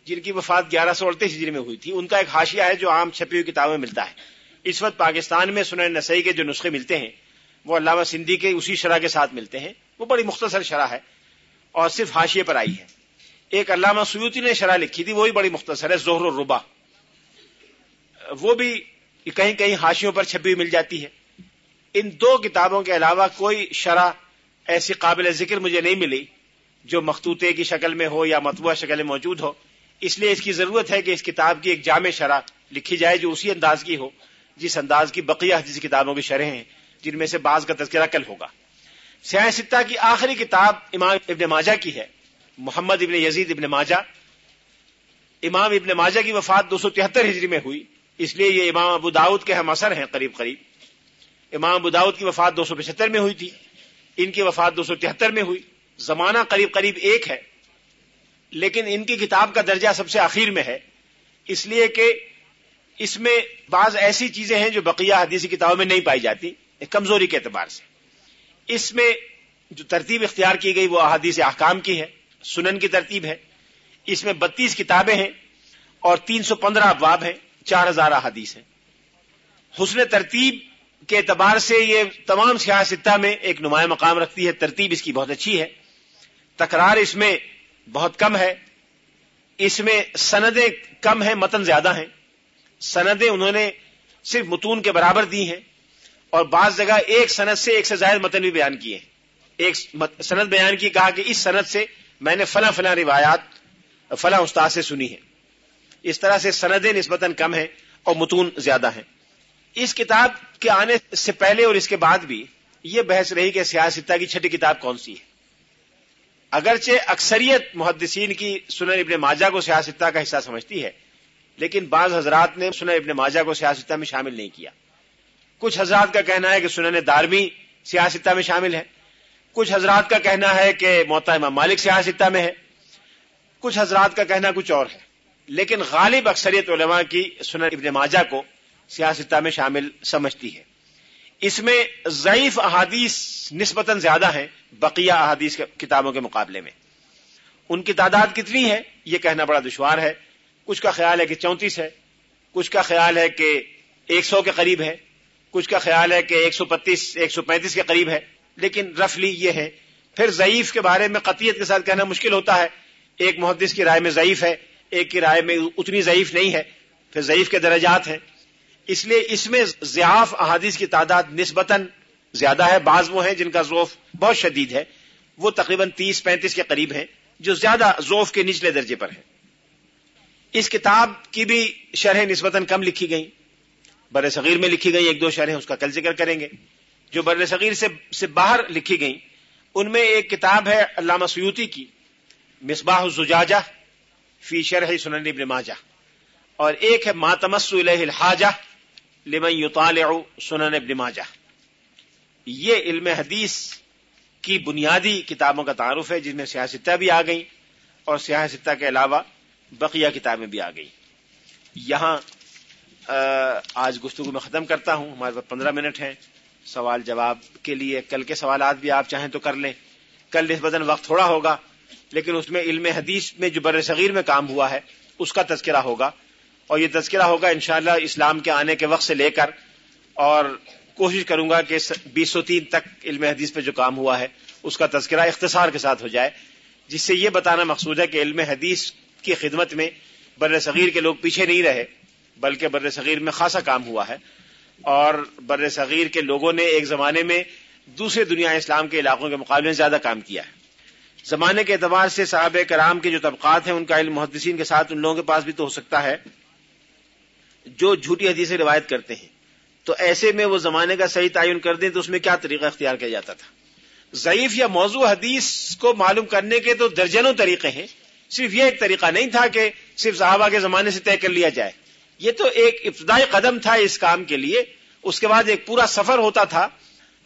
جن کی وفات گیارہ سو اڑتیس ہجری میں ہوئی تھی، ان کا ایک حاشیہ ہے جو عام چھپی ہوئی کتابوں میں ملتا ہے۔ اس وقت پاکستان میں سنن نسائی کے جو نسخے ملتے ہیں، وہ علامہ سندھی کے اسی شرح کے ساتھ ملتے ہیں۔ وہ بڑی مختصر شرح ہے اور صرف حاشیے پر آئی ہے۔ ایک علامہ سیوتی نے شرح لکھی تھی، وہ بھی بڑی مختصر ہے، زہر الربا۔ وہ بھی کہیں کہیں حاشیوں پر چھپی ہوئی مل جاتی ہے۔ ان دو کتابوں کے علاوہ کوئی شرح ایسی قابل ذکر مجھے نہیں ملی۔ جو مختوطے کی شکل میں ہو یا متبوع شکل میں موجود ہو، اس لیے اس کی ضرورت ہے کہ اس کتاب کی ایک جامع شرح لکھی جائے جو اسی انداز کی ہو، جس انداز کی بقیہ حدیث کتابوں کی شرح ہیں، جن میں سے بعض کا تذکرہ کل ہوگا۔ سیاح ستہ کی آخری کتاب امام ابن ماجہ کی ہے۔ محمد ابن یزید ابن ماجہ۔ امام ابن ماجہ کی وفات دو سو تہتر ہجری میں ہوئی، اس لیے یہ امام ابو داود کے ہم اثر ہیں قریب قریب۔ امام ابو داود کی وفات دو سو پچہتر میں ہوئی تھی، ان کی وفات دو سو تہتر میں ہوئی۔ زمانہ قریب قریب ایک ہے، لیکن ان کی کتاب کا درجہ سب سے آخر میں ہے۔ اس لیے کہ اس میں بعض ایسی چیزیں ہیں جو بقیہ حدیثی کتابوں میں نہیں پائی جاتی کمزوری کے اعتبار سے۔ اس میں جو ترتیب اختیار کی گئی وہ احادیث احکام کی ہے سنن کی ترتیب ہے۔ اس میں بتیس کتابیں ہیں اور تین سو پندرہ ابواب ہیں، چار ہزار احادیث ہیں۔ حسن ترتیب کے اعتبار سے یہ تمام سیاستہ میں ایک نمایاں مقام رکھتی ہے، ترتیب اس کی بہت اچھی ہے۔ تکرار اس میں بہت کم ہے۔ اس میں سندیں کم ہیں، متن زیادہ ہیں۔ سندیں انہوں نے صرف متون کے برابر دی ہیں اور بعض جگہ ایک سند سے ایک سے زائد متن بھی بیان کیے ہیں۔ ایک سند بیان کی، کہا کہ اس سند سے میں نے فلاں فلاں روایات، فلاں استاد سے سنی ہے اس طرح سے سندیں نسبتاً کم ہیں اور متون زیادہ ہیں۔ اس کتاب کے آنے سے پہلے اور اس کے بعد بھی یہ بحث رہی کہ سیاستہ کی چھٹی کتاب کون سی ہے۔ اگرچہ اکثریت محدثین کی سنن ابن ماجہ کو سیاستہ کا حصہ سمجھتی ہے، لیکن بعض حضرات نے سنن ابن ماجہ کو سیاستہ میں شامل نہیں کیا۔ کچھ حضرات کا کہنا ہے کہ سنن دارمی سیاستہ میں شامل ہے۔ کچھ حضرات کا کہنا ہے کہ موتا امام مالک سیاستہ میں ہے۔ کچھ حضرات کا کہنا کچھ اور ہے۔ لیکن غالب اکثریت علماء کی سنن ابن ماجہ کو سیاستہ میں شامل سمجھتی ہے۔ اس میں ضعیف احادیث نسبتاً زیادہ ہیں، بقیہ احادیث کتابوں کے مقابلے میں۔ ان کی تعداد کتنی ہے؟ یہ کہنا بڑا دشوار ہے۔ کچھ کا خیال ہے کہ چونتیس ہے، کچھ کا خیال ہے کہ ایک سو کے قریب ہے، کچھ کا خیال ہے کہ ایک سو پتیس ایک سو پینتیس کے قریب ہے۔ لیکن رفلی یہ ہے، پھر ضعیف کے بارے میں قطیت کے ساتھ کہنا مشکل ہوتا ہے۔ ایک محدث کی رائے میں ضعیف ہے، ایک کی رائے میں اتنی ضعیف نہیں ہے، پھر ضعیف کے درجات ہیں۔ اس لیے اس میں ضیاف احادیث کی تعداد نسبتاً زیادہ ہے، بعض وہ ہیں جن کا ذوف بہت شدید ہے۔ وہ تقریباً تیس پینتیس کے قریب ہیں، جو زیادہ ذوف کے نچلے درجے پر ہیں۔ اس کتاب کی بھی شرح نسبتاً کم لکھی گئی بر صغیر میں لکھی گئی ایک دو شرح اس کا کل ذکر کریں گے۔ جو بر صغیر سے سے باہر لکھی گئی ان میں ایک کتاب ہے علامہ سیوتی کی، مصباح الزجاجہ فی شرح سنن ابن ماجہ۔ اور ایک ہے ماتمس الحاجہ لمن یطالع سنن ابن ماجہ۔ یہ علم حدیث کی بنیادی کتابوں کا تعارف ہے، جن میں سیاستہ بھی آ گئی اور سیاستہ کے علاوہ بقیہ کتابیں بھی آ گئی یہاں آج گفتگو میں ختم کرتا ہوں۔ ہمارے پاس پندرہ منٹ ہیں۔ سوال جواب کے لیے کل کے سوالات بھی آپ چاہیں تو کر لیں۔ کل اس بدن وقت تھوڑا ہوگا، لیکن اس میں علم حدیث میں جو بر صغیر میں کام ہوا ہے، اس کا تذکرہ ہوگا۔ اور یہ تذکرہ ہوگا انشاءاللہ اسلام کے آنے کے وقت سے لے کر اور کوشش کروں گا کہ بیس سو تین تک علم حدیث پہ جو کام ہوا ہے، اس کا تذکرہ اختصار کے ساتھ ہو جائے، جس سے یہ بتانا مقصود ہے کہ علم حدیث کی خدمت میں بر صغیر کے لوگ پیچھے نہیں رہے، بلکہ بر صغیر میں خاصا کام ہوا ہے۔ اور بر صغیر کے لوگوں نے ایک زمانے میں دوسرے دنیا اسلام کے علاقوں کے مقابلے میں زیادہ کام کیا ہے۔ زمانے کے اعتبار سے صحاب کرام کے جو طبقات ہیں، ان کا علم محدثین کے ساتھ، ان لوگوں کے پاس بھی تو ہو سکتا ہے۔ جو جھوٹی حدیث روایت کرتے ہیں، تو ایسے میں وہ زمانے کا صحیح تعین کر دیں تو اس میں کیا طریقہ اختیار کیا جاتا تھا؟ ضعیف یا موضوع حدیث کو معلوم کرنے کے تو درجنوں طریقے ہیں، صرف یہ ایک طریقہ نہیں تھا کہ صرف صحابہ کے زمانے سے طے کر لیا جائے۔ یہ تو ایک ابتدائی قدم تھا اس کام کے لیے۔ اس کے بعد ایک پورا سفر ہوتا تھا،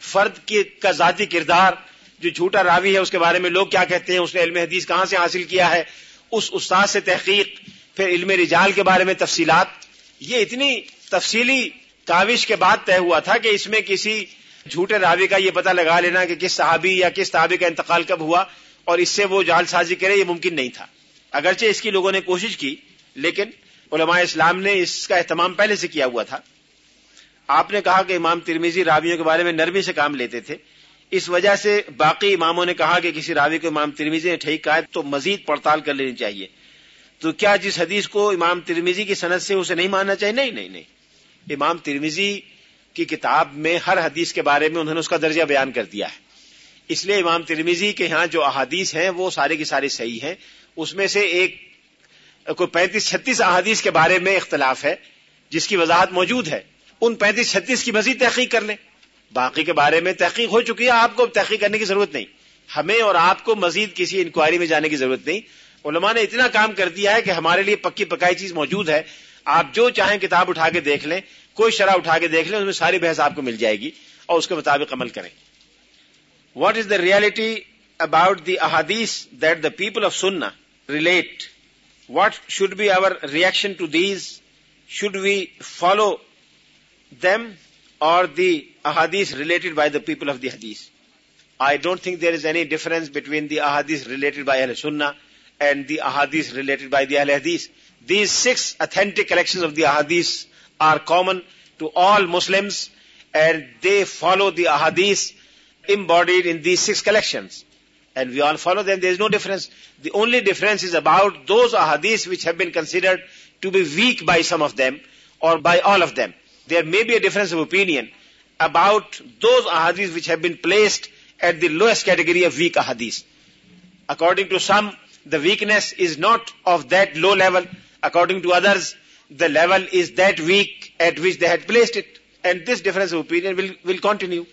فرد کی کا ذاتی کردار، جو جھوٹا راوی ہے، اس کے بارے میں لوگ کیا کہتے ہیں؟ اس نے علم حدیث کہاں سے حاصل کیا ہے؟ اس استاد سے تحقیق، پھر علم رجال کے بارے میں تفصیلات یہ اتنی تفصیلی کاوش کے بعد طے ہوا تھا کہ اس میں کسی جھوٹے راوی کا یہ پتہ لگا لینا کہ کس صحابی یا کس صحابی کا انتقال کب ہوا اور اس سے وہ جال سازی کرے یہ ممکن نہیں تھا۔ اگرچہ اس کی لوگوں نے کوشش کی، لیکن علماء اسلام نے اس کا اہتمام پہلے سے کیا ہوا تھا۔ آپ نے کہا کہ امام ترمیزی راویوں کے بارے میں نرمی سے کام لیتے تھے۔ اس وجہ سے باقی اماموں نے کہا کہ کسی راوی کو امام ترمیزی نے ٹھیک کہا تو مزید پڑتال کر لینی چاہیے۔ تو کیا جس حدیث کو امام ترمیزی کی صنعت سے اسے نہیں ماننا چاہیے؟ نہیں نہیں نہیں۔ امام ترمیزی کی کتاب میں ہر حدیث کے بارے میں انہوں نے اس کا درجہ بیان کر دیا ہے۔ اس لیے امام ترمیزی کے ہاں جو احادیث ہیں وہ سارے کی ساری صحیح ہیں۔ اس میں سے ایک، کوئی پینتیس چھتیس احادیث کے بارے میں اختلاف ہے، جس کی وضاحت موجود ہے۔ ان پینتیس چھتیس کی مزید تحقیق کر لیں۔ باقی کے بارے میں تحقیق ہو چکی ہے، آپ کو تحقیق کرنے کی ضرورت نہیں۔ ہمیں اور آپ کو مزید کسی انکوائری میں جانے کی ضرورت نہیں۔ علماء نے اتنا کام کر دیا ہے کہ ہمارے لیے پکی پکائی چیز موجود ہے۔ آپ جو چاہیں کتاب اٹھا کے دیکھ لیں، کوئی شرح اٹھا کے دیکھ لیں، اس میں ساری بحث آپ کو مل جائے گی اور اس کے مطابق عمل کریں۔ What is the reality about the احادیث دیٹ دا پیپل آف سننا relate what should be our reaction to these should we follow them or the احادیث related by the people of the حدیث I don't think there is any difference between the احادیث related by اہل سننا and the ahadith related by the Ahl Hadith. These six authentic collections of the ahadith are common to all Muslims and they follow the ahadith embodied in these six collections. And we all follow them. There is no difference. The only difference is about those ahadith which have been considered to be weak by some of them or by all of them. There may be a difference of opinion about those ahadith which have been placed at the lowest category of weak ahadith. According to some, the weakness is not of that low level. According to others, the level is that weak at which they had placed it. And this difference of opinion will continue.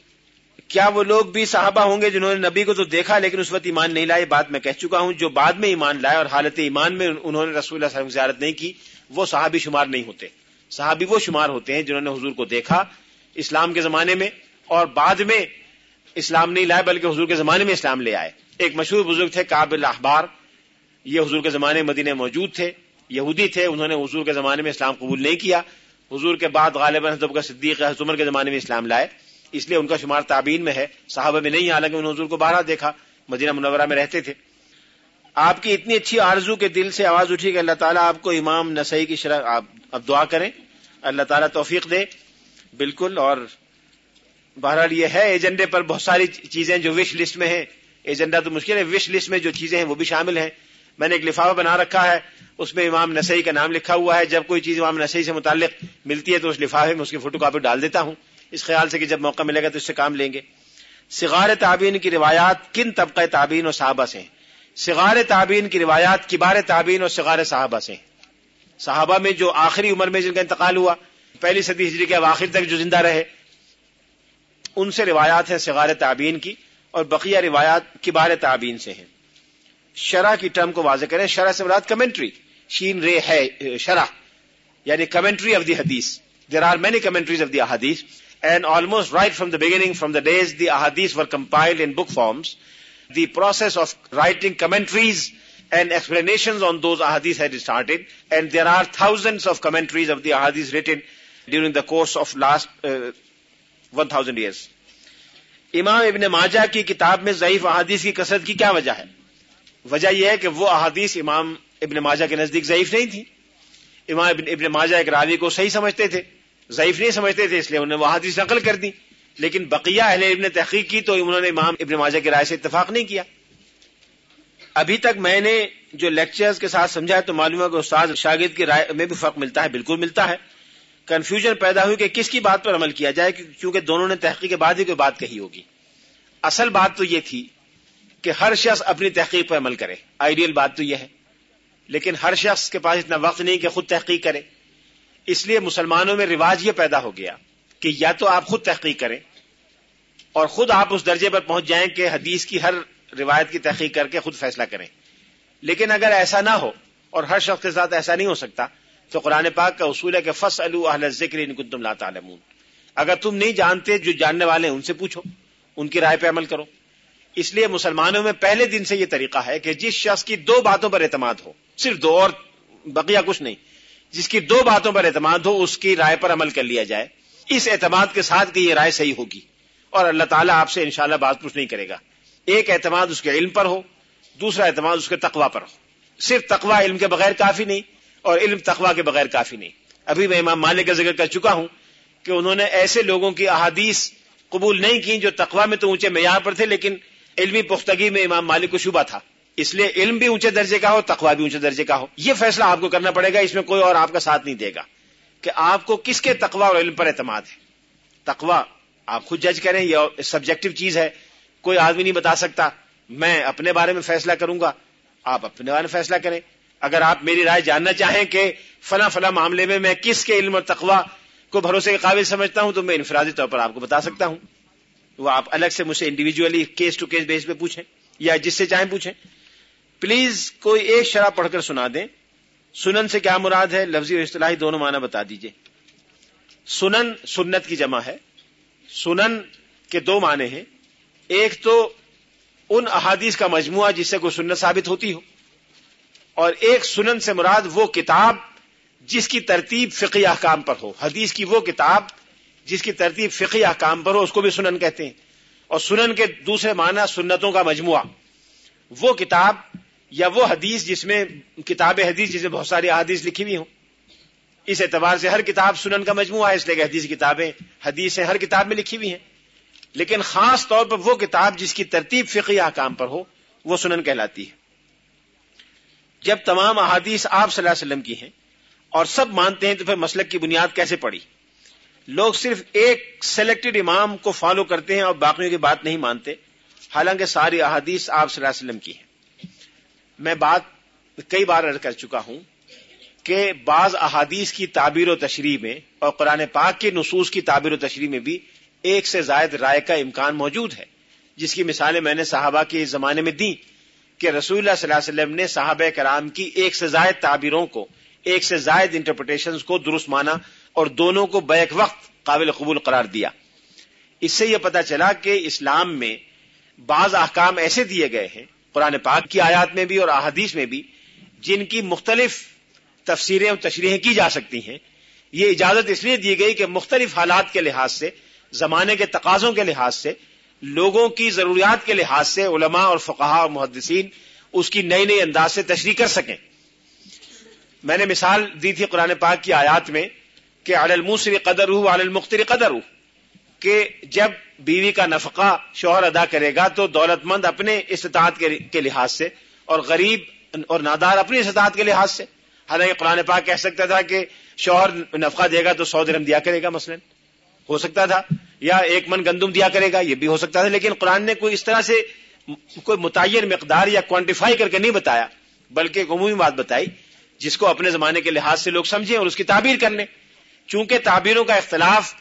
کیا وہ لوگ بھی صحابہ ہوں گے جنہوں نے نبی کو تو دیکھا لیکن اس وقت ایمان نہیں لائے بات میں کہہ چکا ہوں جو بعد میں ایمان لائے اور حالت ایمان میں انہوں نے رسول اللہ علیہ وسلم زیارت نہیں کی وہ صحابی شمار نہیں ہوتے صحابی وہ شمار ہوتے ہیں جنہوں نے حضور کو دیکھا اسلام کے زمانے میں اور بعد میں اسلام نہیں لائے بلکہ حضور کے زمانے میں اسلام لے آئے ایک مشہور بزرگ تھے کابل احبار یہ حضور کے زمانے میں مدینے موجود تھے، یہودی تھے، انہوں نے حضور کے زمانے میں اسلام قبول نہیں کیا۔ حضور کے بعد غالباً حضرت کا صدیق عمر کے زمانے میں اسلام لائے، اس لیے ان کا شمار تعبین میں ہے۔ صحابہ میں نہیں، حالانکہ انہوں حضور کو باہر دیکھا، مدینہ منورہ میں رہتے تھے۔ آپ کی اتنی اچھی آرزو کے دل سے آواز اٹھی کہ اللہ تعالیٰ آپ کو امام نسائی کی شرح، آپ اب دعا کریں۔ اللہ تعالیٰ توفیق دے۔ بالکل، اور بہرحال یہ ہے، ایجنڈے پر بہت ساری چیزیں جو وش لسٹ میں ہیں۔ ایجنڈا تو مشکل ہے وش لسٹ میں جو چیزیں ہیں وہ بھی شامل ہیں۔ میں نے ایک لفافہ بنا رکھا ہے، اس میں امام نسائی کا نام لکھا ہوا ہے۔ جب کوئی چیز امام نسائی سے متعلق ملتی ہے تو اس لفافے میں اس کی فوٹو کاپی ڈال دیتا ہوں۔ اس خیال سے کہ جب موقع ملے گا تو اس سے کام لیں گے۔ سگار تعبین کی روایات کن طبقہ تعبین اور صحابہ سے سگار تعبین کی روایات کبار تعبین اور سگار صحابہ سے صحابہ میں جو آخری عمر میں جن کا انتقال ہوا، پہلی صدی ہجری کے آخر تک جو زندہ رہے، ان سے روایات ہیں سگار تعبین کی اور بقیہ روایات کبار تعبین سے ہیں۔ شرح کی ٹرم کو واضح کریں شرح سے مراد کمنٹری شین رے ہے شرح یعنی کمنٹری آف دی حدیث there are many commentaries of the احادیث and almost right from the beginning from the days the احادیث were compiled in book forms the process of writing commentaries and explanation on those احادیث had started and there are thousand of commentaries of the احادیث written during the course of last one thousand years امام ابن ماجہ کی کتاب میں ضعیف احادیث کی کثرت کی کیا وجہ ہے وجہ یہ ہے کہ وہ احادیث امام ابن ماجہ کے نزدیک ضعیف نہیں تھی۔ امام ابن ماجہ ایک راوی کو صحیح سمجھتے تھے۔ ضعیف نہیں سمجھتے تھے، اس لیے انہوں نے وہ حدیث نقل کر دی۔ لیکن بقیہ اہل ابن تحقیق کی تو انہوں نے امام ابن ماجہ کی رائے سے اتفاق نہیں کیا۔ ابھی تک میں نے جو لیکچرز کے ساتھ سمجھا ہے تو معلوم ہے کہ استاد شاگرد کی رائے میں بھی فرق ملتا ہے، بالکل ملتا ہے۔ کنفیوژن پیدا ہوئی کہ کس کی بات پر عمل کیا جائے، کیونکہ دونوں نے تحقیق کے بعد ہی کوئی بات کہی ہوگی۔ اصل بات تو یہ تھی کہ ہر شخص اپنی تحقیق پر عمل کرے۔ آئیڈیل بات تو یہ ہے۔ لیکن ہر شخص کے پاس اتنا وقت نہیں کہ خود تحقیق کرے۔ اس لیے مسلمانوں میں رواج یہ پیدا ہو گیا کہ یا تو آپ خود تحقیق کریں اور خود آپ اس درجے پر پہنچ جائیں کہ حدیث کی ہر روایت کی تحقیق کر کے خود فیصلہ کریں۔ لیکن اگر ایسا نہ ہو اور ہر شخص کے ساتھ ایسا نہیں ہو سکتا، تو قرآن پاک کا اصول ہے کہ فص اہل ذکر ان کو تم اگر تم نہیں جانتے جو جاننے والے ہیں، ان سے پوچھو، ان کی رائے پہ عمل کرو۔ اس لیے مسلمانوں میں پہلے دن سے یہ طریقہ ہے کہ جس شخص کی دو باتوں پر اعتماد ہو، صرف دو اور بقیہ کچھ نہیں، جس کی دو باتوں پر اعتماد ہو، اس کی رائے پر عمل کر لیا جائے، اس اعتماد کے ساتھ کہ یہ رائے صحیح ہوگی۔ اور اللہ تعالیٰ آپ سے انشاءاللہ بات پوچھ نہیں کرے گا۔ ایک اعتماد اس کے علم پر ہو، دوسرا اعتماد اس کے تقوا پر ہو۔ صرف تقوا علم کے بغیر کافی نہیں اور علم تقوا کے بغیر کافی نہیں۔ ابھی میں امام مالک کا ذکر کر چکا ہوں کہ انہوں نے ایسے لوگوں کی احادیث قبول نہیں کی جو تقوا میں تو اونچے معیار پر تھے، لیکن علمی پختگی میں امام مالک کو شبہ تھا۔ اس لیے علم بھی اونچے درجے کا ہو تقوا بھی اونچے درجے کا ہو۔ یہ فیصلہ آپ کو کرنا پڑے گا، اس میں کوئی اور آپ کا ساتھ نہیں دے گا۔ کہ آپ کو کس کے تقوا اور علم پر اعتماد ہے؟ تقوا آپ خود جج کریں، یہ سبجیکٹو چیز ہے۔ کوئی آدمی نہیں بتا سکتا، میں اپنے بارے میں فیصلہ کروں گا۔ آپ اپنے بارے میں فیصلہ کریں۔ اگر آپ میری رائے جاننا چاہیں کہ فلاں فلاں معاملے میں میں کس کے علم اور تقوا کو بھروسے کے قابل سمجھتا ہوں، تو میں انفرادی طور پر آپ کو بتا سکتا ہوں۔ وہ آپ الگ سے مجھ سے individually case to case basis پہ پوچھیں یا جس سے چاہیں پوچھیں۔ پلیز کوئی ایک شرح پڑھ کر سنا دیں۔ سنن سے کیا مراد ہے؟ لفظی اور اصطلاحی دونوں معنی بتا دیجیے۔ سنن سنت کی جمع ہے۔ سنن کے دو معنی ہیں۔ ایک تو ان احادیث کا مجموعہ جس سے کوئی سنت ثابت ہوتی ہو۔ اور ایک سنن سے مراد وہ کتاب جس کی ترتیب فقی احکام پر ہو۔ حدیث کی وہ کتاب جس کی ترتیب فقی احکام پر ہو، اس کو بھی سنن کہتے ہیں۔ اور سنن کے دوسرے معنی سنتوں کا مجموعہ۔ وہ کتاب یا وہ حدیث جس میں کتاب حدیث جس میں بہت ساری احادیث لکھی ہوئی ہوں۔ اس اعتبار سے ہر کتاب سنن کا مجموعہ ہے، اس لیے کہ حدیث کتابیں حدیثیں ہر کتاب میں لکھی ہوئی ہیں۔ لیکن خاص طور پر وہ کتاب جس کی ترتیب فقی احکام پر ہو، وہ سنن کہلاتی ہے۔ جب تمام احادیث آپ صلی اللہ علیہ وسلم کی ہیں اور سب مانتے ہیں، تو پھر مسلک کی بنیاد کیسے پڑی؟ لوگ صرف ایک سلیکٹڈ امام کو فالو کرتے ہیں اور باقیوں کی بات نہیں مانتے۔ حالانکہ ساری احادیث آپ صلی اللہ علیہ وسلم کی ہیں۔ میں بات کئی بار ارد کر چکا ہوں کہ بعض احادیث کی تعبیر و تشریح میں اور قرآن پاک کے نصوص کی تعبیر و تشریح میں بھی ایک سے زائد رائے کا امکان موجود ہے۔ جس کی مثالیں میں نے صحابہ کے زمانے میں دی کہ رسول اللہ صلی اللہ علیہ وسلم نے صحابہ کرام کی ایک سے زائد تعبیروں کو، ایک سے زائد انٹرپریٹیشن کو درست مانا۔ اور دونوں کو بیک وقت قابل قبول قرار دیا۔ اس سے یہ پتا چلا کہ اسلام میں بعض احکام ایسے دیے گئے ہیں، قرآن پاک کی آیات میں بھی اور احادیث میں بھی، جن کی مختلف تفسیریں اور تشریحیں کی جا سکتی ہیں۔ یہ اجازت اس لیے دی گئی کہ مختلف حالات کے لحاظ سے، زمانے کے تقاضوں کے لحاظ سے، لوگوں کی ضروریات کے لحاظ سے علماء اور فقہا اور محدثین اس کی نئی نئی انداز سے تشریح کر سکیں۔ میں نے مثال دی تھی قرآن پاک کی آیات میں۔ کہ علی الموسری قدر ہو، علی المختری قدر ہو، کہ جب بیوی کا نفقہ شوہر ادا کرے گا تو دولت مند اپنے استطاعت کے لحاظ سے اور غریب اور نادار اپنی استطاعت کے لحاظ سے۔ حالانکہ قرآن پاک کہہ سکتا تھا کہ شوہر نفقہ دے گا تو سو درم دیا کرے گا مثلا۔ ہو سکتا تھا، یا ایک من گندم دیا کرے گا، یہ بھی ہو سکتا تھا، لیکن قرآن نے کوئی اس طرح سے کوئی متعین مقدار یا کوانٹیفائی کر کے نہیں بتایا، بلکہ ایک عمومی بات بتائی، جس کو اپنے زمانے کے لحاظ سے لوگ سمجھیں اور اس کی تعبیر کر لیں چونکہ تعبیروں کا اختلاف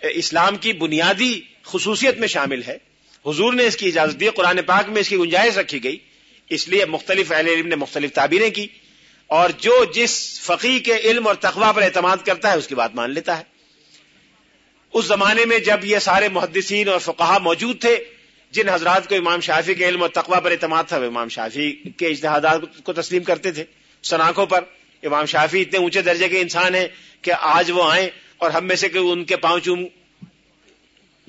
اسلام کی بنیادی خصوصیت میں شامل ہے۔ حضور نے اس کی اجازت دی، قرآن پاک میں اس کی گنجائش رکھی گئی۔ اس لیے مختلف اہل علم نے مختلف تعبیریں کی۔ اور جو جس فقی کے علم اور تقوا پر اعتماد کرتا ہے، اس کی بات مان لیتا ہے۔ اس زمانے میں جب یہ سارے محدثین اور فقہا موجود تھے، جن حضرات کو امام شافی کے علم اور تقوا پر اعتماد تھا، وہ امام شافی کے اجتہادات کو تسلیم کرتے تھے، سناخوں پر۔ امام شافی اتنے اونچے درجے کے انسان ہیں کہ آج وہ آئیں اور ہم میں سے کہ ان کے پاؤں چوم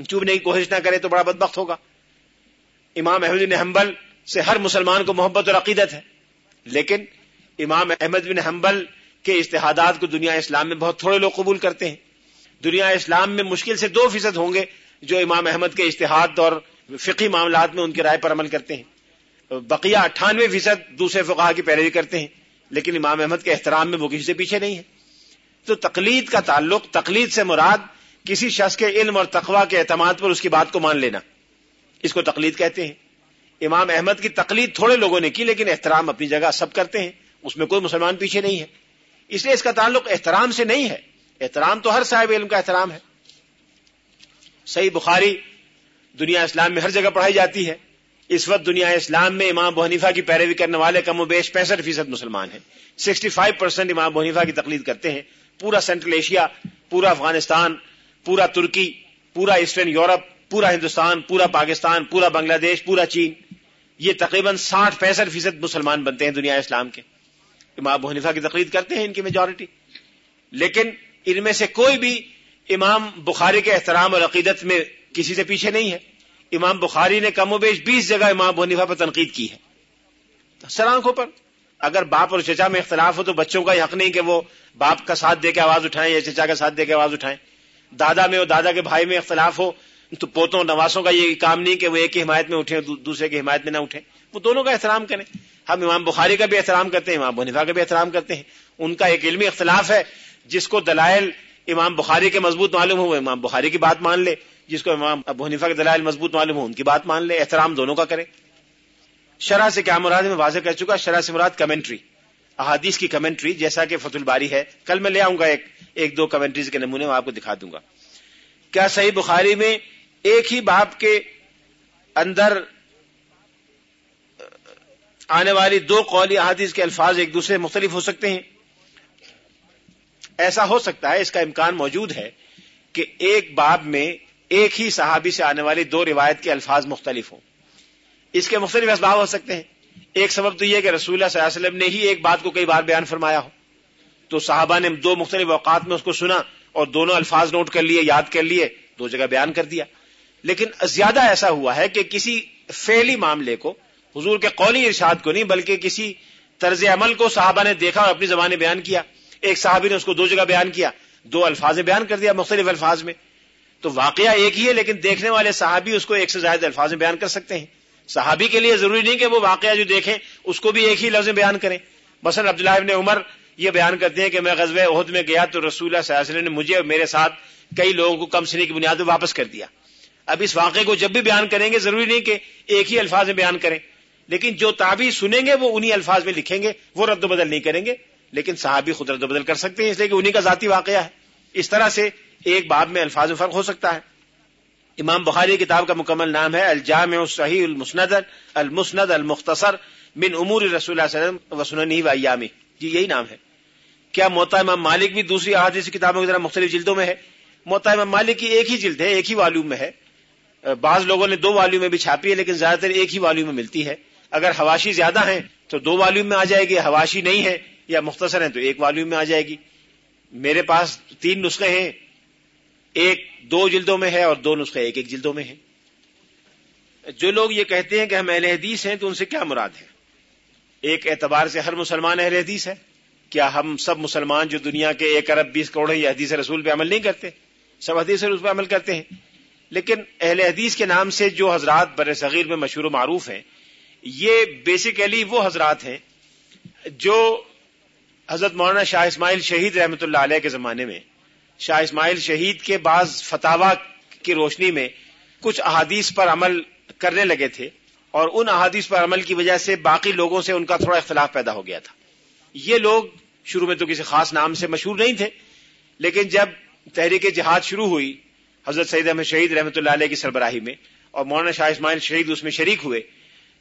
چوبنے کی کوشش نہ کرے تو بڑا بدبخت ہوگا۔ امام احمد بن حنبل سے ہر مسلمان کو محبت اور عقیدت ہے۔ لیکن امام احمد بن حنبل کے اشتہادات کو دنیا اسلام میں بہت تھوڑے لوگ قبول کرتے ہیں۔ دنیا اسلام میں مشکل سے دو فیصد ہوں گے جو امام احمد کے اشتہاد اور فقی معاملات میں ان کی رائے پر عمل کرتے ہیں۔ بقیہ اٹھانوے فیصد دوسرے فقہ کی پیروی کرتے ہیں۔ لیکن امام احمد کے احترام میں وہ کسی سے پیچھے نہیں ہے۔ تو تقلید کا تعلق، تقلید سے مراد کسی شخص کے علم اور تقوا کے اعتماد پر اس کی بات کو مان لینا۔ اس کو تقلید کہتے ہیں۔ امام احمد کی تقلید تھوڑے لوگوں نے کی، لیکن احترام اپنی جگہ سب کرتے ہیں۔ اس میں کوئی مسلمان پیچھے نہیں ہے۔ اس لیے اس کا تعلق احترام سے نہیں ہے۔ احترام تو ہر صاحب علم کا احترام ہے۔ صحیح بخاری دنیا اسلام میں ہر جگہ پڑھائی جاتی ہے۔ اس وقت دنیا اسلام میں امام بحنیفہ کی پیروی کرنے والے کم و بیش پینسٹھ فیصد مسلمان ہیں۔ سکسٹی فائیو پرسینٹ امام بحنیفہ کی تقلید کرتے ہیں۔ پورا سینٹرل ایشیا، پورا افغانستان، پورا ترکی، پورا ایسٹرن یورپ، پورا ہندوستان، پورا پاکستان، پورا بنگلہ دیش، پورا چین۔ یہ تقریباً ساٹھ پینسٹھ فیصد مسلمان بنتے ہیں دنیا اسلام کے۔ امام بحنیفہ کی تقلید کرتے ہیں ان کی میجورٹی لیکن ان میں سے کوئی بھی امام بخاری کے احترام اور عقیدت میں کسی سے پیچھے نہیں ہے۔ امام بخاری نے کم و بیش بیس جگہ امام بنیفا پر تنقید کی ہے۔ سر آنکھوں پر۔ اگر باپ اور چچا میں اختلاف ہو تو بچوں کا حق نہیں کہ وہ باپ کا ساتھ دے کے آواز اٹھائیں یا چچا کا ساتھ دے کے آواز اٹھائیں۔ دادا میں اور دادا کے بھائی میں اختلاف ہو تو پوتوں نواسوں کا یہ کام نہیں کہ وہ ایک کی حمایت میں اٹھیں دوسرے کی حمایت میں نہ اٹھیں۔ وہ دونوں کا احترام کریں۔ ہم امام بخاری کا بھی احترام کرتے ہیں، امام بنیفا کا بھی احترام کرتے ہیں۔ ان کا ایک علمی اختلاف ہے جس کو دلائل امام بخاری کے مضبوط معلوم ہو، وہ امام بخاری کی بات مان لے۔ جس کو امام ابو حنیفہ کے دلائل مضبوط معلوم ہو ان کی بات مان لے، احترام دونوں کا کرے۔ شرح سے کیا مراد میں واضح کر چکا، شرح سے مراد کمنٹری۔ احادیث کی کمنٹری، جیسا کہ فت الباری ہے۔ کل میں لے آؤں گا ایک ایک دو کمنٹریز کے نمونے، میں آپ کو دکھا دوں گا۔ کیا صحیح بخاری میں ایک ہی باپ کے اندر، آنے والی دو قولی احادیث کے الفاظ ایک دوسرے مختلف ہو سکتے ہیں؟ ایسا ہو سکتا ہے، اس کا امکان موجود ہے کہ ایک باب میں ایک ہی صحابی سے آنے والی دو روایت کے الفاظ مختلف ہوں۔ اس کے مختلف اسباب ہو سکتے ہیں۔ ایک سبب تو یہ کہ رسول اللہ صلی اللہ علیہ وسلم نے ہی ایک بات کو کئی بار بیان فرمایا ہو۔ تو صحابہ نے دو مختلف اوقات میں اس کو سنا اور دونوں الفاظ نوٹ کر لیے، یاد کر لیے، دو جگہ بیان کر دیا۔ لیکن زیادہ ایسا ہوا ہے کہ کسی فیلی معاملے کو، حضور کے قولی ارشاد کو نہیں، بلکہ کسی طرز عمل کو صحابہ نے دیکھا اور اپنی زبان بیان کیا۔ ایک صحابی نے اس کو دو جگہ بیان کیا، دو الفاظ بیان کر دیا مختلف الفاظ میں۔ تو واقعہ ایک ہی ہے، لیکن دیکھنے والے صحابی اس کو ایک سے زائد الفاظ میں بیان کر سکتے ہیں۔ صحابی کے لیے ضروری نہیں کہ وہ واقعہ جو دیکھیں، اس کو بھی ایک ہی لفظ بیان کریں۔ مثلا عبداللہ ابن عمر یہ بیان کرتے ہیں کہ میں غزب عہد میں گیا تو رسول اللہ صلی اللہ علیہ وسلم نے مجھے اور میرے ساتھ کئی لوگوں کو کم سنی کی بنیاد پر واپس کر دیا۔ اب اس واقعے کو جب بھی بیان کریں گے، ضروری نہیں کہ ایک ہی الفاظ میں بیان کریں۔ لیکن جو تابی سنیں گے، وہ انہی الفاظ میں لکھیں گے، وہ رد و بدل نہیں کریں گے۔ لیکن صحابی خود رد و بدل کر سکتے ہیں، اس لیے کہ انہی کا ذاتی واقعہ ہے۔ اس طرح سے ایک باب میں الفاظ میں فرق ہو سکتا ہے۔ امام بخاری کتاب کا مکمل نام ہے الجامع الصحیح المسند المسند المختصر من امور رسول اللہ علیہ وسلم وسننی و ایامی۔ جی یہی نام ہے۔ کیا موتا امام مالک بھی دوسری احادیث کتابوں کی طرح مختلف جلدوں میں ہے؟ موتا امام مالک کی ایک ہی جلد ہے، ایک ہی والیوم میں ہے۔ بعض لوگوں نے دو والیوم میں بھی چھاپی ہے، لیکن زیادہ تر ایک ہی والیوم میں ملتی ہے۔ اگر حواشی زیادہ ہیں تو دو والیوم میں آ جائے گی، حواشی نہیں ہے یا مختصر ہیں تو ایک والیوم میں آ جائے گی۔ میرے پاس تین نسخے ہیں ایک دو جلدوں میں ہے اور دو نسخے ایک ایک جلدوں میں ہیں۔ جو لوگ یہ کہتے ہیں کہ ہم اہل حدیث ہیں تو ان سے کیا مراد ہے؟ ایک اعتبار سے ہر مسلمان اہل حدیث ہے۔ کیا ہم سب مسلمان جو دنیا کے ایک ارب بیس کروڑ یہ حدیث رسول پہ عمل نہیں کرتے؟ سب حدیث رسول پہ عمل کرتے ہیں۔ لیکن اہل حدیث کے نام سے جو حضرات بر صغیر میں مشہور و معروف ہیں، یہ بیسیکلی وہ حضرات ہیں جو حضرت مولانا شاہ اسماعیل شہید رحمۃ اللہ علیہ کے زمانے میں شاہ اسماعیل شہید کے بعض فتوا کی روشنی میں کچھ احادیث پر عمل کرنے لگے تھے اور ان احادیث پر عمل کی وجہ سے باقی لوگوں سے ان کا تھوڑا اختلاف پیدا ہو گیا تھا۔ یہ لوگ شروع میں تو کسی خاص نام سے مشہور نہیں تھے، لیکن جب تحریک جہاد شروع ہوئی، حضرت سعید احمد شہید رحمۃ اللہ علیہ کی سربراہی میں اور مولانا شاہ اسماعیل شہید اس میں شریک ہوئے،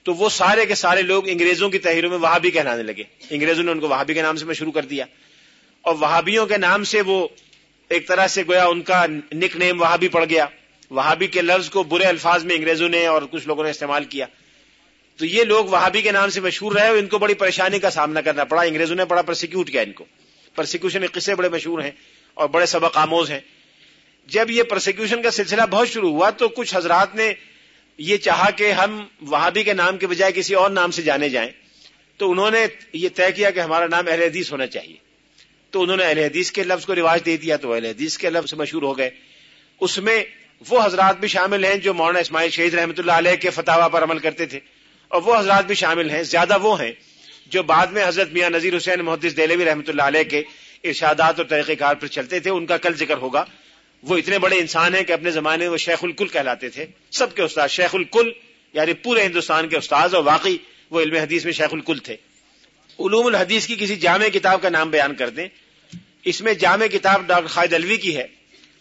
تو وہ سارے کے سارے لوگ انگریزوں کی تحریروں میں وہابی کہلانے لگے۔ انگریزوں نے ان کو وہابی کے نام سے میں شروع کر دیا۔ اور وہابیوں کے نام سے وہ ایک طرح سے گویا ان کا نک نیم وہابی پڑ گیا۔ وہابی کے لفظ کو برے الفاظ میں انگریزوں نے اور کچھ لوگوں نے استعمال کیا۔ تو یہ لوگ وہابی کے نام سے مشہور رہے اور ان کو بڑی پریشانی کا سامنا کرنا پڑا۔ انگریزوں نے بڑا پرسیکیوٹ کیا ان کو۔ پرسیکیوشن کے قصے بڑے مشہور ہیں اور بڑے سبق آموز ہیں۔ جب یہ پرسیکیوشن کا سلسلہ بہت شروع ہوا تو کچھ حضرات نے یہ چاہا کہ ہم وہابی کے نام کے بجائے کسی اور نام سے جانے جائیں۔ تو انہوں نے یہ طے کیا کہ ہمارا نام اہل حدیث ہونا چاہیے۔ تو انہوں نے اہل حدیث کے لفظ کو رواج دے دیا تو اہل حدیث کے لفظ مشہور ہو گئے۔ اس میں وہ حضرات بھی شامل ہیں جو مولانا اسماعیل شہید رحمۃ اللہ علیہ کے فتوا پر عمل کرتے تھے۔ اور وہ حضرات بھی شامل ہیں، زیادہ وہ ہیں جو بعد میں حضرت میاں نذیر حسین محدث دہلوی رحمۃ اللہ علیہ کے ارشادات اور طریقہ کار پر چلتے تھے، ان کا کل ذکر ہوگا۔ وہ اتنے بڑے انسان ہیں کہ اپنے زمانے میں وہ شیخ الکل کہلاتے تھے۔ سب کے استاد شیخ الکل یعنی پورے ہندوستان کے استاد اور واقعی وہ علم حدیث میں شیخ الکل تھے۔ علوم الحدیث کی کسی جامع کتاب کا نام بیان کر دیں اس میں جامع کتاب ڈاکٹر خالد الوی کی ہے،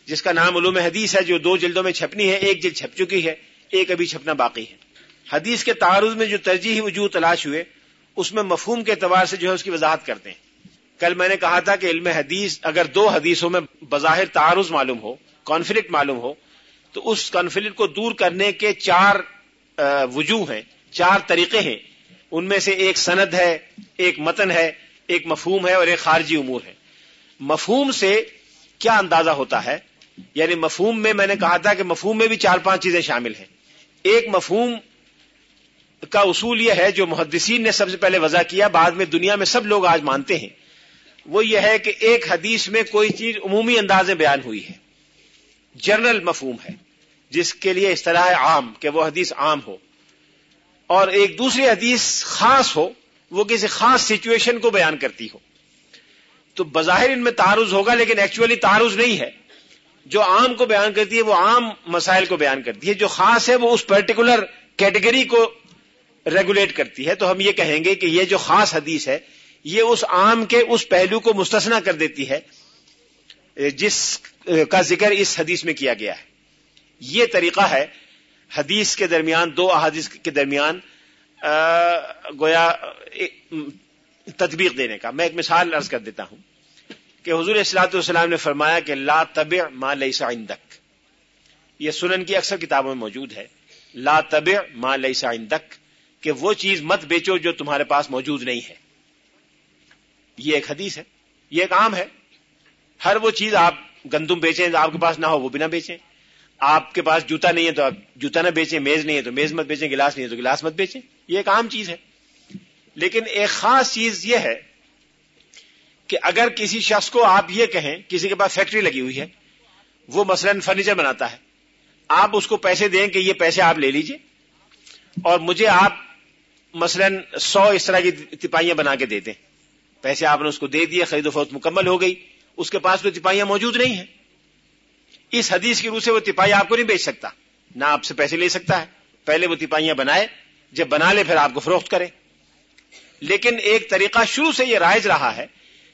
جس کا نام علوم حدیث ہے، جو دو جلدوں میں چھپنی ہے، ایک جلد چھپ چکی ہے، ایک ابھی چھپنا باقی ہے۔ حدیث کے تعارض میں جو ترجیحی وجود تلاش ہوئے، اس میں مفہوم کے اعتبار سے جو ہے اس کی وضاحت کرتے ہیں۔ کل میں نے کہا تھا کہ علم حدیث اگر دو حدیثوں میں بظاہر تعارض معلوم ہو کانفلکٹ معلوم ہو، تو اس کانفلکٹ کو دور کرنے کے چار وجوہ ہیں، چار طریقے ہیں۔ ان میں سے ایک سند ہے، ایک متن ہے، ایک مفہوم ہے اور ایک خارجی امور ہے۔ مفہوم سے کیا اندازہ ہوتا ہے؟ یعنی مفہوم میں میں نے کہا تھا کہ مفہوم میں بھی چار پانچ چیزیں شامل ہیں۔ ایک مفہوم کا اصول یہ ہے جو محدثین نے سب سے پہلے وضع کیا، بعد میں دنیا میں سب لوگ آج مانتے ہیں۔ وہ یہ ہے کہ ایک حدیث میں کوئی چیز عمومی انداز میں بیان ہوئی ہے۔ جنرل مفہوم ہے، جس کے لیے اصطلاح عام، کہ وہ حدیث عام ہو۔ اور ایک دوسری حدیث خاص ہو، وہ کسی خاص سچویشن کو بیان کرتی ہو۔ تو بظاہر ان میں تعارض ہوگا لیکن ایکچولی تعارض نہیں ہے۔ جو عام کو بیان کرتی ہے وہ عام مسائل کو بیان کرتی ہے۔ جو خاص ہے وہ اس پرٹیکولر کیٹیگری کو ریگولیٹ کرتی ہے۔ تو ہم یہ کہیں گے کہ یہ جو خاص حدیث ہے، یہ اس عام کے اس پہلو کو مستثنا کر دیتی ہے، جس کا ذکر اس حدیث میں کیا گیا ہے۔ یہ طریقہ ہے حدیث کے درمیان، دو احادیث کے درمیان گویا تدبیق دینے کا میں ایک مثال ارض کر دیتا ہوں کہ حضور اصلاۃ والسلام نے فرمایا کہ لا طبع ما لیس عندک۔ یہ سنن کی اکثر کتابوں میں موجود ہے۔ لا طبع ما لیس عندک۔ کہ وہ چیز مت بیچو جو تمہارے پاس موجود نہیں ہے۔ یہ ایک حدیث ہے۔ یہ ایک عام ہے۔ ہر وہ چیز آپ گندم بیچیں آپ کے پاس نہ ہو، وہ بھی نہ بیچیں۔ آپ کے پاس جوتا نہیں ہے تو آپ جوتا نہ بیچیں، میز نہیں ہے تو میز مت بیچیں، گلاس نہیں ہے تو گلاس مت بیچیں۔ یہ ایک عام چیز ہے۔ لیکن ایک خاص چیز یہ ہے کہ اگر کسی شخص کو آپ یہ کہیں، کسی کے پاس فیکٹری لگی ہوئی ہے، وہ مثلا فرنیچر بناتا ہے، آپ اس کو پیسے دیں کہ یہ پیسے آپ لے لیجیے، اور مجھے آپ مثلا سو اس طرح کی تپائیاں بنا کے دے دیں۔ پیسے آپ نے اس کو دے دیے، خرید و فروخت مکمل ہو گئی، اس کے پاس کوئی تپائیاں موجود نہیں ہیں۔ اس حدیث کی روح سے وہ تپاہی آپ کو نہیں بیچ سکتا، نہ آپ سے پیسے لے سکتا ہے۔ پہلے وہ تپاہیاں بنائے، جب بنا لے پھر آپ کو فروخت کرے۔ لیکن ایک طریقہ شروع سے یہ رائج رہا ہے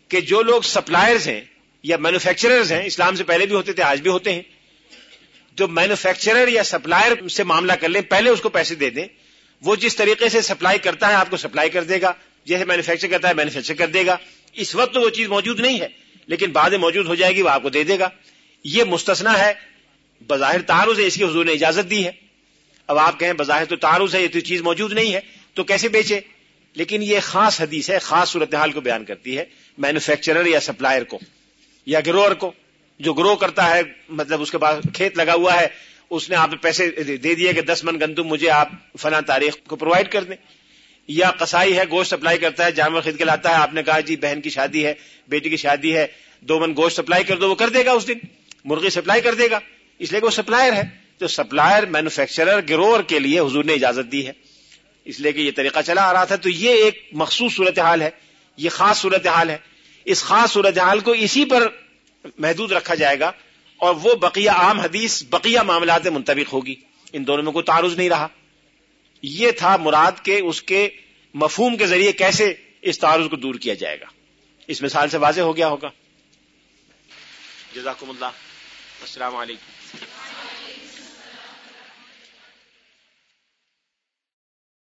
کہ جو لوگ سپلائرز ہیں یا مینوفیکچررز ہیں، اسلام سے پہلے بھی ہوتے تھے، آج بھی ہوتے ہیں، جو مینوفیکچرر یا سپلائر سے معاملہ کر لیں، پہلے اس کو پیسے دے دیں۔ وہ جس طریقے سے سپلائی کرتا ہے، آپ کو سپلائی کر دے گا۔ جیسے مینوفیکچر کرتا ہے مینوفیکچر کر دے گا۔ اس وقت تو وہ چیز موجود نہیں ہے، لیکن بعد میں موجود ہو جائے گی، وہ آپ کو دے دے گا۔ یہ مستثنا ہے۔ بظاہر تعارض ہے، اس کی حضور نے اجازت دی ہے۔ اب آپ کہیں بظاہر تو تعارض ہے، یہ تو چیز موجود نہیں ہے، تو کیسے بیچے؟ لیکن یہ خاص حدیث ہے، خاص صورتحال کو بیان کرتی ہے مینوفیکچرر یا سپلائر کو یا گروور کو، جو گرو کرتا ہے مطلب اس کے پاس کھیت لگا ہوا ہے، اس نے آپ پیسے دے دیے کہ دس من گندم مجھے آپ فلاں تاریخ کو پرووائڈ کر دیں۔ یا قصائی ہے، گوشت سپلائی کرتا ہے جانور خرید کے لاتا ہے، آپ نے کہا جی بہن کی شادی ہے، بیٹی کی شادی ہے، دو من گوشت سپلائی کر دو، وہ کر دے گا اس دن۔ مرغی سپلائی کر دے گا۔ اس لیے کہ وہ سپلائر ہے۔ تو سپلائر مینوفیکچرر گروور کے لیے حضور نے اجازت دی ہے۔ اس لیے کہ یہ طریقہ چلا آ رہا تھا، تو یہ ایک مخصوص صورتحال ہے، یہ خاص صورتحال ہے۔ اس خاص صورتحال کو اسی پر محدود رکھا جائے گا اور وہ بقیہ عام حدیث، بقیہ معاملات منطبق ہوگی۔ ان دونوں میں کوئی تعارض نہیں رہا۔ یہ تھا مراد کے اس کے مفہوم کے ذریعے کیسے اس تعارض کو دور کیا جائے گا۔ اس مثال سے واضح ہو گیا ہوگا۔ جزاکم اللہ۔ السلام علیکم۔